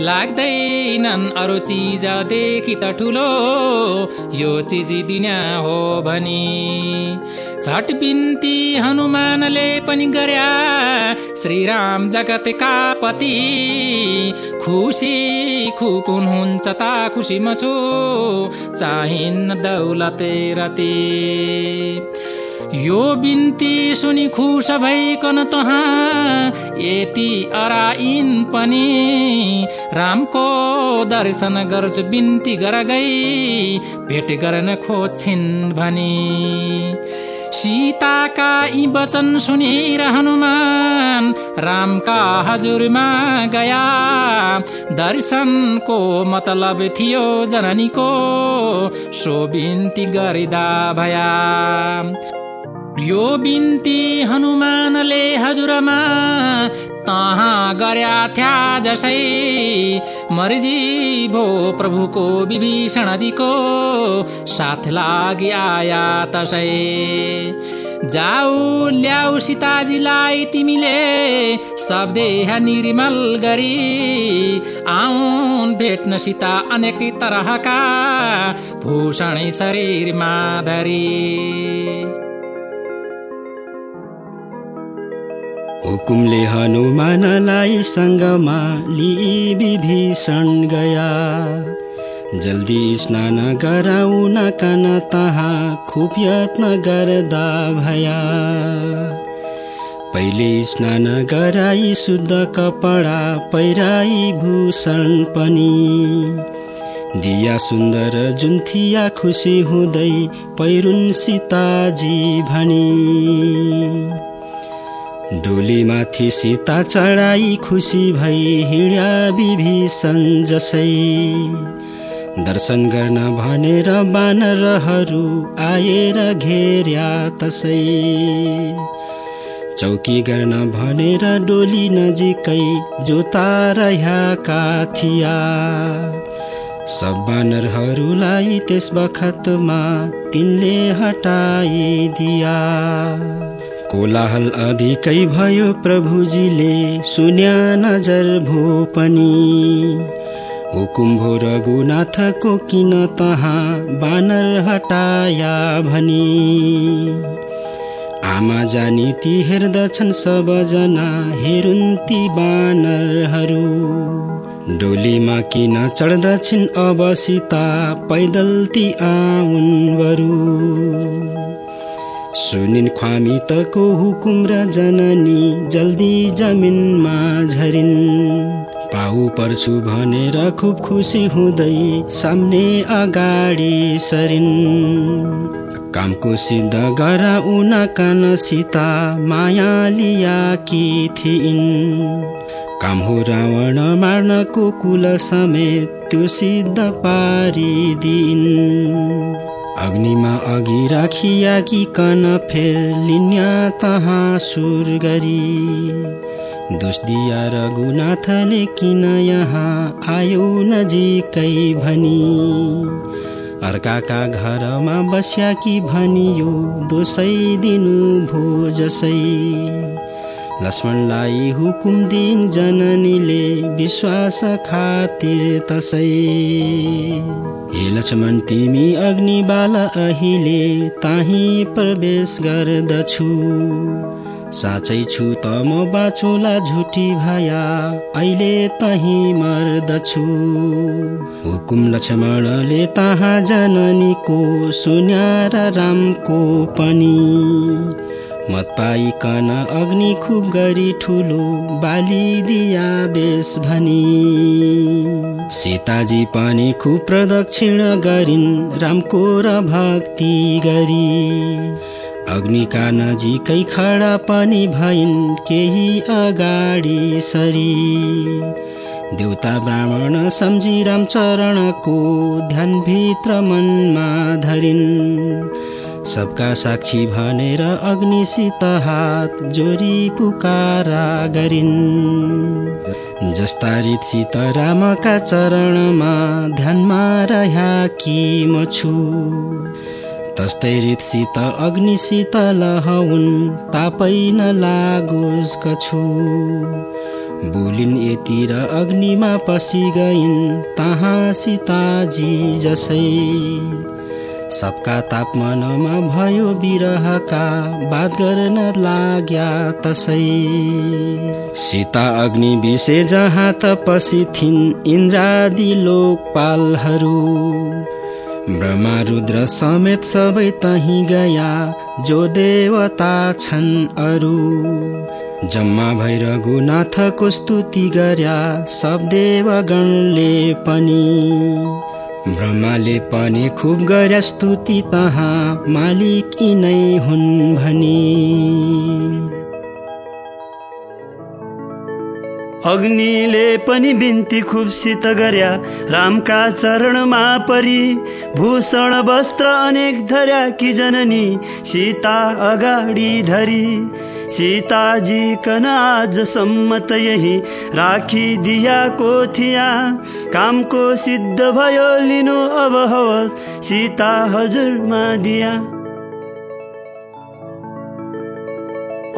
लाग्दैनन् अरू चिजदेखि त ठुलो यो चिज दिन्या हो भनी। झट बिन्ती हनुमानले पनि गर्या श्रीराम जगतका पति। खुसी खुप हुनुहुन्छ ता खुसी छु चाहिन्न दौलते रती। यो बिन्ती सुनि खुस भइकन तहाँ। यति अराइन पनि रामको दर्शन गर्छु बिन्ती गर गई भेट गर्न खोज्छिन् भनी। सीताका यी वचन सुनेर हनुमान रामका हजुरमा गया। दर्शनको मतलब थियो जननीको सो बिन्ती गरिदा भया। यो बिन्ती हनुमानले हजुरमा तहाँ गर्या थ्या जसै मर्जी भो प्रभुको विभीषणजीको साथ लागि आया तसै। जाऊ ल्याऊ सीताजीलाई तिमीले सब देह निर्मल गरी। आउन् भेट्न सीता अनेक तरहका भूषण शरीरमा धरी। हुकुमले हनुमानलाई सङ्गमा लिई विभीषण गया। जल्दी स्नान गराउन कान तहाँ खुब यत्न गर्दा भया। पहिले स्नान गराई शुद्ध कपडा पैराई भूषण पनि। दिया सुन्दर जुन थिया खुसी हुँदै पैरुन सीताजी भनी। डोलीमाथि सीता चढाई खुसी भई हिँड्या विभीषण जसै दर्शन गर्न भनेर बानरहरू आएर घेर्या तसै। चौकी गर्न भनेर डोली नजिकै जोता रहेका थिया सब बानरहरूलाई त्यस बखतमा तिनले हटाइदिया। कोलाहल अधिकै भयो प्रभुजीले सुन्या नजर भो पनि हुकुम भो रघुनाथको किन तहाँ बानर हटाया भनी। आमा जानी ती हेर्दछन् सबजना हेरुन् ती बानरहरू। डोलीमा किन चढ्दछिन् अब सीता पैदल ती आउन् बरु सुनिन् ख्वामी तको हुकुम र जननी जल्दी जमिनमा झरिन्। पाउ पर्छु भनेर खुब खुसी हुँदै सामने अगाडि सरिन्। कामको सिद्ध गरा उन कान सीता माया लियाकी थिइन्। काम हो रावण मार्नको कुल समेत त्यो सिद्ध पारिदिन् अग्निमा अघि राखिया कि कन फेर लिन्या तहाँ सुर गरी। दोष दिया रघुनाथले किन यहाँ आयो नजिकै भनी। अर्काका घरमा बस्या कि भनियो दोषै दिनु भो जसै। लक्ष्मणलाई हुकुम दिन जननीले विश्वास खातिर तसै। हे लक्ष्मण तिमी अग्निबाल अहिले ताही प्रवेश गर्दछु। साँच्चै छु त म बाँचुला झुटी भया अहिले तही मर्दछु। हुकुम लक्ष्मणले तहाँ जननीको सुन्या र रामको पनि। मत पाइकन अग्नि खुब गरी ठुलो बालिदिया बेस भनी। सीताजी पनि खुब प्रदक्षिण गरिन् रामको र भक्ति गरी। अग्निका नजिकै खडा पनि भइन् केही अगाडि सरी। देउता ब्राह्मण सम्झी रामचरणको ध्यानभित्र मनमा धरिन्। सबका साक्षी भनेर अग्निसित हात जोरी पुकारा गरिन्। जस्ता रीतसित रामका चरणमा ध्यानमा कि म छु। तस्तै रीतसित अग्निसित लहउन् तापै नलागोस् कछु बोलिन् यति र अग्निमा पसि गइन् तहाँ सीताजी जसै सबका तापमानमा भयो बिरहका बात गर्न लाग्या तसै। सीता अग्नि विषे जहाँ तपसी थिइन् इन्द्रादि लोकपालहरू। ब्रह्मा रुद्र समेत सबै तही गया जो देवता छन् अरू। जम्मा भैर गुनाथको स्तुति गर्या सब देवगणले पनि। ब्रह्माले पनि खुब गरे स्तुति तहाँ मालिक नै हुन् भनी। अग्निले पनि बिन्ती खुबसित गर्या रामका चरणमा परी। भूषण वस्त्र अनेक धर्या कि जननी सीता अगाडि धरी। सीताजी कन आजसम्म त यही राखिदियाको थिया कामको सिद्ध भयो लिनु अब हवस्। सीता हजुरमा दिया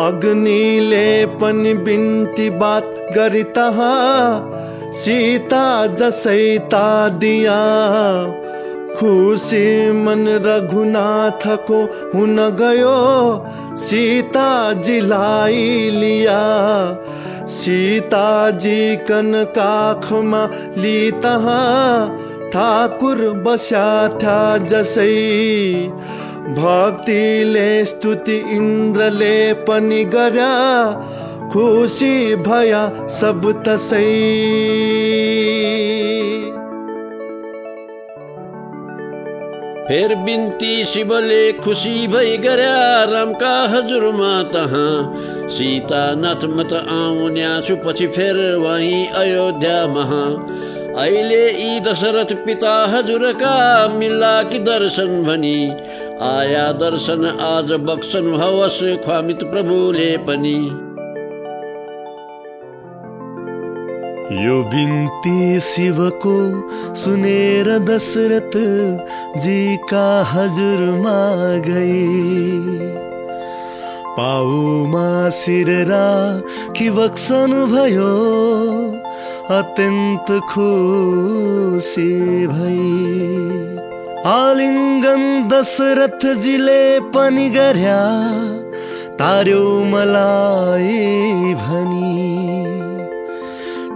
अग्निले पनि बिन्ती बात गरी सीता जसै ता दिया खुसी मन रघुनाथको हुन गयो सीताजीलाई लिया। सीताजी कन काखमा लि ठाकुर बस्या था जसै। भक्तिले स्तुति इन्द्रले पनि गर्या खुसी भया सब तसै फेर बिन्ती शिवले खुसी भई गर्या रामका हजुरमा तहाँ सीतानाथ म त आउन्या छु पछि फेर वहीँ अयोध्या महा। अहिले यी दशरथ पिता हजुरका मिल्ला कि दर्शन भनी। आया दर्शन आज बक्सन हवस ख्वामित प्रभुले पनि। यो बिन्ती शिवको सुनेर दशरथ जीका हजुरमा गए पाउमा सिररा कि बक्सनु भयो अत्यन्त खुसी भई। आलिङ्गन दशरथजीले पनि गर्या तार्यो मलाई भनी।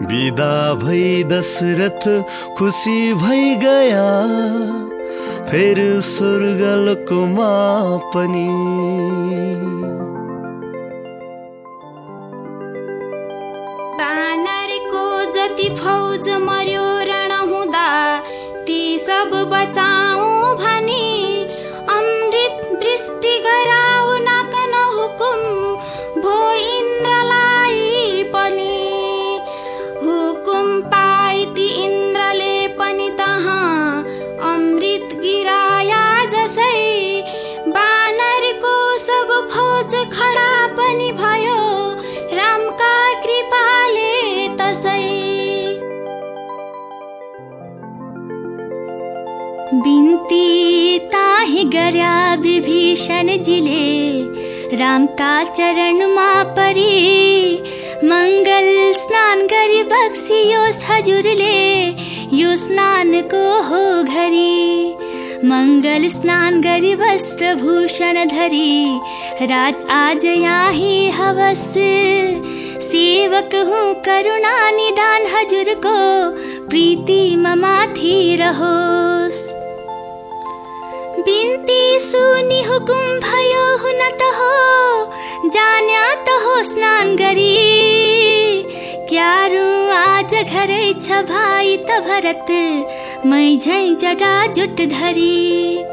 विदा भई दशरथ खुसी भई गया फेर स्वर्गलोकमा पनि बानरको जति फौज मर्यो रण हुँदा ती सब बचाऊ भनी अमृत वृष्टि गराउ न्ति गरा विभीषणीले रामका चरण मा परी। मंगल स्नान गरी बक्सी यो हजुर ले। यो स्नान को हो घरी। मङ्गल स्नान गरी वस्त्र भूषण धरी राज आज याही हवस। सेवक हूँ करुणा निदान हजुरको प्रीति ममाथि रहोस्। बिन्ती सुनि हुकुम भयो हुन त जान्या त हो स्नान गरी। क्यारो आज घरै छ भाइ त भरत मै झै जटा जुट धरी।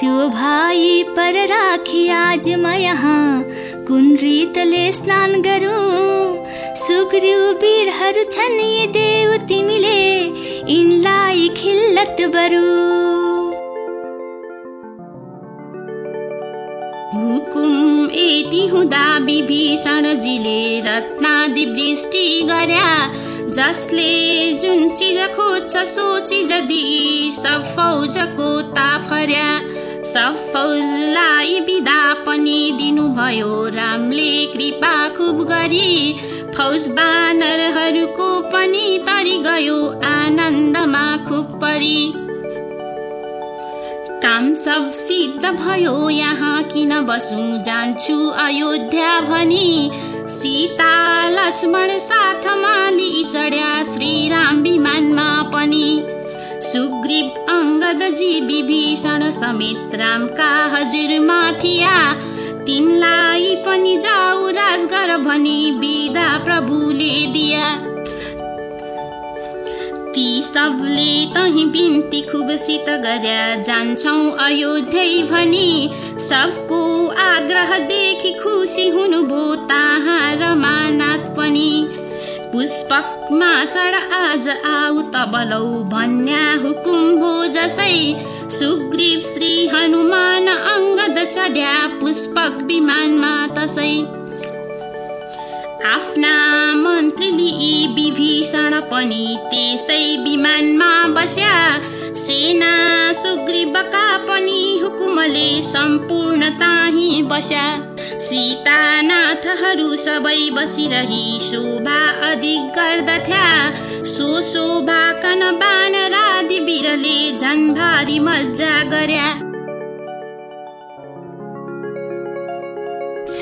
त्यो भाइ पर राखी आज म यहाँ। कुन रीतले स्नान गरौँ सुग्रीव वीरहरू छन् यी देव तिमीले यिनलाई खिल्लत बरु। हुकुम यति हुँदा विभीषणजीले रत्नादि वृष्टि गर्या। जसले जुन चिज खोज्छ सो चिज दिई सब फौजको ताफर्या सब फौजलाई बिदा पनि दिनुभयो। रामले कृपा खुब गरी फौज बानरहरूको पनि तरि गयो। आनन्दमा खुब परी। काम सब सिद्ध भयो यहाँ किन बसु? जान्छु अयोध्या भनी। सीता लक्ष्मण साथमा लिई चढ्या श्रीराम विमानमा पनि। सुग्रीव अङ्गदजी विभीषण समेत रामका हजुरमा थिया तिनलाई पनि जाऊ राजगर भनी बिदा प्रभुले दिया। ती सबले तही बिन्ती खुबसित गर्या जान्छौ अयोध्या भनी। सबको आग्रह देखि खुसी हुनुभयो ताहा रमानाथ पनि। पुष्पकमा चढ आज आऊ तबलौ भन्या हुकुम भो जसै। सुग्रीव श्री हनुमान अङ्गद चढ्या पुष्पक विमानमा तसै। आफ्ना मन्त्री लिई विभीषण पनि त्यसै विमानमा बस्या। सेना सुग्रीवका पनि हुकुमले सम्पूर्ण ताही बस्या। सीतानाथहरू सबै बसिरही शोभा अधिक गर्दथ्या। सो शोभा कन बानरादि बिरले झन् भारी मजा गर्या।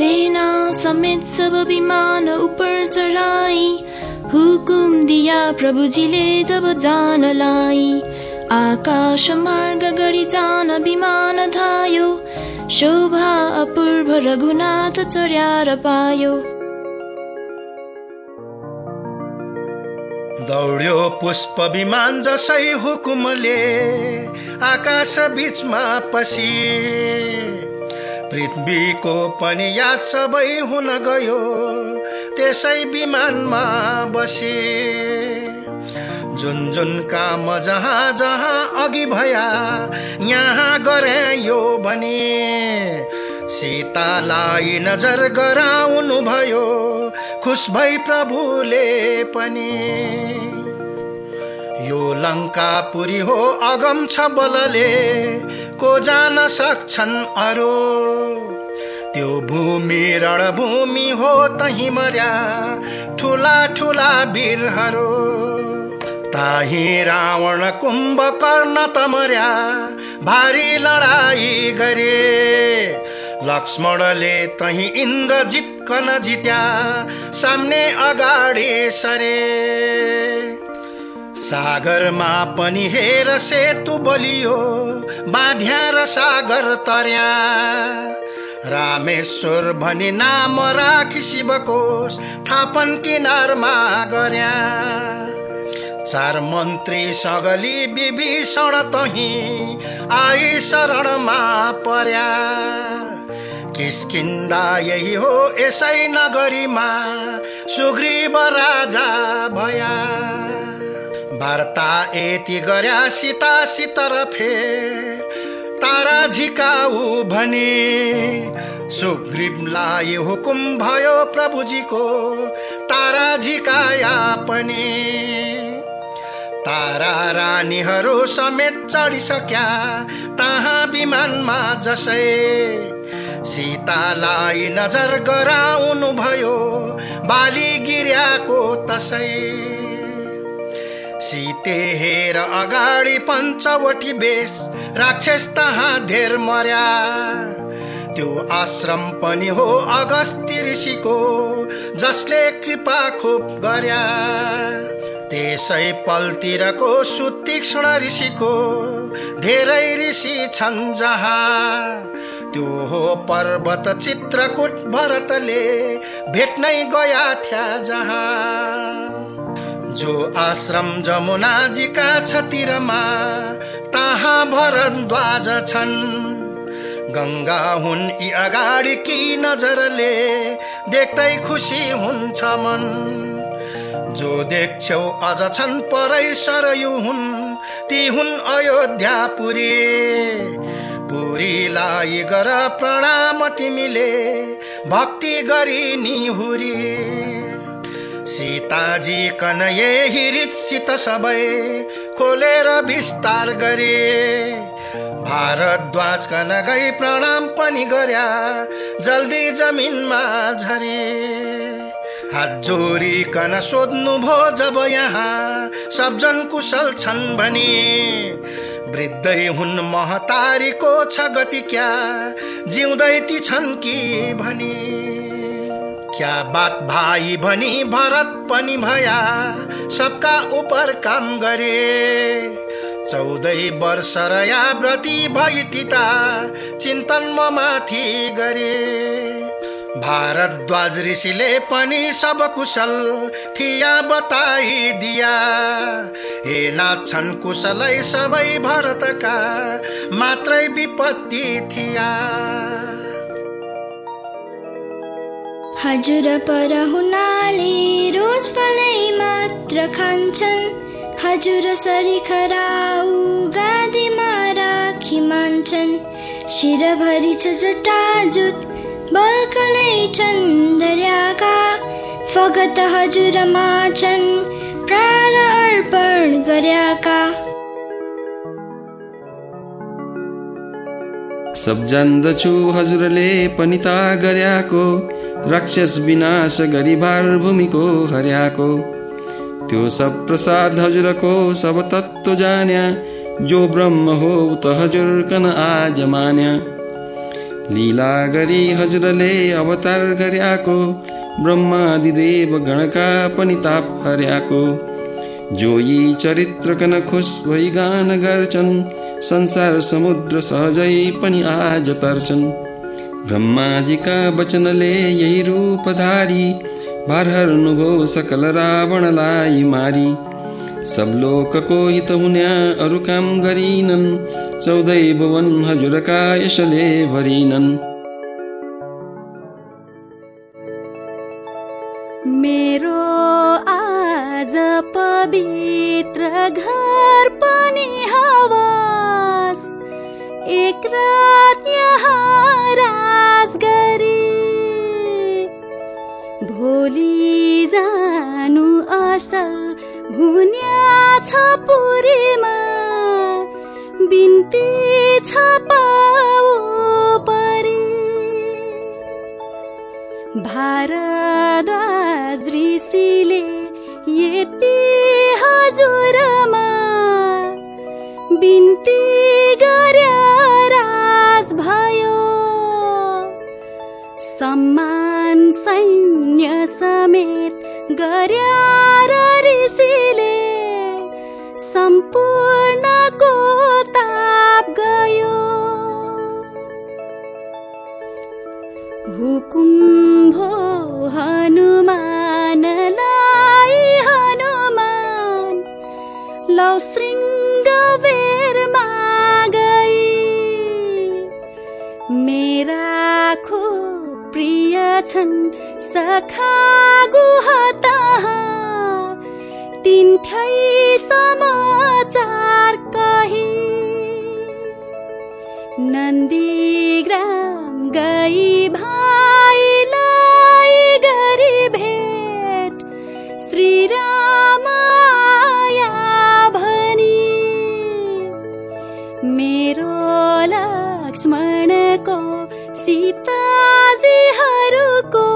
सेना समेत सब विमान ऊपर चढ़ाई। हुकुम दिया प्रभुजीले जब जानलाई आकाश मार्ग गरी जान विमान धायो। शोभा अपूर्व रघुनाथ चढ्यार पायो। दौड्यो पुष्प विमान जसै हुकुमले आकाश बीचमा पसी। पृथ्वीको पनि याद सबै हुन गयो त्यसै विमानमा बसे। जुन जुन काम जहाँ जहाँ अघि भया यहाँ गरे यो भने। सीतालाई नजर गराउनु भयो खुस भई प्रभुले पनि। यो लङ्कापुरी हो अगम छ बलले को जान सक्छन् अरू? त्यो भूमि रणभूमि हो तही मर्या ठुला ठुला वीरहरू। ताही रावण कुम्भकर्ण त मर्या भारी लडाई गरे। लक्ष्मणले तही इन्द्रजित जित्या सामने अगाडि सरे। सागरमा पनि हेर सेतु बलियो बाँध्या र सागर तर्या। रामेश्वर भनी नाम राखी शिवको थापन किनारमा गर्या। चार मन्त्री सगली विभीषण तही आई शरणमा पर्या। किस्किन्दा यही हो यसै नगरीमा सुग्रीव राजा भया। वार्ता यति गर्या सीतासित र फेर। तारा झिकाऊ भने सुग्रीवलाई हुकुम भयो प्रभुजीको तारा झिकाया पनि। तारा रानीहरू समेत चढिसक्या तहाँ विमानमा जसै। सीतालाई नजर गराउनु भयो बाली गिर्याको तसै। सीते हेर अगाडि पञ्चवटी बेस राक्षस तहाँ धेर मर्या। त्यो आश्रम पनि हो अगस्ती ऋषिको जसले कृपा खुब गर्या। त्यसै पलतिरको सुतीक्ष्ण ऋषिको धेरै ऋषि छन् जहाँ। त्यो हो पर्वत चित्रकुट भरतले भेट्नै गया थिया जहाँ। जो आश्रम जमुनाजीका छतिरमा तहाँ भरद्वाज छन्। गङ्गा हुन् यी अगाडि कि नजरले देख्दै खुसी हुन्छ मन। जो देख्छौ अझ छन् परै सरयु हुन् ती हुन् अयोध्यापुरी। पुरीलाई गर प्रणाम तिमीले भक्ति गरी निहुरी। सीताजी कन यही रितसित सबै खोलेर विस्तार गरे। भारद्वाज कन गई प्रणाम पनि गर्या जल्दी जमिनमा झरे। हात जोडिकन सोध्नु भो जब यहाँ सबजन कुशल छन् भने। वृद्धै हुन् महतारीको छ गति क्या जिउँदै ती छन् कि भनी। क्या बात भाइ भनी भरत पनि भया सबका उपर काम गरे। चौधै वर्ष र या व्रती भई तिता चिन्तन म माथि गरे। भारद्वाज ऋषिले पनि सब कुशल थिया बताइदिया हे नाच्छन् कुशलै सबै भरतका मात्रै विपत्ति थिया। हजुर पर हुनाले रोज फलै मात्र खान्छन्। हजुर सरी खराउ गादीमा राखी मान्छन्। शिरभरि छ जटाजुट बल्कलै छन् दर्याका। फगत हजुरमा छन् प्राण अर्पण गर्याका। सब जान्दछु हजुरले पनि ता गर्याको राक्षस विनाश गरी भार भूमिको हर्याको। त्यो सब प्रसाद हजुरको सब तत्व जान्या जो ब्रह्म हो त हजुर कन आज मान्या। लीला गरी हजुरले अवतार गर्याको ब्रह्मादिदेव गणका पनि ताप हर्याको। जो यी चरित्र कन खुस भई गान गर्छन् संसार समुद्र सहजै पनि आज तर्छन्। ब्रह्माजीका वचनले यही रूपधारी भार नुभो सकल रावणलाई मारी। सब लोकको हित हुन्या अरू काम गरिनन् चौधै भुवन हजुरका यसले भरिनन्। आज पवित्र घर पनि हवस। एक रात यहाँ राज गरी। भोलि जानु असल हुन्या छ पुरीमा। बिन्ती छ परी। भारद्वाज ऋषिले यति हजुरमा बिन्ती गर्या राज भयो. सम्मान सैन्य समेत गर्या ऋषिले सम्पूर्णको ताप गयो. हुकुम भो हनुमानलाई हनुमान लौ शृङ्गवेरमा गई मेरा खो प्रिय छन् सखा गुहत तिन्थै समाचार कही। नन्दीग्राम गई भाइलाई गरी भेट। श्रीराम आया भनी। मेरो लक्ष्मणको सीताजीहरूको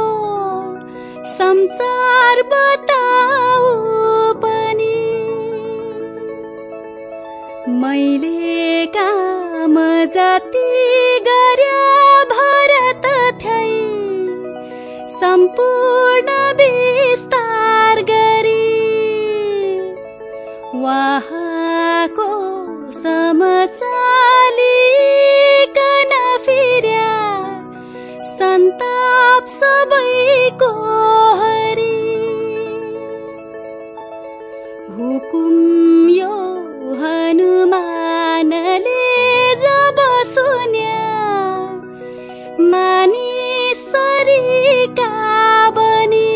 समाचार बताऊ पनि। मैले काम जति गर्या भरत थै सम्पूर्ण विस्तार गरी वहाँको समचालिकन फिर्या। सन्ताप सबैको हरि। हुकुम यो हनुमानले जब सुन्या मानिसरीका बनी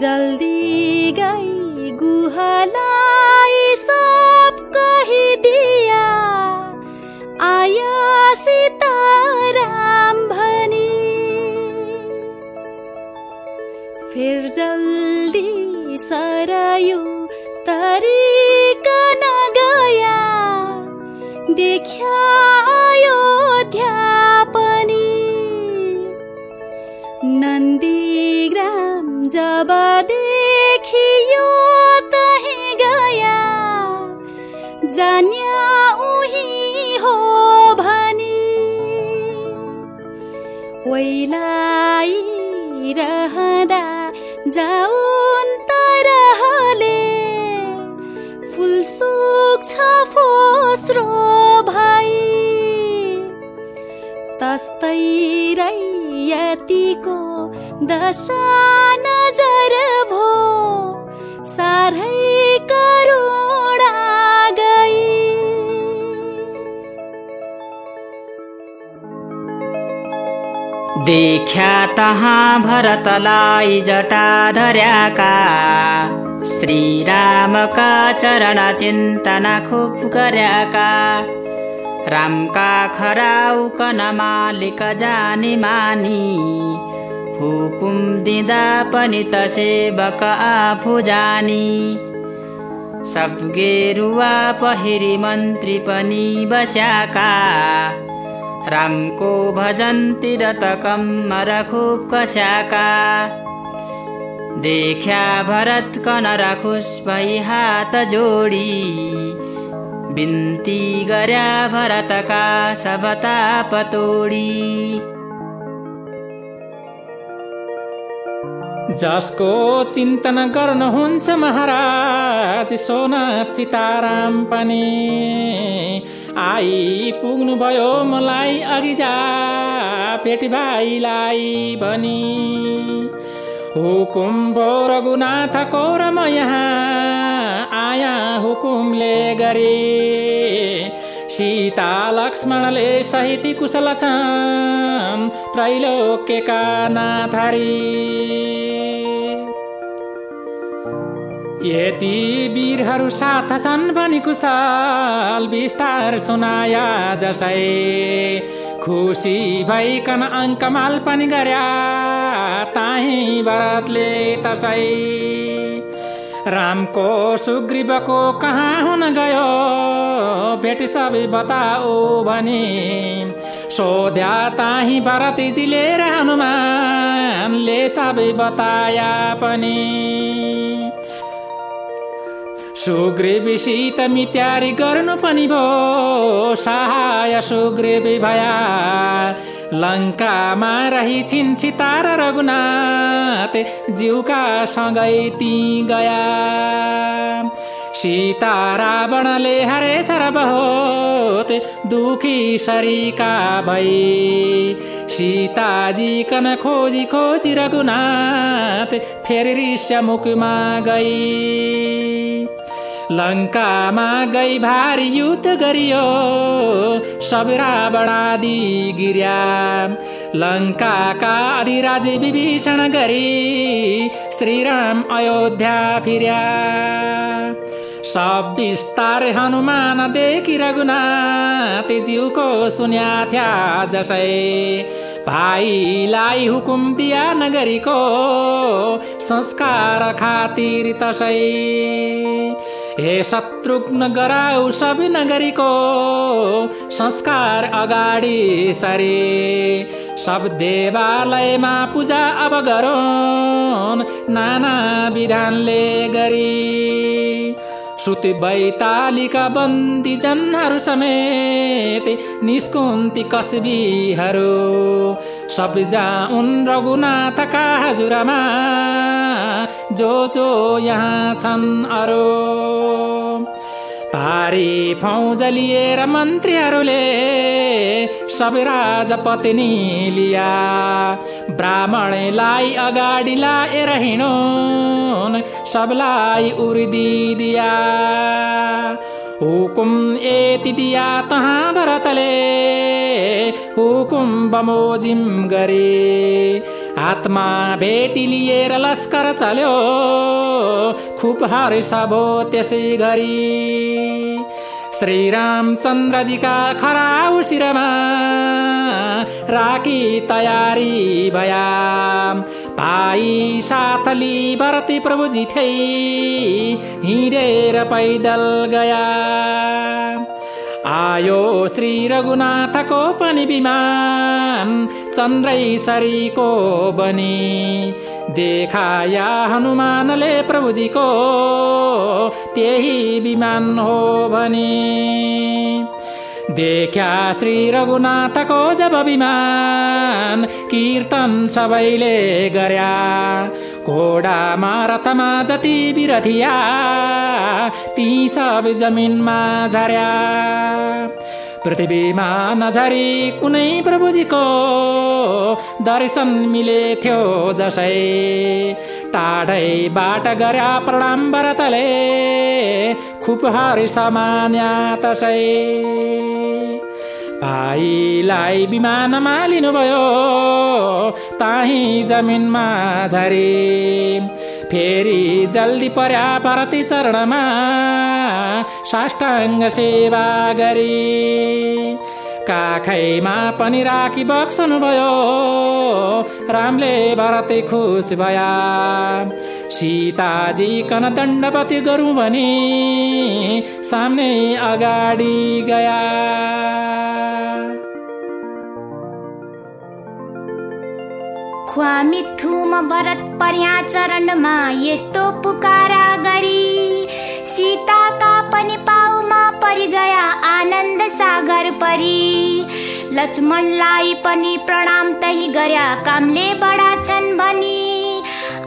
जल्दी गई गुहलाई सब कहिदिया आया सीताराम भनी फिर जल्दी सरयू तरिकन गया देख्या अयोध्या पनि नन्दीग्राम जब देखियो तही गया जान्या उही हो भनी। वैलाई रहँदा जाउन् तरहले फुल सुक्छ फोस्रो भाइ तस्तै यतिको दशा नजर भो। साह्रै करुणा देख्या तहाँ भरतलाई जटा धर्याका श्रीरामका चरण चिन्तना खुब गर्याका रामका खराउकन मालिक जानी मानी हुकुम दिँदा पनि त सेवक आफू जानी सब गेरुवा पहिरी मन्त्री पनि बस्याका रामको भजनतिर त कम्मर खुब कस्याका देख्या भरत कनर खुस भई हात जोडी। बिन्ती गर्या भरतका सबता पतोडी जसको चिन्तन गर्नुहुन्छ महाराज सोनाथ सीताराम पनि आइपुग्नुभयो मलाई अघि जा पेटी भाइलाई भनी। हुकुम भो रघुनाथको र म यहाँ आया हुकुमले गरे। सीता लक्ष्मणले सहित कुशल छन् त्रैलोक्यका नाथारी। यति वीरहरू साथ छन् भनी कुशल विस्तार सुनाया जसै। खुसी भइकन अङ्कमाल पनि गर्या ताही भरतले तसै। रामको सुग्रीवको कहाँ हुन गयो भेट सबै बताऊ भने। सोध्या ताही भरतीजीले हनुमानले सबै बताया पनि। सुग्रीवीसित मित्यारी गर्नु पनि भो। सहाय सुग्रीवी भया। लङ्कामा रहिछिन् सीता र रघुनाथ जिउका सँगै ती गया। सीता रावणले हरेछ र बहुत दुखी सरीका भई। सीताजी कन खोजी खोजी रघुनाथ फेरि ऋष्य मुखमा गई। लङ्कामा गई भारी युद्ध गरियो। सब रावणादि गिर्या। लङ्काका अधिराज विभीषण गरी श्रीराम अयोध्या फिर्या। सब विस्तार हनुमान देखि रघुनाथ जिउको सुन्या थ्या जसै। भाइलाई हुकुम दिया नगरीको संस्कार खातिर तसै। हे शत्रुघ्न गराउ सब नगरीको संस्कार अगाडि सरे। सब देवालयमा पूजा अब गरोन् नाना विधानले गरी। श्रुति बैतालिका बन्दी जनहरू समेत निस्कुन्ती कसबीहरू। सबजा उन रघुनाथका हजुरमा जो जो यहाँ छन् अरू। भारी फौज लिएर मन्त्रीहरूले सबै राजपत्नी लिया। ब्राह्मणलाई अगाडि लाएर हिँडुन् सबलाई उर्दिदिया हुकुम यति दिया तहाँ भरतले हुकुम बमोजिम गरे। हातमा भेटी लिएर लस्कर चल्यो। खुब भो त्यसै गरी। श्रीरामचन्द्रजीका खराउ शिरमा राखी तयारी भया। भाइ साथली भरती प्रभुजी थिए हिँडेर पैदल गया। आयो श्री रघुनाथको पनि विमान चन्द्रैसरीको बनी देखाया हनुमानले प्रभुजीको त्यही विमान हो भने। देख्या श्री रघुनाथको जब विमान कीर्तन सबैले गर्या। घोडामा रथमा जति बिरथिया ती सब जमिनमा झर्या। पृथ्वीमा नझरी कुनै प्रभुजीको दर्शन मिले थियो जसै। टाढैबाट गर्या प्रणाम भरतले खुब हर्ष मान्या तसै भाइलाई विमानमा लिनुभयो ताही जमिनमा झरे फेरि जल्दी पर्या परती चरणमा साष्टाङ्ग सेवा गरी काखैमा पनि राखी बक्सनु भयो रामले भरते खुस भया। सीताजी कन दण्डपति गरौँ भने सामने अगाडि गया। खुवा भरत पर्या चरणमा यस्तो पुकारा गरी सीताका पनि पाउमा परिगया आनन्द सागर परी। लक्ष्मणलाई पनि प्रणाम तही गर्या कामले बढाछन् भनी।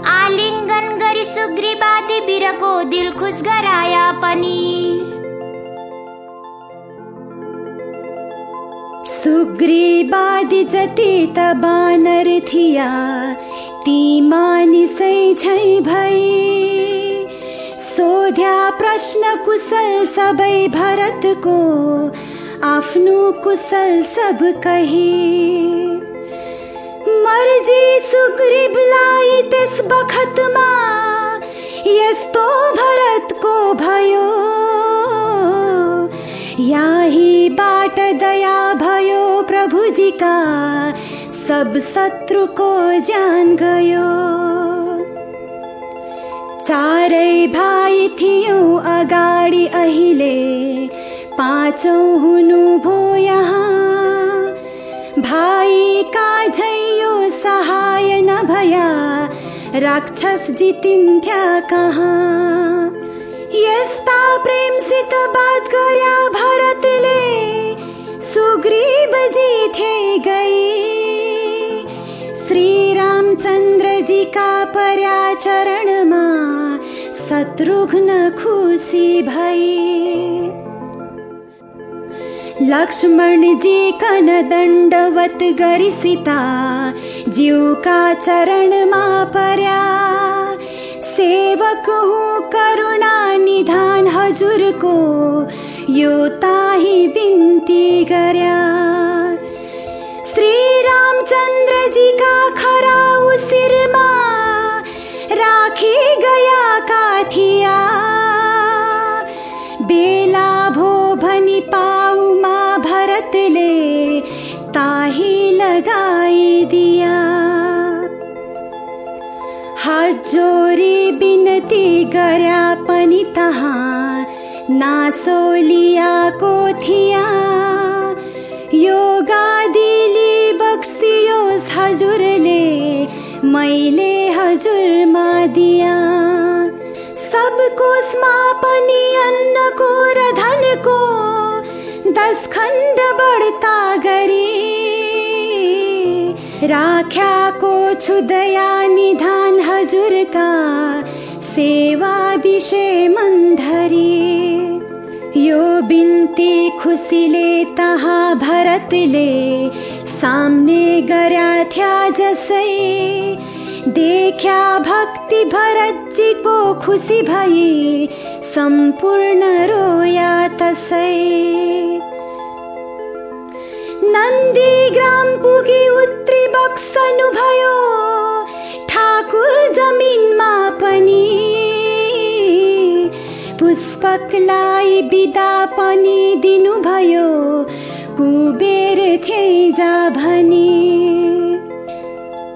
आलिङ्गन गरी सुग्रीवादी बिरको दिल खुस गराया पनि। सुग्रीवादी जति त बानर थिया ती मानिसै छै भई। सोध्या प्रश्न कुशल सबै भरतको आफ्नो कुशल सब कही। मर्ज़ी सुग्रीवलाई त्यस बखतमा यस्तो भरतको भयो। बाट दया भयो प्रभुजीका सब शत्रुको ज्यान गयो। चारै भाइ थियौ अगाडि अहिले। पाँचौँ हुनु यहाँ। भाइका झैयो सहाय नभया। राक्षस जितिन्थ्या कहाँ? यस्ता प्रेमसित बात गर्या भरतले सुग्रीवजी थे गई श्रीरमचन्द्र जी का पर्या चरण भई लक्ष्मण जी कन दण्डवत गरिसीता जीव का चरण माँ पर्या सेवक हूँ करुणा निधान निधानजूर को यो ताही विनती गर्या। श्री रामचन्द्रजीका खरा उसिरमा राखी गया काथिया बेला भो भनी पाउमा भरतले ताही लगाइदिया हात जोरी बिनती गर्या पनि तहाँ नासोलियाको थिया यो गादीली बक्सियोस् हजुरले मैले हजुरमा दिया सब कोषमा पनि अन्नको र धनको दस खण्ड बढ्ता गरी। राख्याको छु दया निधान हजुरका सेवा विषय मन्धरी। यो बिन्ती खुसीले तहा भरतले सामने गर्या जसै। देख्या भक्ति भरतजीको खुसी भई सम्पूर्ण रोया तसै। नन्दी ग्राम पुगी उत्री बक्सनु भयो ठाकुर जमिनमा पनि। पुष्पकलाई बिदा पनि दिनुभयो। कुबेर जा भनी।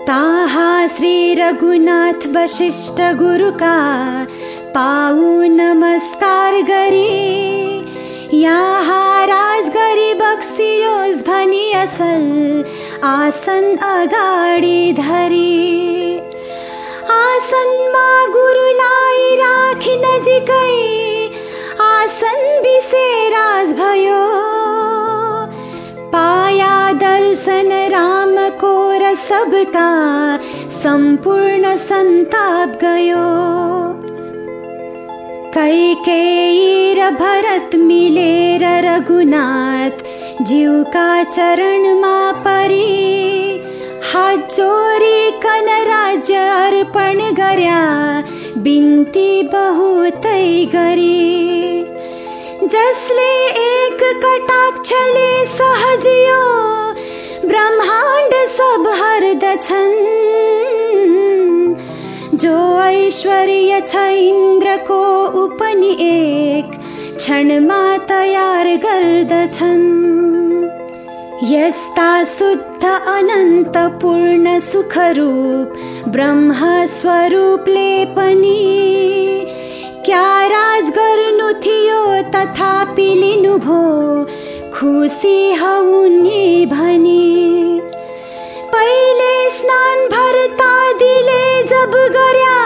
ताहा श्री रघुनाथ वशिष्ठ गुरुका पाऊ नमस्कार गरी। यहाँ राज गरी बक्सियोस् भनी असल आसन अगाडि धरी। आसन राज भयो। पाया दर्शन रामको र सबका सम्पूर्ण सन्ताप गयो। कैकेयी र भरत मिलेर रघुनाथ जीवका चरणमा परी हात कन राज्य अर्पण गर्या बिन्ती बहुतै गरी. जसले एक कटाक्षले सहजियो ब्रह्माण्ड सब हर्दछन्. जो ऐश्वर्य छ इन्द्रको उपनि एक क्षणमा तयार गर्दछन्। यस्ता शुद्ध अनन्त पूर्ण सुखरूप ब्रह्म स्वरूपले पनि क्या राज गर्नु थियो तथापि लिनुभो खुसी हौनी भनी। पहिले स्नान भरता दिले जब गर्या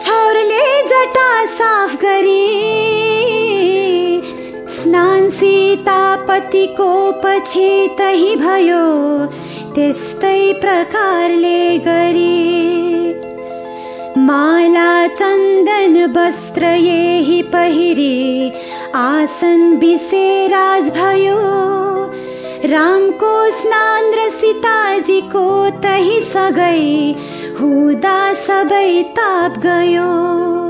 छोरले जटा साफ गरी। स्नान सीतापतिको पछि तही भयो त्यस्तै प्रकारले गरी। माला चन्दन वस्त्र यही पहिरी आसन बिसेराज भयो। रामको स्नान र सीताजीको तही सगै हुँदा सबै ताप गयो।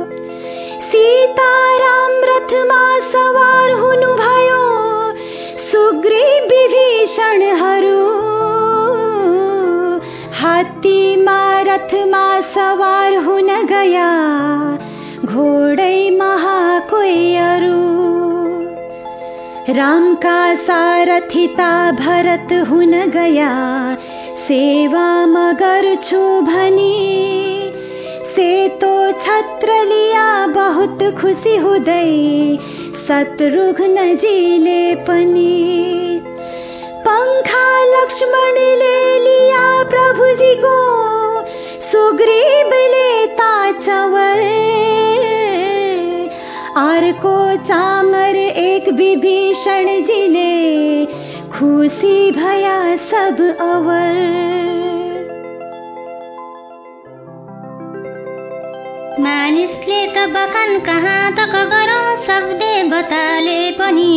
सीताराम रथमा सवार हुनुभयो सुग्रीव विभीषणहरू हात्तीमा रथमा सवार हुन गया घोडै महाकोयहरू रामका सारथिता भरत हुन गया सेवा म गर्छु भनी। सेतो छत्र लिया बहुत खुसी हुँदै शत्रुघ्नजीले पनि पङ्खा लक्ष्मणले लिया प्रभुजीको सुग्रीवले ताचवर अर्को चामर एक विभीषणजीले खुसी भया सब अवर। मानिसले त बखान कहाँ तक गरौँ शब्दे बताले पनि।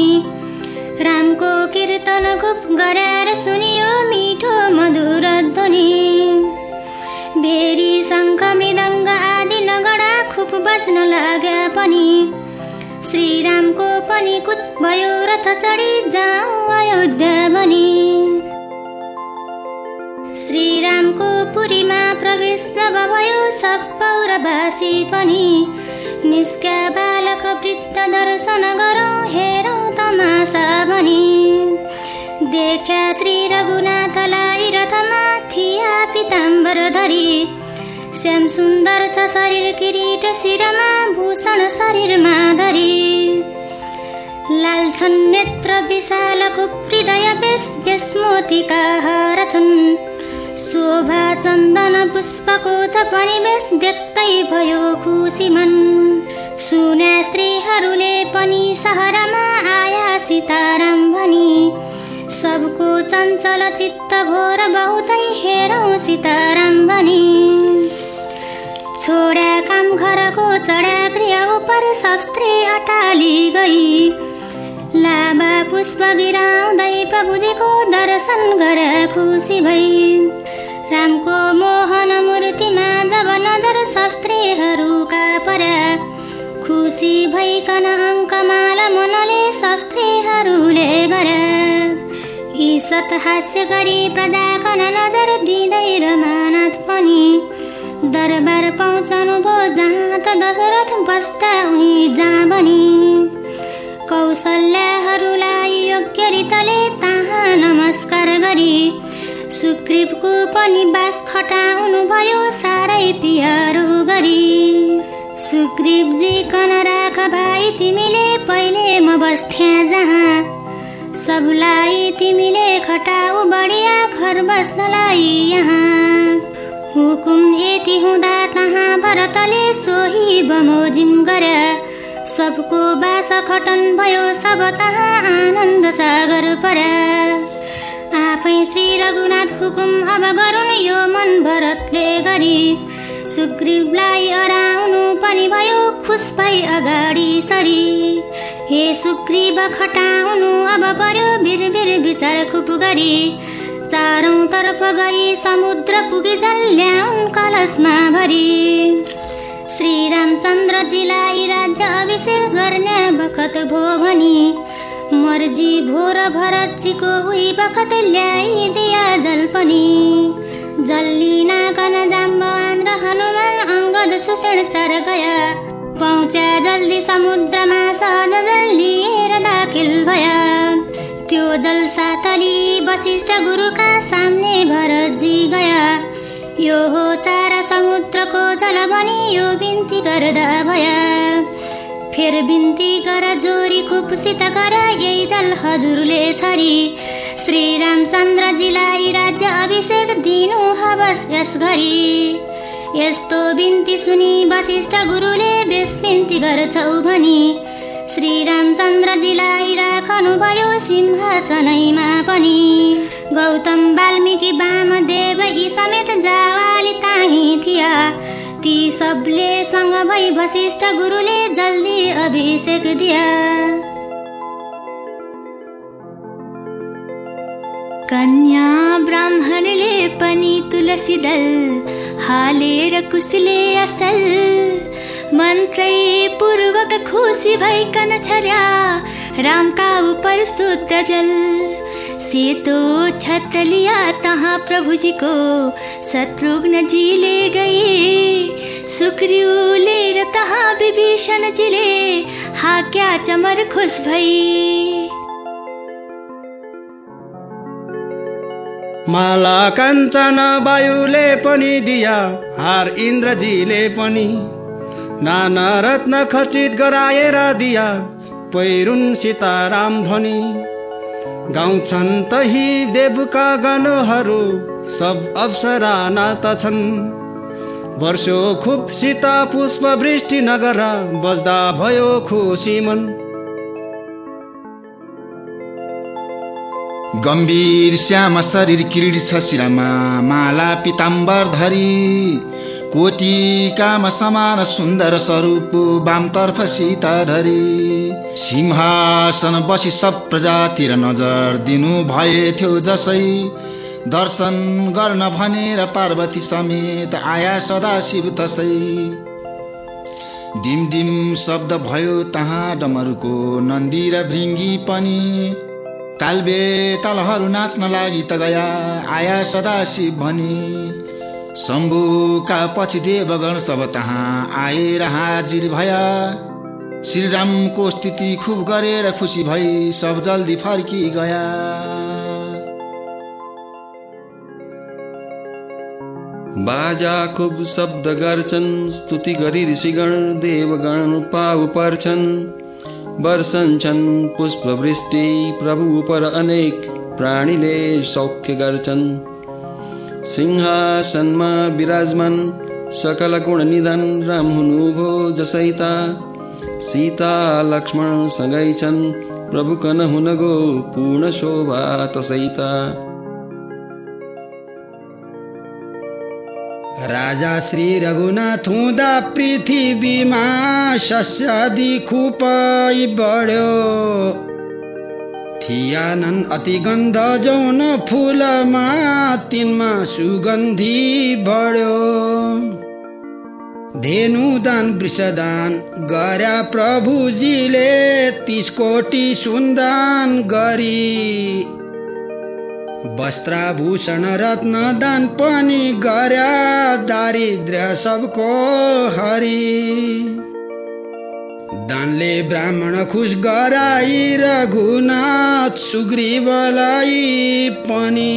रामको कीर्तन खुप गराएर सुनियो मिठो मधुर ध्वनि। भेरी शङ्ख मृदङ्ग आदि नगडा खुप बज्न लाग्या पनि। श्रीरामको पनि कुछ भयो रथ चढी जाउँ अयोध्या बनी। श्रीरामको पुरीमा प्रवेश जब भयो सब पौरवासी पनि निस्का बालक वृद्ध दर्शन गरौँ हेरौँ तमासा भनी। देख्या श्री रघुनाथलाई रथमा थिया पिताम्बर धरी। श्याम सुन्दर छ शरीर किरीट शिरमा भूषण शरीरमा धरी। लाल नेत्र विशालको हृदय बेस बेस मोतीका हार छन्। शोभा चन्दन पुष्पको छ परिवेश देख्दै भयो खुसी मन सुना स्त्रीहरूले पनि सहरमा आया सीताराम भनी सबको चञ्चल चित्त भोर बहुतै हेरौँ सीताराम भनी छोडा काम घरको चढा गृह उपर सब स्त्री अटाली गई। लामा पुष्प गिराउँदै प्रभुजीको दर्शन गर खुसी भई। रामको मोहन मूर्तिमा जब नजर स्त्रीहरूका पर। खुसी भइकन अङ्कमाला मनले स्त्रीहरूले गर। ईसत हास्य गरी प्रजाकन नजर दिँदै रमानत पनि। दरबार पहुँचाउनु भयो जहाँ त दशरथ बस्दा उही जहाँ बनी कौशल्याहरूलाई योग्य रीतले तहाँ नमस्कार गरी। सुग्रीवको पनि बास खटाउनु भयो साह्रै पियारो गरी। सुग्रीवजी कन राख भाइ तिमीले पहिले म बस्थ्या जहाँ। सबलाई तिमीले खटाउ बढिया घर बस्नलाई यहाँ। हुकुम यति हुँदा तहाँ भरतले सोही बमोजिम गर। सबको बास खटन भयो सब तहाँ आनन्द सागर पर। आफै श्री रघुनाथ हुकुम अब गरून् यो मन भरतले गरी। सुग्रीवलाई अराउनु पनि भयो खुस भई अगाडि सरी। हे सुग्रीव खटाउनु अब पर्यो बिर बिर विचार खुप गरी। चारौँ तर्फ गई समुद्र पुगी ल्याउन् कलशमा भरी। श्री रामचन्द्रजीलाई राज्य अभिषेक गर्ने बखत भो भनी मर्जी भोर भरतजीको उही बखत ल्याइदिया जल पनि जल्ली नाकन जाम्बवान र हनुमान अङ्गद सुषेण चार गया। पहुँच्या जल्दी समुद्रमा सहज जल लिएर दाखिल भया। त्यो जल सातली वशिष्ठ गुरुका सामने भरतजी गया। यो हो चार समुद्रको जल भनी यो बिन्ती गर्दा भया फेर बिन्ती गर जोरी खुपसित गर यही जल हजुरले छरी। श्री रामचन्द्रजीलाई राज्य अभिषेक दिनु हवस यस घरी। यस्तो बिन्ती सुनि वशिष्ठ गुरुले बेस बिन्ती गर्छौ भनी। श्री रामचन्द्रजीलाई राखनु भयो सिंहासनैमा पनि गौतम वाल्मिकी वामदेव यी समेत जावाली ताही थिया ती सबले सँग भई वशिष्ठ गुरुले जल्दी अभिषेक दिया कन्या ब्राह्मणले पनि तुलसी दल हालेर कुसले असल। मन्त्रै पूर्वक खुसी भइकन छर्या रामका उपर शुद्ध जल। सेतो छत्र लिया तहाँ प्रभुजीको शत्रुघ्नजीले गए। सुग्रीवले र तहाँ हा क्या चमर खुस भई। माला काञ्चन वायुले पनि दिया हार इन्द्रजीले पनि। नाना रत्न खचित गराएर दिया पैरुन सीताराम भनी। गाउँछन् तही देवका गणहरू सब अप्सरा नाच्दछन् वर्षो खुब सीता पुष्प वृष्टि नगर बज्दा भयो खुसी मन। गम्भीर श्याम शरीर किरीट छ शिरमा माला पिताम्बर धरी। कोटी काम समान सुन्दर स्वरूप वामतर्फ सीता धरी। सिंहासन बसी सब प्रजातिर नजर दिनु भएथ्यो जसै। दर्शन गर्न भनेर पार्वती समेत आया सदा शिव तसै। डिम डिम शब्द भयो तहाँ डमरुको नन्दी र भृङ्गी पनि। तालबे तालहरू नाच्न लागि त गया आया सदा शिव भनी। शम्भुका पछि देवगण सब तहाँ आएर हाजिर भया। श्रीरामको स्थिति खुब गरेर खुसी भई सब जल्दी फर्की गया। बाजा खुब शब्द गर्छन् स्तुति गरी ऋषिगण देवगण पाउ पर्छन्। वर्षन्छन् पुष्पवृष्टि प्रभु पर अनेक प्राणीले सौख्य गर्छन्। सिंहासनमा विराजमान सकल गुण निधन राम हुनुभयो जसैता। सीता लक्ष्मण सँगै छन् प्रभु कन हुन गो पूर्ण शोभा तसैता। राजा श्री रघुनाथ हुँदा पृथ्वीमा सस्यादि खुपै बढ्यो। थियानन् अति गन्ध जौन फुलमा तिनमा सुगन्धी बढ्यो। धेनु दान वृषदान गर्या प्रभुजीले तिस कोटी सुन्दान गरी। वस्त्राभूषण रत्न दान पनि गर्या दारिद्र्य सबको हरि। दानले ब्राह्मण खुस गराई रघुनाथ सुग्रीवलाई पनि।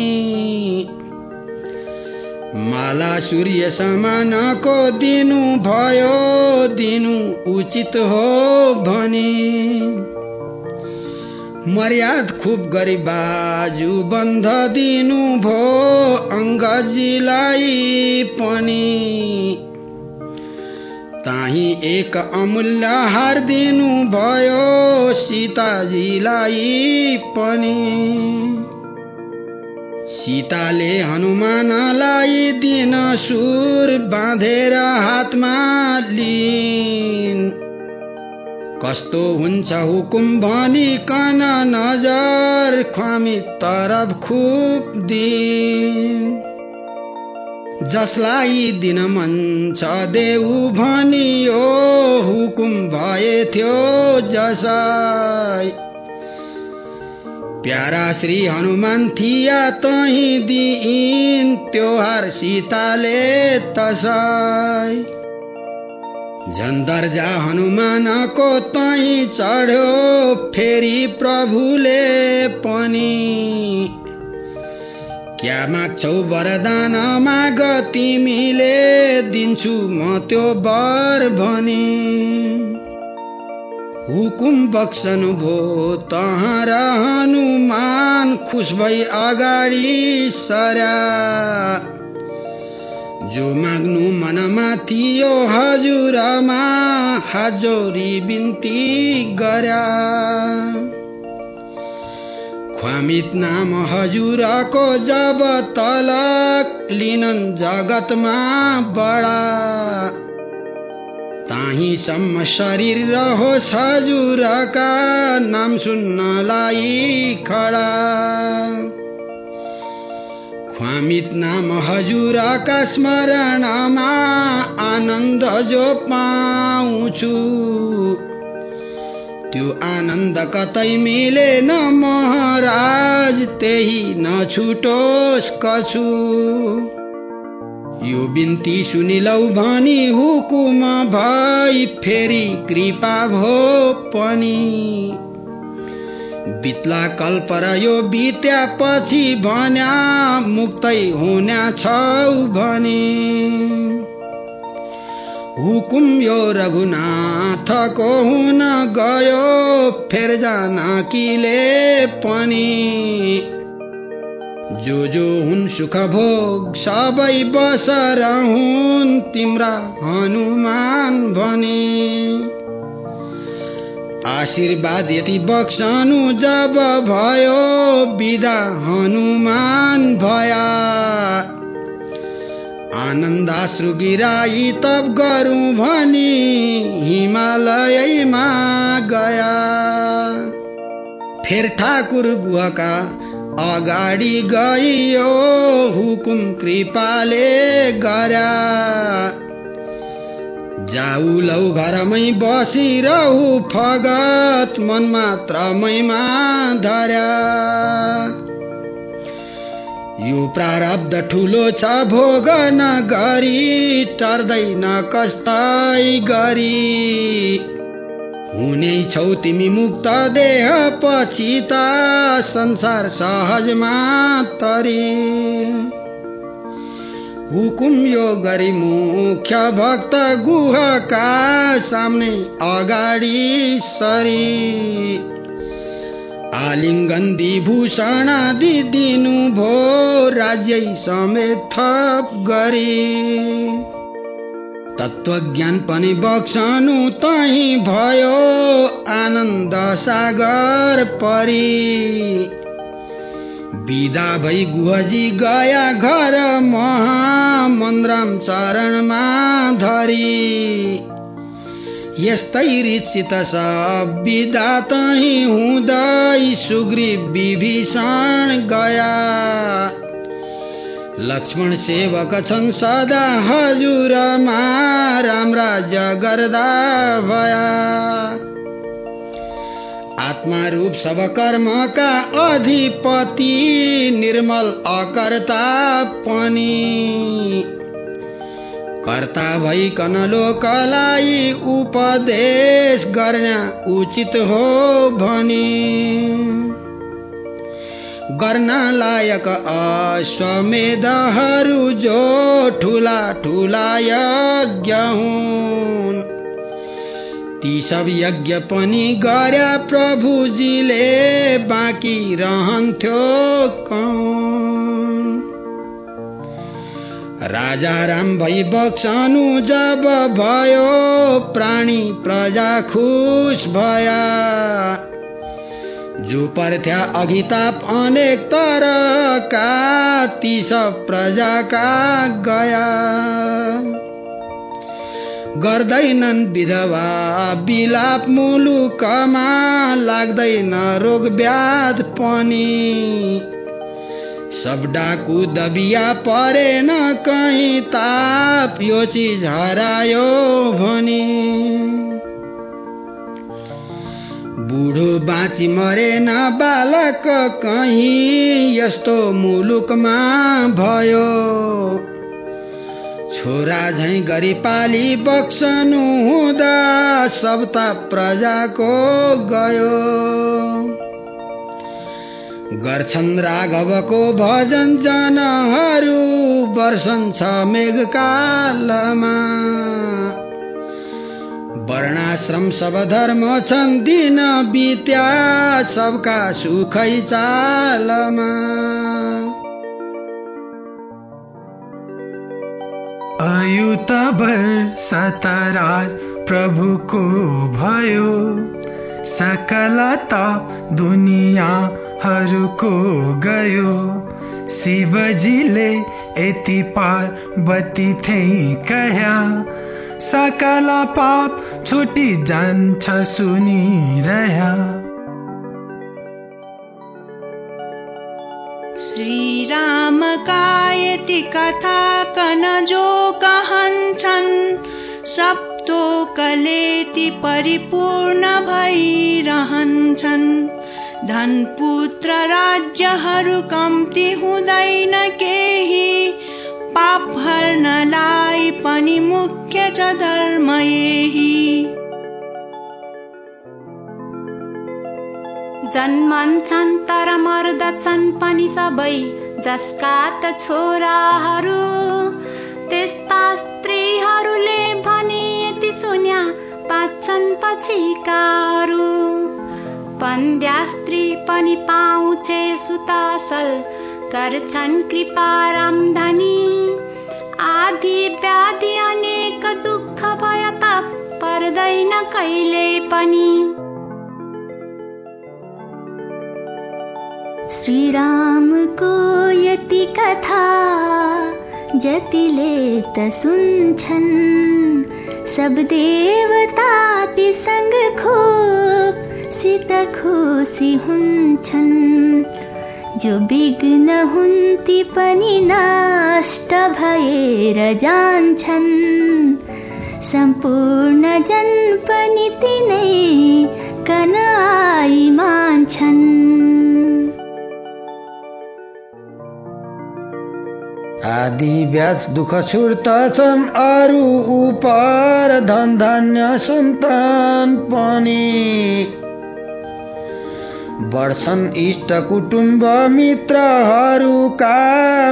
माला सूर्य समानको दिनु भयो दिनु उचित हो भनी। मर्याद खुब गरी बाजु बन्ध दिनु भो अङ्गजीलाई पनि। ताही एक अमूल्य हार दिनु भयो सीताजीलाई पनि। सीताले हनुमानलाई दिन सुर बाँधेर हातमा लिन्। कस्तो हुन्छ हुकुम भनिकन नजर ख्वामी तरफ खुब दिन। जसलाई दिन मन छ देऊ भनियो हुकुम भए थियो जसाई प्यारा श्री हनुमान थिया तही दिइन् त्योहार सीताले तसाई झन्दर्जा हनुमानको तै चढ्यो फेरि प्रभुले पनि। क्या माग्छौ वरदान माग तिमीले दिन्छु म त्यो वर भनी। हुकुम बक्सनु भो तहाँ हनुमान खुस भई अगाडि सर्या। जो माग्नु मनमा थियो हजुरमा हाजोरी बिन्ती गर्या ख्वामित नाम हजुरको जब तलक लिनन् जगतमा बडा। ताहीसम्म शरीर रहोस् हजुरका नाम सुन्नलाई खडा। ख्वामित नाम हजुरका स्मरणमा आनन्द जो पाउँछु। त्यो आनन्द कतै मिलेन महाराज त्यही नछुटोस् कछु यो बिन्ती सुनिलौ भनी हुकुम भई फेरि कृपा भो पनि। बित्ला कल्प र यो बित्यापछि भन्या मुक्तै हुन्या छौ भने। हुकुम यो रघुनाथको हुन गयो फेर जानकीले पनि। जो जो हुन् सुख भोग सबै बसर हुन् तिम्रा हनुमान भने। आशीर्वाद यति बक्सनु जब भयो विदा हनुमान भया। आनन्दाश्रु गिराई तप गरौँ भनी हिमालयमा गया। फेर ठाकुर गुहका अगाडि गइयो हुकुम कृपाले गर्या जाऊ लौ घरमै बसिरहु फगत मन मात्रमैमा धर्या यो प्रारब्ध ठुलो छ भोग नगरी टर्दैन कस्तै गरी। हुने छौ तिमी मुक्त देह पछि त संसार सहजमा तरी। हुकुम यो गरी मुख्य भक्त गुहका सामने अगाडि सरी? आलिङ्गन दिभूषण दिनु भो राज्य समेत थप गरी। तत्त्वज्ञान पनि बक्सनु तही भयो आनन्द सागर परी। विदा भई गुहजी गया घर महामन्द्रम चरणमा धरी। यस्तै रिचित सब विदा तही हुँदै सुग्रीव विभीषण गया। लक्ष्मण सेवक छन् सदा हजुरमा राम राज्य गर्दा भया। आत्मा रूप सब कर्म का अधिपति, निर्मल अकर्ता पनि। कर्ता भइकन लोकलाई उपदेश गर्न उचित हो भनी। गर्न लायक अश्वमेधहरू जो ठुला ठुला यज्ञ हुन्। ती सब यज्ञ पनि गर्या प्रभुजीले बाँकी रहन्थ्यो राजा राम भई बक्सनु जब भयो प्राणी प्रजा खुस भया। जो पर्थ्या अघि ताप अनेक तरका ती सब प्रजाका गया। गर्दैनन् विधवा। बिलाप मुलुकमा लाग्दैन रोग व्याध पनि। सब डाकु दबिया परेन कहीँ ताप यो चिज हरायो भनी। बुढो बाँची मरेन बालक कहीँ यस्तो मुलुकमा भयो। छोरा झैँ गरी पाली बक्सनु हुँदा सप्ता प्रजाको गयो। गर्छन् राघवको भजन जनहरू वर्षन छ मेघकालमा। वर्णाश्रम सब धर्म छन् दिन बित्या सबका सुखै चालमा। अयुत सतराज प्रभुको भयो। सकल ताप दुनियाँहरूको गयो। शिवजीले यति पार्वती थिए कह्या सकल पाप छुटी जान्छ सुनिरह्या। श्रीरामका यति कथा कन जो कहन्छन् सप्तोकलेति परिपूर्ण भइरहन्छन् धनपुत्र राज्यहरू कम्ती हुँदैन केही पाप हर्नलाई पनि मुख्य छ धर्म यही। जन्मन्छन् तर मर्दछन् पनि सबै जसका त छोराहरू। त्यस्ता स्त्रीहरूले भने यति सुन्या पाच्छन् पछिकाहरू। पन्द्या स्त्री पनि पाउँछे सुतासल गर्छन् कृपा रामधनी। आदि व्याधि अनेक दुःख भय त पर्दैन कहिले पनि। श्रीरामको यति कथा जतिले त सुन्छन्। सब देवता सँग खोप सित खुसी हुन्छन्। जो विघ्न हुन्ती पनि नष्ट भएर जान्छन्। सम्पूर्ण जन पनि तिनै कनाई मान्छन् आदि व्याज दुःख छन् अरू उपर धन धान्य सन्तान पनि। वर्षन् इष्ट कुटुम्ब मित्रहरूका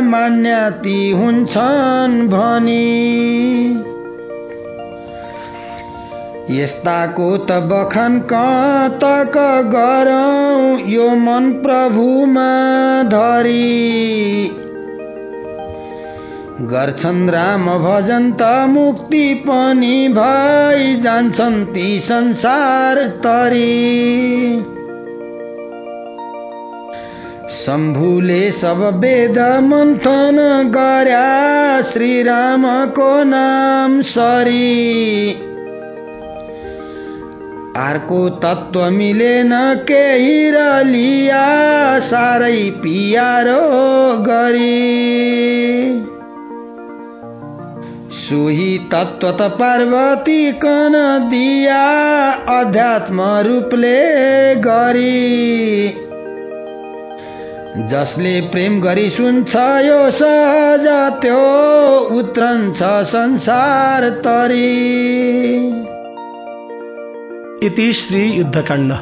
मान्यती हुन्छन् भनी। यस्ताको त बखान कतक गरौँ यो मन प्रभुमा धरी। गर्छन् राम भजन त मुक्ति पनि भई जान्छन् ती संसार तरी। शम्भुले सब वेद मन्थन गर्या श्रीरामको नाम सरी। अर्को तत्व मिलेन केही र लिया साह्रै पियारो गरी। सोही तत्व त पार्वती कन दिया अध्यात्म रूपले गरी। जसले प्रेम गरी सुन्छ यो सहज त्यो उत्रन्छ संसार तरी। इति श्री युद्धकाण्ड